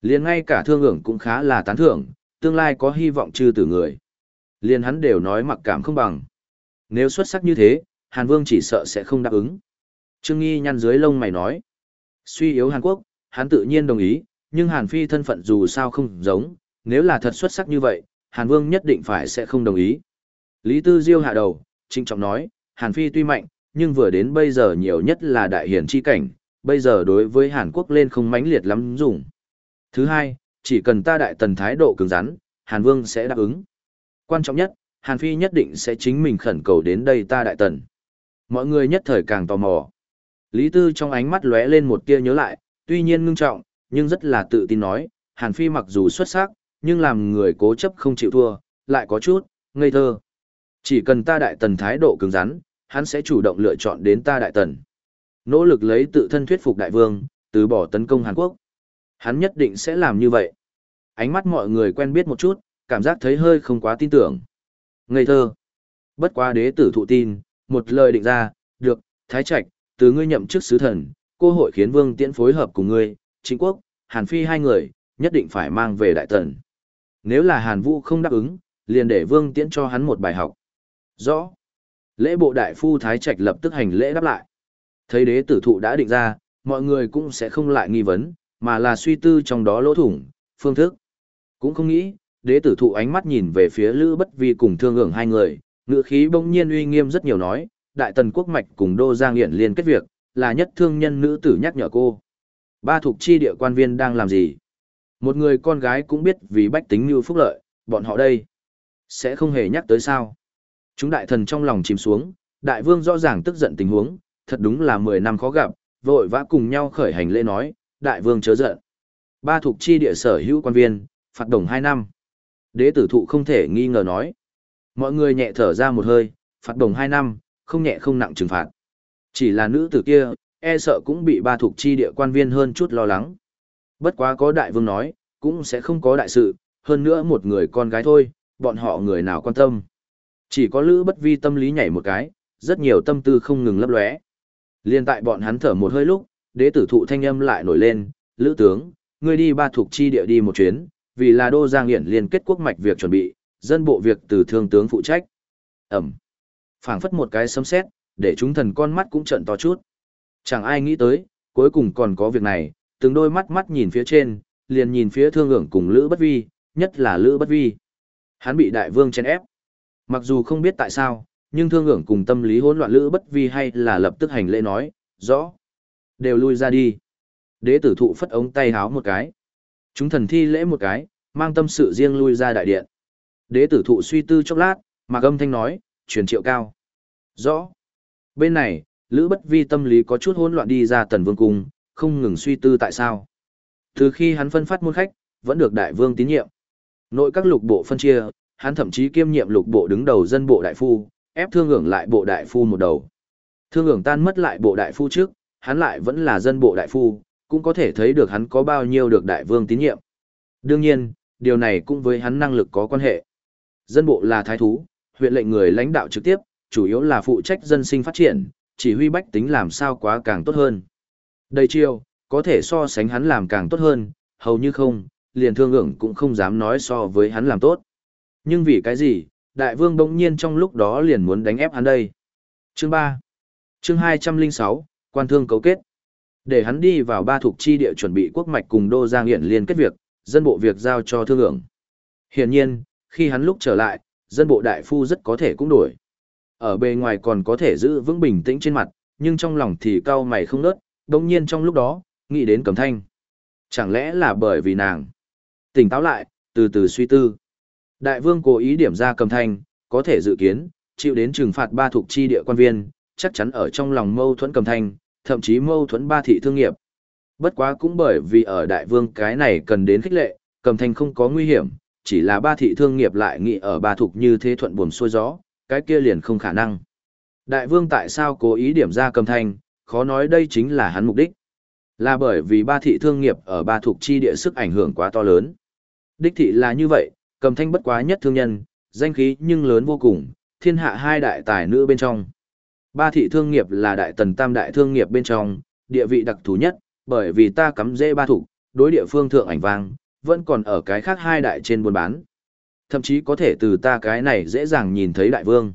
Liền ngay cả thương ưởng cũng khá là tán thưởng, tương lai có hy vọng trừ tử người. Liền hắn đều nói mặc cảm không bằng. Nếu xuất sắc như thế, Hàn Vương chỉ sợ sẽ không đáp ứng. Trương Nghi nhăn dưới lông mày nói. Suy yếu Hàn Quốc, hắn tự nhiên đồng ý, nhưng Hàn Phi thân phận dù sao không giống, nếu là thật xuất sắc như vậy, Hàn Vương nhất định phải sẽ không đồng ý. Lý Tư Diêu hạ đầu, trinh trọng nói, Hàn Phi tuy mạnh, nhưng vừa đến bây giờ nhiều nhất là đại hiển chi cảnh, bây giờ đối với Hàn Quốc lên không mãnh liệt lắm dùng. Thứ hai, chỉ cần ta đại tần thái độ cứng rắn, Hàn Vương sẽ đáp ứng. Quan trọng nhất, Hàn Phi nhất định sẽ chính mình khẩn cầu đến đây ta đại tần. Mọi người nhất thời càng tò mò. Lý Tư trong ánh mắt lóe lên một tia nhớ lại, tuy nhiên ngưng trọng, nhưng rất là tự tin nói, Hàn Phi mặc dù xuất sắc, nhưng làm người cố chấp không chịu thua, lại có chút, ngây thơ. Chỉ cần ta đại tần thái độ cứng rắn, hắn sẽ chủ động lựa chọn đến ta đại tần. Nỗ lực lấy tự thân thuyết phục đại vương, từ bỏ tấn công Hàn Quốc. Hắn nhất định sẽ làm như vậy. Ánh mắt mọi người quen biết một chút, cảm giác thấy hơi không quá tin tưởng. Ngây thơ. Bất quá đế tử thụ tin, một lời định ra, được, thái trạch, từ ngươi nhậm chức sứ thần, cô hội khiến vương tiễn phối hợp cùng ngươi, chính quốc, Hàn Phi hai người, nhất định phải mang về đại tần. Nếu là Hàn Vũ không đáp ứng, liền để vương tiễn cho hắn một bài học. Rõ. Lễ bộ đại phu Thái Trạch lập tức hành lễ đáp lại. Thấy đế tử thụ đã định ra, mọi người cũng sẽ không lại nghi vấn, mà là suy tư trong đó lỗ thủng, phương thức. Cũng không nghĩ, đế tử thụ ánh mắt nhìn về phía Lữ Bất Vi cùng thương ưởng hai người, ngựa khí bỗng nhiên uy nghiêm rất nhiều nói, đại tần quốc mạch cùng đô giang hiển liên kết việc, là nhất thương nhân nữ tử nhắc nhở cô. Ba thuộc chi địa quan viên đang làm gì? Một người con gái cũng biết vì bách tính như phúc lợi, bọn họ đây. Sẽ không hề nhắc tới sao. Chúng đại thần trong lòng chìm xuống, đại vương rõ ràng tức giận tình huống, thật đúng là 10 năm khó gặp, vội vã cùng nhau khởi hành lễ nói, đại vương chớ giận. Ba thuộc chi địa sở hữu quan viên, phạt đồng 2 năm. Đế tử thụ không thể nghi ngờ nói. Mọi người nhẹ thở ra một hơi, phạt đồng 2 năm, không nhẹ không nặng trừng phạt. Chỉ là nữ tử kia, e sợ cũng bị ba thuộc chi địa quan viên hơn chút lo lắng. Bất quá có đại vương nói, cũng sẽ không có đại sự, hơn nữa một người con gái thôi, bọn họ người nào quan tâm. Chỉ có Lữ Bất Vi tâm lý nhảy một cái, rất nhiều tâm tư không ngừng lấp lóe. Liên tại bọn hắn thở một hơi lúc, đế tử thụ thanh âm lại nổi lên, "Lữ tướng, ngươi đi ba thuộc chi địa đi một chuyến, vì là đô giang hiển liên kết quốc mạch việc chuẩn bị, dân bộ việc từ thương tướng phụ trách." Ẩm. Phảng phất một cái sấm sét, để chúng thần con mắt cũng trợn to chút. Chẳng ai nghĩ tới, cuối cùng còn có việc này, từng đôi mắt mắt nhìn phía trên, liền nhìn phía thương ưởng cùng Lữ Bất Vi, nhất là Lữ Bất Vi. Hắn bị đại vương chen ép. Mặc dù không biết tại sao, nhưng thương ưởng cùng tâm lý hỗn loạn Lữ Bất Vi hay là lập tức hành lễ nói, rõ. Đều lui ra đi. Đế tử thụ phất ống tay háo một cái. Chúng thần thi lễ một cái, mang tâm sự riêng lui ra đại điện. Đế tử thụ suy tư chốc lát, mà âm thanh nói, truyền triệu cao. Rõ. Bên này, Lữ Bất Vi tâm lý có chút hỗn loạn đi ra tần vương cung, không ngừng suy tư tại sao. Từ khi hắn phân phát môn khách, vẫn được đại vương tín nhiệm. Nội các lục bộ phân chia, hắn thậm chí kiêm nhiệm lục bộ đứng đầu dân bộ đại phu, ép thương hưởng lại bộ đại phu một đầu. Thương hưởng tan mất lại bộ đại phu trước, hắn lại vẫn là dân bộ đại phu, cũng có thể thấy được hắn có bao nhiêu được đại vương tín nhiệm. Đương nhiên, điều này cũng với hắn năng lực có quan hệ. Dân bộ là thái thú, huyện lệnh người lãnh đạo trực tiếp, chủ yếu là phụ trách dân sinh phát triển, chỉ huy bách tính làm sao quá càng tốt hơn. Đây chiêu, có thể so sánh hắn làm càng tốt hơn, hầu như không, liền thương ưởng cũng không dám nói so với hắn làm tốt. Nhưng vì cái gì, đại vương bỗng nhiên trong lúc đó liền muốn đánh ép hắn đây. Chương 3 Chương 206, quan thương cấu kết. Để hắn đi vào ba thuộc chi địa chuẩn bị quốc mạch cùng đô giang hiện liên kết việc, dân bộ việc giao cho thương ưởng. Hiển nhiên, khi hắn lúc trở lại, dân bộ đại phu rất có thể cũng đổi. Ở bề ngoài còn có thể giữ vững bình tĩnh trên mặt, nhưng trong lòng thì cao mày không nớt, đông nhiên trong lúc đó, nghĩ đến cầm thanh. Chẳng lẽ là bởi vì nàng? Tỉnh táo lại, từ từ suy tư. Đại vương cố ý điểm ra cầm thanh, có thể dự kiến, chịu đến trừng phạt ba thuộc chi địa quan viên, chắc chắn ở trong lòng mâu thuẫn cầm thanh, thậm chí mâu thuẫn ba thị thương nghiệp. Bất quá cũng bởi vì ở đại vương cái này cần đến khích lệ, cầm thanh không có nguy hiểm, chỉ là ba thị thương nghiệp lại nghĩ ở ba thuộc như thế thuận buồm xuôi gió, cái kia liền không khả năng. Đại vương tại sao cố ý điểm ra cầm thanh, khó nói đây chính là hắn mục đích. Là bởi vì ba thị thương nghiệp ở ba thuộc chi địa sức ảnh hưởng quá to lớn. Đích thị là như vậy, cầm thanh bất quá nhất thương nhân, danh khí nhưng lớn vô cùng, thiên hạ hai đại tài nữ bên trong. Ba thị thương nghiệp là đại tần tam đại thương nghiệp bên trong, địa vị đặc thù nhất, bởi vì ta cắm dễ ba thủ, đối địa phương thượng ảnh vang, vẫn còn ở cái khác hai đại trên buôn bán. Thậm chí có thể từ ta cái này dễ dàng nhìn thấy đại vương.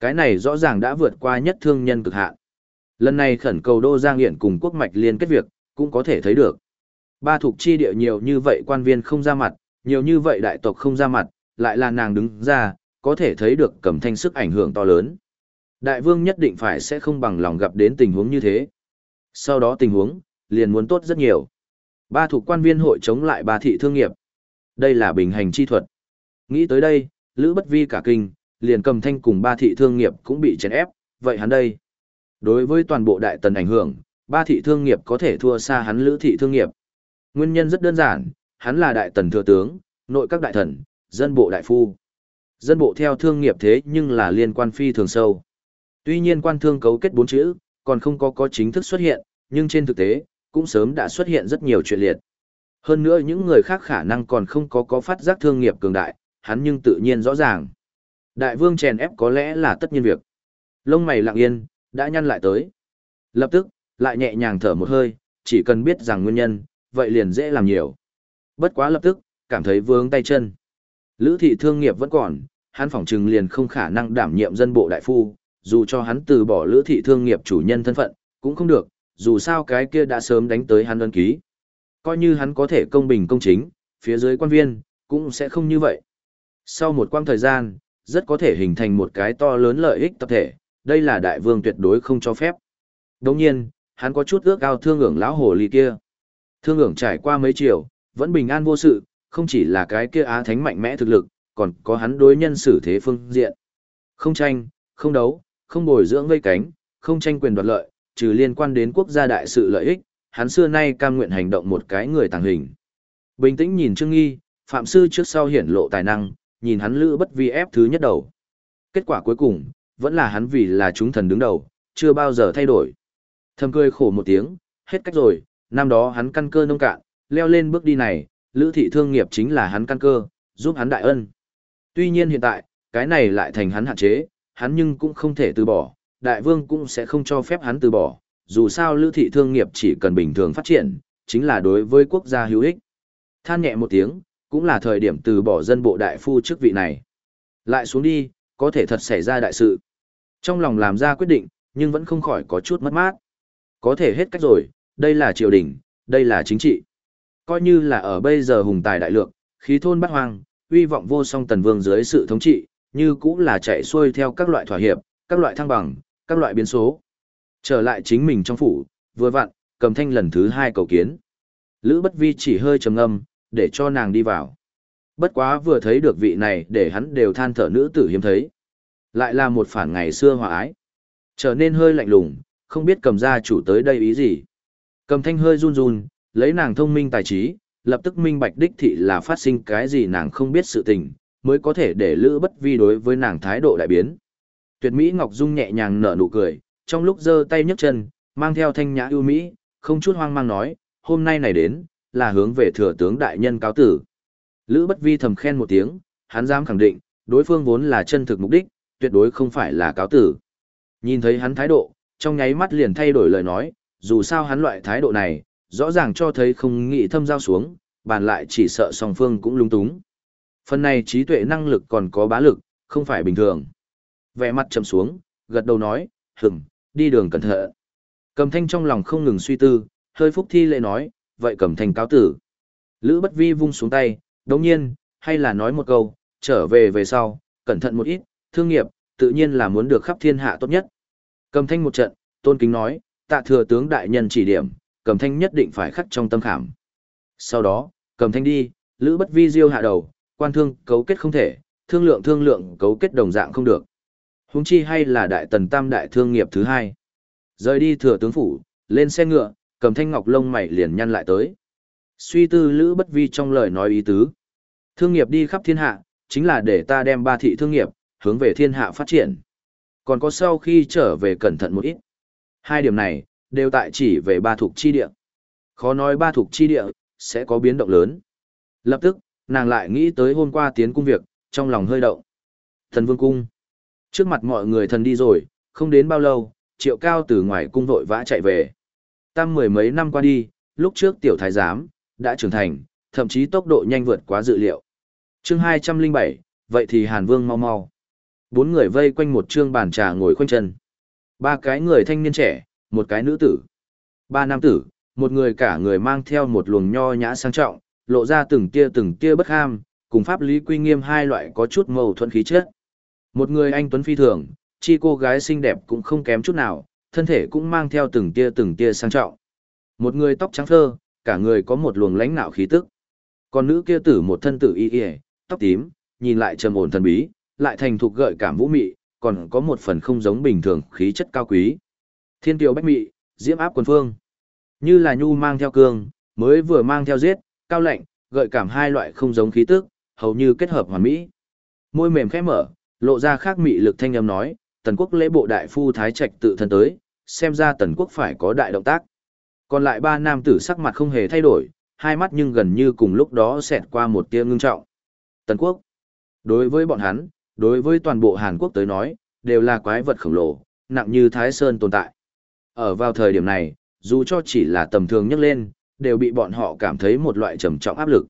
Cái này rõ ràng đã vượt qua nhất thương nhân cực hạn. Lần này khẩn cầu Đô Giang Hiển cùng quốc mạch liên kết việc, cũng có thể thấy được. Ba thuộc chi địa nhiều như vậy quan viên không ra mặt, nhiều như vậy đại tộc không ra mặt, lại là nàng đứng ra, có thể thấy được cầm thanh sức ảnh hưởng to lớn. Đại vương nhất định phải sẽ không bằng lòng gặp đến tình huống như thế. Sau đó tình huống, liền muốn tốt rất nhiều. Ba thuộc quan viên hội chống lại ba thị thương nghiệp. Đây là bình hành chi thuật. Nghĩ tới đây, Lữ Bất Vi cả kinh, liền cầm thanh cùng ba thị thương nghiệp cũng bị chèn ép, vậy hắn đây. Đối với toàn bộ đại tần ảnh hưởng, ba thị thương nghiệp có thể thua xa hắn Lữ thị thương nghiệp. Nguyên nhân rất đơn giản, hắn là đại tần thừa tướng, nội các đại thần, dân bộ đại phu. Dân bộ theo thương nghiệp thế nhưng là liên quan phi thường sâu. Tuy nhiên quan thương cấu kết bốn chữ, còn không có có chính thức xuất hiện, nhưng trên thực tế, cũng sớm đã xuất hiện rất nhiều chuyện liệt. Hơn nữa những người khác khả năng còn không có có phát giác thương nghiệp cường đại, hắn nhưng tự nhiên rõ ràng. Đại vương chèn ép có lẽ là tất nhiên việc. Lông mày lặng yên, đã nhăn lại tới. Lập tức, lại nhẹ nhàng thở một hơi, chỉ cần biết rằng nguyên nhân, vậy liền dễ làm nhiều. Bất quá lập tức, cảm thấy vướng tay chân. Lữ thị thương nghiệp vẫn còn, hắn phỏng trừng liền không khả năng đảm nhiệm dân bộ đại phu, dù cho hắn từ bỏ lữ thị thương nghiệp chủ nhân thân phận, cũng không được, dù sao cái kia đã sớm đánh tới hắn đơn ký. Coi như hắn có thể công bình công chính, phía dưới quan viên, cũng sẽ không như vậy. Sau một quãng thời gian, rất có thể hình thành một cái to lớn lợi ích tập thể, đây là đại vương tuyệt đối không cho phép. Đồng nhiên, hắn có chút ước ao thương ưởng lão hồ ly kia. Thương ưởng trải qua mấy chiều, vẫn bình an vô sự, không chỉ là cái kia á thánh mạnh mẽ thực lực, còn có hắn đối nhân xử thế phương diện. Không tranh, không đấu, không bồi dưỡng gây cánh, không tranh quyền đoạt lợi, trừ liên quan đến quốc gia đại sự lợi ích, hắn xưa nay cam nguyện hành động một cái người tàng hình. Bình tĩnh nhìn Trương Nghi, Phạm Sư trước sau hiển lộ tài năng, nhìn hắn lữ bất vi ép thứ nhất đầu. Kết quả cuối cùng, vẫn là hắn vì là chúng thần đứng đầu, chưa bao giờ thay đổi. Thầm cười khổ một tiếng, hết cách rồi, năm đó hắn căn cơ nông cạn, leo lên bước đi này, lữ thị thương nghiệp chính là hắn căn cơ, giúp hắn đại ân. Tuy nhiên hiện tại, cái này lại thành hắn hạn chế, hắn nhưng cũng không thể từ bỏ, đại vương cũng sẽ không cho phép hắn từ bỏ, dù sao lữ thị thương nghiệp chỉ cần bình thường phát triển, chính là đối với quốc gia hữu ích. Than nhẹ một tiếng, cũng là thời điểm từ bỏ dân bộ đại phu chức vị này. Lại xuống đi, có thể thật xảy ra đại sự. Trong lòng làm ra quyết định, nhưng vẫn không khỏi có chút mất mát. Có thể hết cách rồi, đây là triều đình, đây là chính trị. Coi như là ở bây giờ hùng tài đại lược, khí thôn bát hoang, uy vọng vô song tần vương dưới sự thống trị, như cũng là chạy xuôi theo các loại thỏa hiệp, các loại thăng bằng, các loại biến số. Trở lại chính mình trong phủ, vừa vặn, cầm thanh lần thứ hai cầu kiến. Lữ bất vi chỉ hơi trầm ngâm, để cho nàng đi vào. Bất quá vừa thấy được vị này để hắn đều than thở nữ tử hiếm thấy. Lại là một phản ngày xưa hòa ái. Trở nên hơi lạnh lùng, không biết cầm gia chủ tới đây ý gì. Cầm thanh hơi run run, lấy nàng thông minh tài trí, lập tức minh bạch đích thị là phát sinh cái gì nàng không biết sự tình, mới có thể để Lữ Bất Vi đối với nàng thái độ đại biến. Tuyệt Mỹ Ngọc Dung nhẹ nhàng nở nụ cười, trong lúc giơ tay nhấc chân, mang theo thanh nhã ưu mỹ, không chút hoang mang nói, hôm nay này đến, là hướng về thừa tướng đại nhân cáo tử. Lữ Bất Vi thầm khen một tiếng, hắn dám khẳng định, đối phương vốn là chân thực mục đích, tuyệt đối không phải là cáo tử. Nhìn thấy hắn thái độ, trong nháy mắt liền thay đổi lời nói, dù sao hắn loại thái độ này, rõ ràng cho thấy không nghĩ thâm giao xuống, bàn lại chỉ sợ song phương cũng lung túng. Phần này trí tuệ năng lực còn có bá lực, không phải bình thường. Vẻ mặt trầm xuống, gật đầu nói, hửm, đi đường cẩn thận. Cầm thanh trong lòng không ngừng suy tư, hơi phúc thi lệ nói, vậy cầm thanh cáo tử. Lữ bất vi vung xuống tay, đồng nhiên, hay là nói một câu, trở về về sau, cẩn thận một ít, thương nghiệp, tự nhiên là muốn được khắp thiên hạ tốt nhất. Cầm thanh một trận, tôn kính nói, tạ thừa tướng đại nhân chỉ điểm, cầm thanh nhất định phải khắc trong tâm khảm. Sau đó, cầm thanh đi, lữ bất vi diêu hạ đầu, quan thương cấu kết không thể, thương lượng thương lượng cấu kết đồng dạng không được. Húng chi hay là đại tần tam đại thương nghiệp thứ hai. Rời đi thừa tướng phủ, lên xe ngựa, cầm thanh ngọc lông mày liền nhăn lại tới. Suy tư lữ bất vi trong lời nói ý tứ. Thương nghiệp đi khắp thiên hạ, chính là để ta đem ba thị thương nghiệp, hướng về thiên hạ phát triển. Còn có sau khi trở về cẩn thận một ít. Hai điểm này, đều tại chỉ về ba thuộc chi địa. Khó nói ba thuộc chi địa, sẽ có biến động lớn. Lập tức, nàng lại nghĩ tới hôm qua tiến cung việc, trong lòng hơi động. Thần vương cung. Trước mặt mọi người thần đi rồi, không đến bao lâu, triệu cao từ ngoài cung vội vã chạy về. Tam mười mấy năm qua đi, lúc trước tiểu thái giám, đã trưởng thành, thậm chí tốc độ nhanh vượt quá dự liệu. chương hai trăm linh bảy vậy thì Hàn Vương mau mau. Bốn người vây quanh một trương bàn trà ngồi khoanh chân. Ba cái người thanh niên trẻ, một cái nữ tử. Ba nam tử, một người cả người mang theo một luồng nho nhã sang trọng, lộ ra từng tia từng tia bất ham, cùng pháp lý quy nghiêm hai loại có chút mâu thuẫn khí chất. Một người anh tuấn phi thường, chi cô gái xinh đẹp cũng không kém chút nào, thân thể cũng mang theo từng tia từng tia sang trọng. Một người tóc trắng phơ, cả người có một luồng lãnh nạo khí tức. Còn nữ kia tử một thân tử y y, tóc tím, nhìn lại trầm ổn thần bí, lại thành thục gợi cảm vũ mị, còn có một phần không giống bình thường khí chất cao quý. Thiên kiều bách mị, diễm áp quần phương. Như là nhu mang theo cương, mới vừa mang theo giết, cao lạnh, gợi cảm hai loại không giống khí tức, hầu như kết hợp hoàn mỹ. Môi mềm khẽ mở, lộ ra khác mị lực thanh âm nói, tần quốc lễ bộ đại phu thái trạch tự thân tới, xem ra tần quốc phải có đại động tác. Còn lại ba nam tử sắc mặt không hề thay đổi, hai mắt nhưng gần như cùng lúc đó xẹt qua một tia ngưng trọng. Tần quốc, đối với bọn hắn, đối với toàn bộ Hàn Quốc tới nói, đều là quái vật khổng lồ, nặng như Thái Sơn tồn tại. Ở vào thời điểm này, dù cho chỉ là tầm thường nhấc lên, đều bị bọn họ cảm thấy một loại trầm trọng áp lực.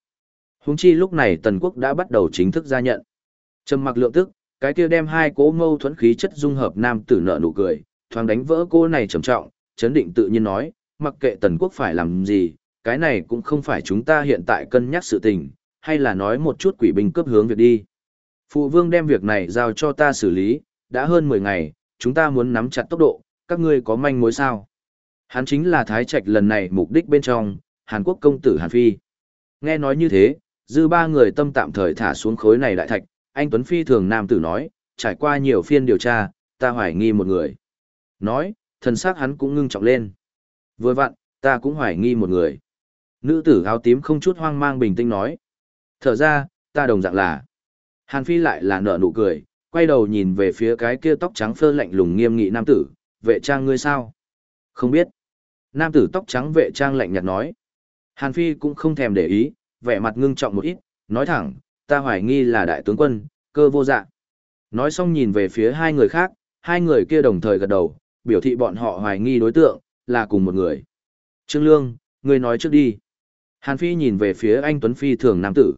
Húng chi lúc này Tần Quốc đã bắt đầu chính thức gia nhận. Trầm mặc lượng tức, cái kia đem hai cố mâu thuẫn khí chất dung hợp nam tử nợ nụ cười, thoáng đánh vỡ cô này trầm trọng, chấn định tự nhiên nói, mặc kệ Tần Quốc phải làm gì, cái này cũng không phải chúng ta hiện tại cân nhắc sự tình, hay là nói một chút quỷ binh cướp hướng việc đi. Phụ vương đem việc này giao cho ta xử lý, đã hơn 10 ngày, chúng ta muốn nắm chặt tốc độ, các ngươi có manh mối sao? Hắn chính là Thái Trạch lần này mục đích bên trong, Hàn Quốc công tử Hàn Phi. Nghe nói như thế, dư ba người tâm tạm thời thả xuống khối này đại thạch, anh Tuấn Phi thường nam tử nói, trải qua nhiều phiên điều tra, ta hoài nghi một người. Nói, thần xác hắn cũng ngưng trọng lên. Vừa vặn, ta cũng hoài nghi một người. Nữ tử áo tím không chút hoang mang bình tĩnh nói. Thở ra, ta đồng dạng là. Hàn Phi lại là nở nụ cười, quay đầu nhìn về phía cái kia tóc trắng phơ lạnh lùng nghiêm nghị nam tử, vệ trang ngươi sao? Không biết. Nam tử tóc trắng vệ trang lạnh nhạt nói. Hàn Phi cũng không thèm để ý, vẻ mặt ngưng trọng một ít, nói thẳng, ta hoài nghi là đại tướng quân, cơ vô dạ. Nói xong nhìn về phía hai người khác, hai người kia đồng thời gật đầu, biểu thị bọn họ hoài nghi đối tượng, là cùng một người. Trương Lương, ngươi nói trước đi. Hàn Phi nhìn về phía anh Tuấn Phi thường nam tử.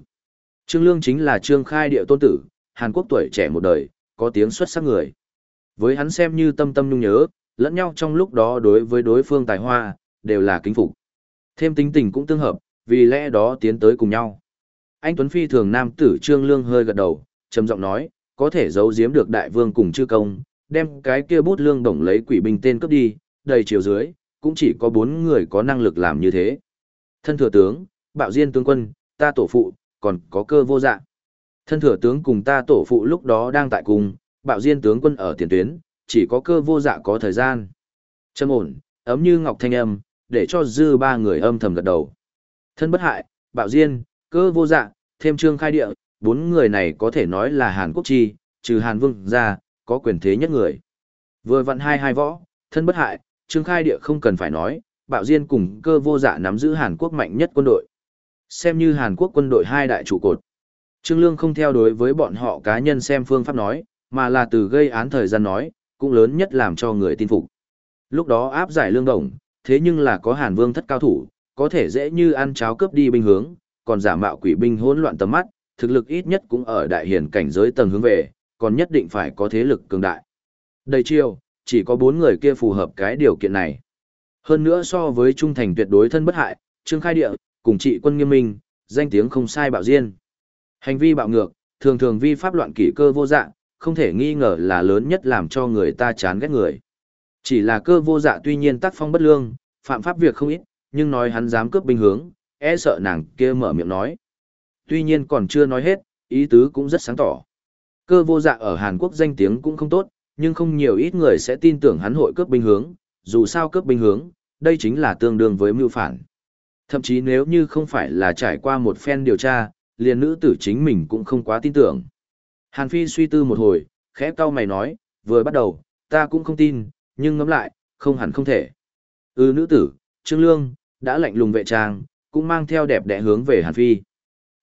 Trương Lương chính là Trương Khai địa tôn tử, Hàn Quốc tuổi trẻ một đời, có tiếng xuất sắc người. Với hắn xem như tâm tâm nhung nhớ, lẫn nhau trong lúc đó đối với đối phương tài hoa, đều là kính phục. Thêm tính tình cũng tương hợp, vì lẽ đó tiến tới cùng nhau. Anh Tuấn Phi thường nam tử Trương Lương hơi gật đầu, trầm giọng nói, có thể giấu giếm được đại vương cùng chư công, đem cái kia bút lương đồng lấy quỷ binh tên cướp đi, đầy chiều dưới, cũng chỉ có bốn người có năng lực làm như thế. Thân thừa tướng, bạo diên tướng quân, ta tổ phụ, còn có cơ vô dạ. Thân thừa tướng cùng ta tổ phụ lúc đó đang tại cùng, bạo diên tướng quân ở tiền tuyến, chỉ có cơ vô dạ có thời gian. Châm ổn, ấm như ngọc thanh âm, để cho dư ba người âm thầm gật đầu. Thân bất hại, bạo diên, cơ vô dạ, thêm trương khai địa, bốn người này có thể nói là Hàn Quốc chi, trừ Hàn Vương ra, có quyền thế nhất người. Vừa vặn hai hai võ, thân bất hại, trương khai địa không cần phải nói, bạo diên cùng cơ vô dạ nắm giữ Hàn Quốc mạnh nhất quân đội. Xem như Hàn Quốc quân đội hai đại trụ cột. Trương Lương không theo đối với bọn họ cá nhân xem phương pháp nói, mà là từ gây án thời gian nói, cũng lớn nhất làm cho người tin phục. Lúc đó áp giải lương đồng, thế nhưng là có Hàn Vương thất cao thủ, có thể dễ như ăn cháo cướp đi binh hướng, còn giả mạo quỷ binh hỗn loạn tầm mắt, thực lực ít nhất cũng ở đại hiển cảnh giới tầng hướng về, còn nhất định phải có thế lực cường đại. Đầy chiêu, chỉ có bốn người kia phù hợp cái điều kiện này. Hơn nữa so với trung thành tuyệt đối thân bất hại, Trương Khai Địa, cùng trị quân nghiêm minh, danh tiếng không sai bạo diên. Hành vi bạo ngược, thường thường vi pháp loạn kỷ cơ vô dạng, không thể nghi ngờ là lớn nhất làm cho người ta chán ghét người. Chỉ là cơ vô dạ tuy nhiên tác phong bất lương, phạm pháp việc không ít, nhưng nói hắn dám cướp binh hướng, e sợ nàng kia mở miệng nói. Tuy nhiên còn chưa nói hết, ý tứ cũng rất sáng tỏ. Cơ vô dạ ở Hàn Quốc danh tiếng cũng không tốt, nhưng không nhiều ít người sẽ tin tưởng hắn hội cướp binh hướng, dù sao cướp binh hướng, đây chính là tương đương với mưu phản. Thậm chí nếu như không phải là trải qua một phen điều tra, liền nữ tử chính mình cũng không quá tin tưởng. Hàn Phi suy tư một hồi, khẽ cau mày nói, vừa bắt đầu, ta cũng không tin, nhưng ngẫm lại, không hẳn không thể. Ừ nữ tử, Trương Lương, đã lạnh lùng vệ trang, cũng mang theo đẹp đẽ hướng về Hàn Phi.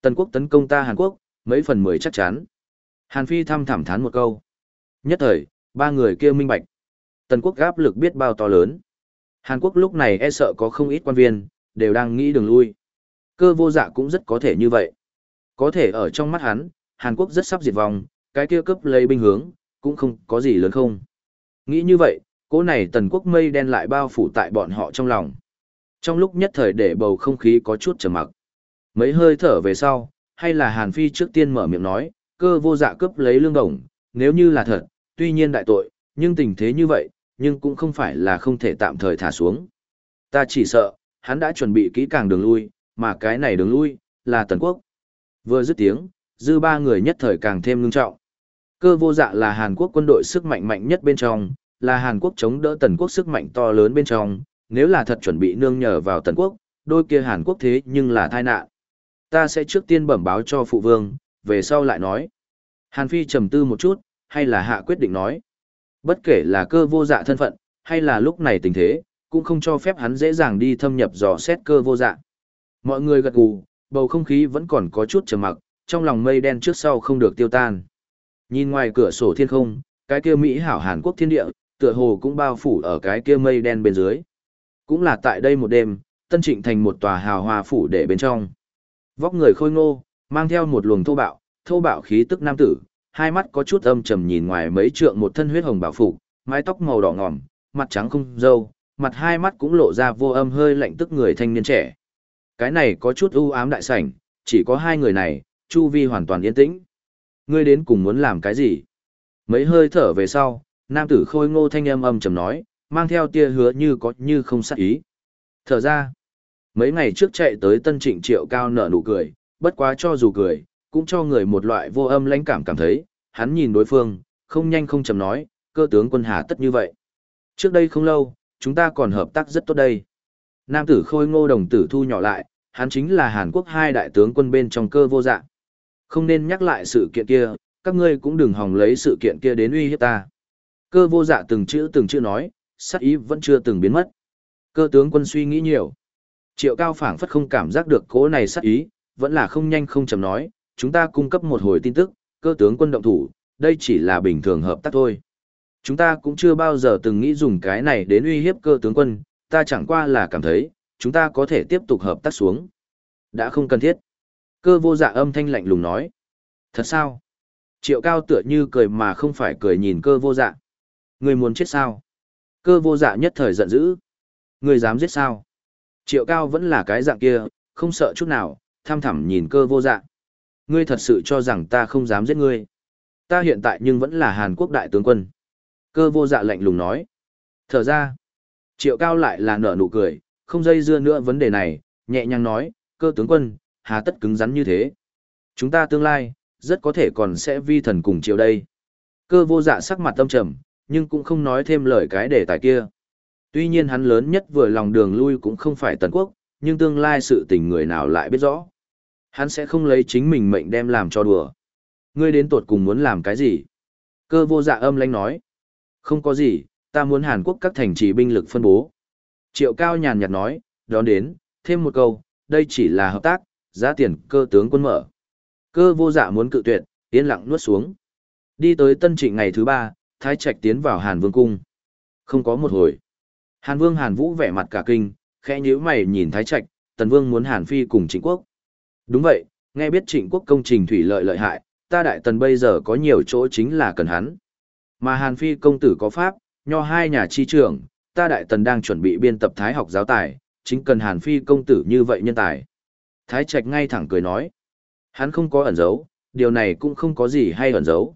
Tần quốc tấn công ta Hàn Quốc, mấy phần mười chắc chắn. Hàn Phi thăm thẳm thán một câu. Nhất thời, ba người kia minh bạch. Tần quốc áp lực biết bao to lớn. Hàn Quốc lúc này e sợ có không ít quan viên, đều đang nghĩ đường lui. Cơ vô dạ cũng rất có thể như vậy. Có thể ở trong mắt hắn, Hàn Quốc rất sắp diệt vong, cái kia cấp lấy binh hướng, cũng không có gì lớn không. Nghĩ như vậy, cỗ này tần quốc mây đen lại bao phủ tại bọn họ trong lòng. Trong lúc nhất thời để bầu không khí có chút trầm mặc. Mấy hơi thở về sau, hay là Hàn Phi trước tiên mở miệng nói, cơ vô dạ cướp lấy lương đồng, nếu như là thật, tuy nhiên đại tội, nhưng tình thế như vậy, nhưng cũng không phải là không thể tạm thời thả xuống. Ta chỉ sợ, hắn đã chuẩn bị kỹ càng đường lui, mà cái này đường lui, là tần quốc. Vừa dứt tiếng, dư ba người nhất thời càng thêm ngưng trọng. Cơ vô dạ là Hàn Quốc quân đội sức mạnh mạnh nhất bên trong, là Hàn Quốc chống đỡ tần quốc sức mạnh to lớn bên trong, nếu là thật chuẩn bị nương nhờ vào tần quốc, đôi kia Hàn Quốc thế nhưng là tai nạn. Ta sẽ trước tiên bẩm báo cho phụ vương, về sau lại nói. Hàn Phi trầm tư một chút, hay là hạ quyết định nói. Bất kể là cơ vô dạ thân phận, hay là lúc này tình thế, cũng không cho phép hắn dễ dàng đi thâm nhập dò xét cơ vô dạ. Mọi người gật gù, bầu không khí vẫn còn có chút trầm mặc, trong lòng mây đen trước sau không được tiêu tan. Nhìn ngoài cửa sổ thiên không, cái kia Mỹ hảo Hàn Quốc thiên địa, tựa hồ cũng bao phủ ở cái kia mây đen bên dưới. Cũng là tại đây một đêm, Tân Trịnh thành một tòa hào hoa phủ để bên trong. Vóc người khôi ngô, mang theo một luồng thô bạo, thô bạo khí tức nam tử, hai mắt có chút âm trầm nhìn ngoài mấy trượng một thân huyết hồng bảo phục, mái tóc màu đỏ ngòm, mặt trắng không râu, mặt hai mắt cũng lộ ra vô âm hơi lạnh tức người thanh niên trẻ. Cái này có chút u ám đại sảnh, chỉ có hai người này, chu vi hoàn toàn yên tĩnh. Ngươi đến cùng muốn làm cái gì? Mấy hơi thở về sau, nam tử khôi ngô thanh âm âm trầm nói, mang theo tia hứa như có như không sát ý. Thở ra, mấy ngày trước chạy tới tân trịnh triệu cao nở nụ cười, bất quá cho dù cười, cũng cho người một loại vô âm lãnh cảm cảm thấy, hắn nhìn đối phương, không nhanh không chậm nói, cơ tướng quân hà tất như vậy. Trước đây không lâu, chúng ta còn hợp tác rất tốt đây. Nam tử khôi ngô đồng tử thu nhỏ lại, hắn chính là Hàn Quốc hai đại tướng quân bên trong cơ vô dạng. Không nên nhắc lại sự kiện kia, các ngươi cũng đừng hòng lấy sự kiện kia đến uy hiếp ta. Cơ vô dạ từng chữ từng chữ nói, sát ý vẫn chưa từng biến mất. Cơ tướng quân suy nghĩ nhiều. Triệu cao phảng phất không cảm giác được cố này sát ý, vẫn là không nhanh không chậm nói, chúng ta cung cấp một hồi tin tức, cơ tướng quân động thủ, đây chỉ là bình thường hợp tác thôi. Chúng ta cũng chưa bao giờ từng nghĩ dùng cái này đến uy hiếp cơ tướng quân, ta chẳng qua là cảm thấy, chúng ta có thể tiếp tục hợp tác xuống. Đã không cần thiết. Cơ vô dạ âm thanh lạnh lùng nói. Thật sao? Triệu cao tựa như cười mà không phải cười nhìn cơ vô dạ. Người muốn chết sao? Cơ vô dạ nhất thời giận dữ. Người dám giết sao? Triệu cao vẫn là cái dạng kia, không sợ chút nào, tham thẳm nhìn cơ vô dạ. Ngươi thật sự cho rằng ta không dám giết ngươi. Ta hiện tại nhưng vẫn là Hàn Quốc đại tướng quân. Cơ vô dạ lạnh lùng nói. Thở ra. Triệu cao lại là nở nụ cười, không dây dưa nữa vấn đề này, nhẹ nhàng nói, cơ tướng quân, hà tất cứng rắn như thế. Chúng ta tương lai, rất có thể còn sẽ vi thần cùng triệu đây. Cơ vô dạ sắc mặt tâm trầm, nhưng cũng không nói thêm lời cái đề tài kia. Tuy nhiên hắn lớn nhất vừa lòng đường lui cũng không phải tần quốc, nhưng tương lai sự tình người nào lại biết rõ. Hắn sẽ không lấy chính mình mệnh đem làm cho đùa. Ngươi đến tột cùng muốn làm cái gì? Cơ vô dạ âm lãnh nói. Không có gì, ta muốn Hàn Quốc các thành trì binh lực phân bố. Triệu Cao nhàn nhạt nói, đón đến, thêm một câu, đây chỉ là hợp tác, giá tiền cơ tướng quân mở. Cơ vô dạ muốn cự tuyệt, yên lặng nuốt xuống. Đi tới tân trịnh ngày thứ ba, Thái Trạch tiến vào Hàn Vương cung. Không có một hồi. Hàn Vương Hàn Vũ vẻ mặt cả kinh, khẽ nhíu mày nhìn Thái Trạch, Tần Vương muốn Hàn Phi cùng chính Quốc. Đúng vậy, nghe biết Trịnh Quốc công trình thủy lợi lợi hại, ta đại tần bây giờ có nhiều chỗ chính là cần hắn. Mà Hàn Phi công tử có pháp, nho hai nhà chi trưởng, ta đại tần đang chuẩn bị biên tập thái học giáo tài, chính cần Hàn Phi công tử như vậy nhân tài. Thái Trạch ngay thẳng cười nói. Hắn không có ẩn giấu, điều này cũng không có gì hay ẩn giấu.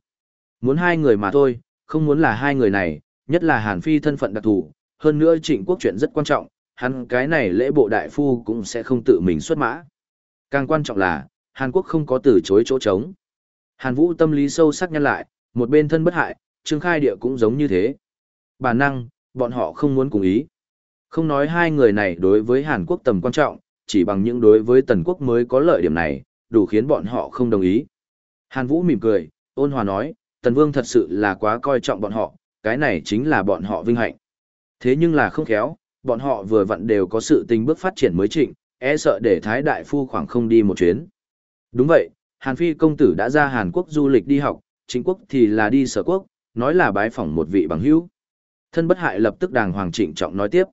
Muốn hai người mà thôi, không muốn là hai người này, nhất là Hàn Phi thân phận đặc thù, hơn nữa trịnh quốc chuyện rất quan trọng, hắn cái này lễ bộ đại phu cũng sẽ không tự mình xuất mã. Càng quan trọng là, Hàn Quốc không có từ chối chỗ trống. Hàn Vũ tâm lý sâu sắc nhân lại, một bên thân bất hại, Trương Khai Địa cũng giống như thế. Bản năng, bọn họ không muốn cùng ý. Không nói hai người này đối với Hàn Quốc tầm quan trọng, chỉ bằng những đối với Tần Quốc mới có lợi điểm này, đủ khiến bọn họ không đồng ý. Hàn Vũ mỉm cười, ôn hòa nói, Tần Vương thật sự là quá coi trọng bọn họ, cái này chính là bọn họ vinh hạnh. Thế nhưng là không khéo, bọn họ vừa vặn đều có sự tình bước phát triển mới trịnh, e sợ để Thái Đại Phu khoảng không đi một chuyến. Đúng vậy, Hàn Phi công tử đã ra Hàn Quốc du lịch đi học, chính quốc thì là đi sở quốc, nói là bái phỏng một vị bằng hữu. Thân bất hại lập tức đàng hoàng trịnh trọng nói tiếp.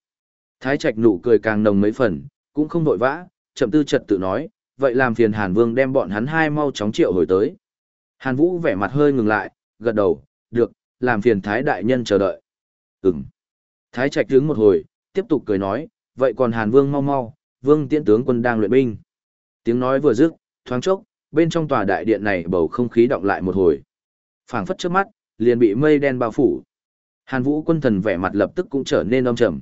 Thái Trạch nụ cười càng nồng mấy phần, cũng không vội vã, chậm tư trật tự nói, vậy làm phiền Hàn Vương đem bọn hắn hai mau chóng triệu hồi tới. Hàn Vũ vẻ mặt hơi ngừng lại, gật đầu, được, làm phiền Thái Đại Nhân chờ đợi. Ừm. Thái Trạch đứng một hồi, tiếp tục cười nói, vậy còn Hàn Vương mau mau, Vương tiễn tướng quân đang luyện binh. Tiếng nói vừa dứt, thoáng chốc, bên trong tòa đại điện này bầu không khí động lại một hồi. phảng phất trước mắt, liền bị mây đen bao phủ. Hàn Vũ quân thần vẻ mặt lập tức cũng trở nên âm trầm.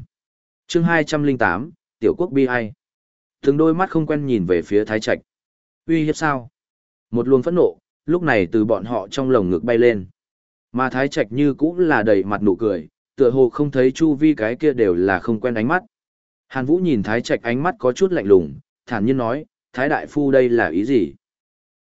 Chương 208, Tiểu quốc bi ai. Từng đôi mắt không quen nhìn về phía Thái Trạch. Uy hiếp sao? Một luồng phẫn nộ, lúc này từ bọn họ trong lồng ngực bay lên. Mà Thái Trạch như cũng là đầy mặt nụ cười, tựa hồ không thấy chu vi cái kia đều là không quen ánh mắt. Hàn Vũ nhìn Thái Trạch ánh mắt có chút lạnh lùng, thản nhiên nói, Thái Đại Phu đây là ý gì?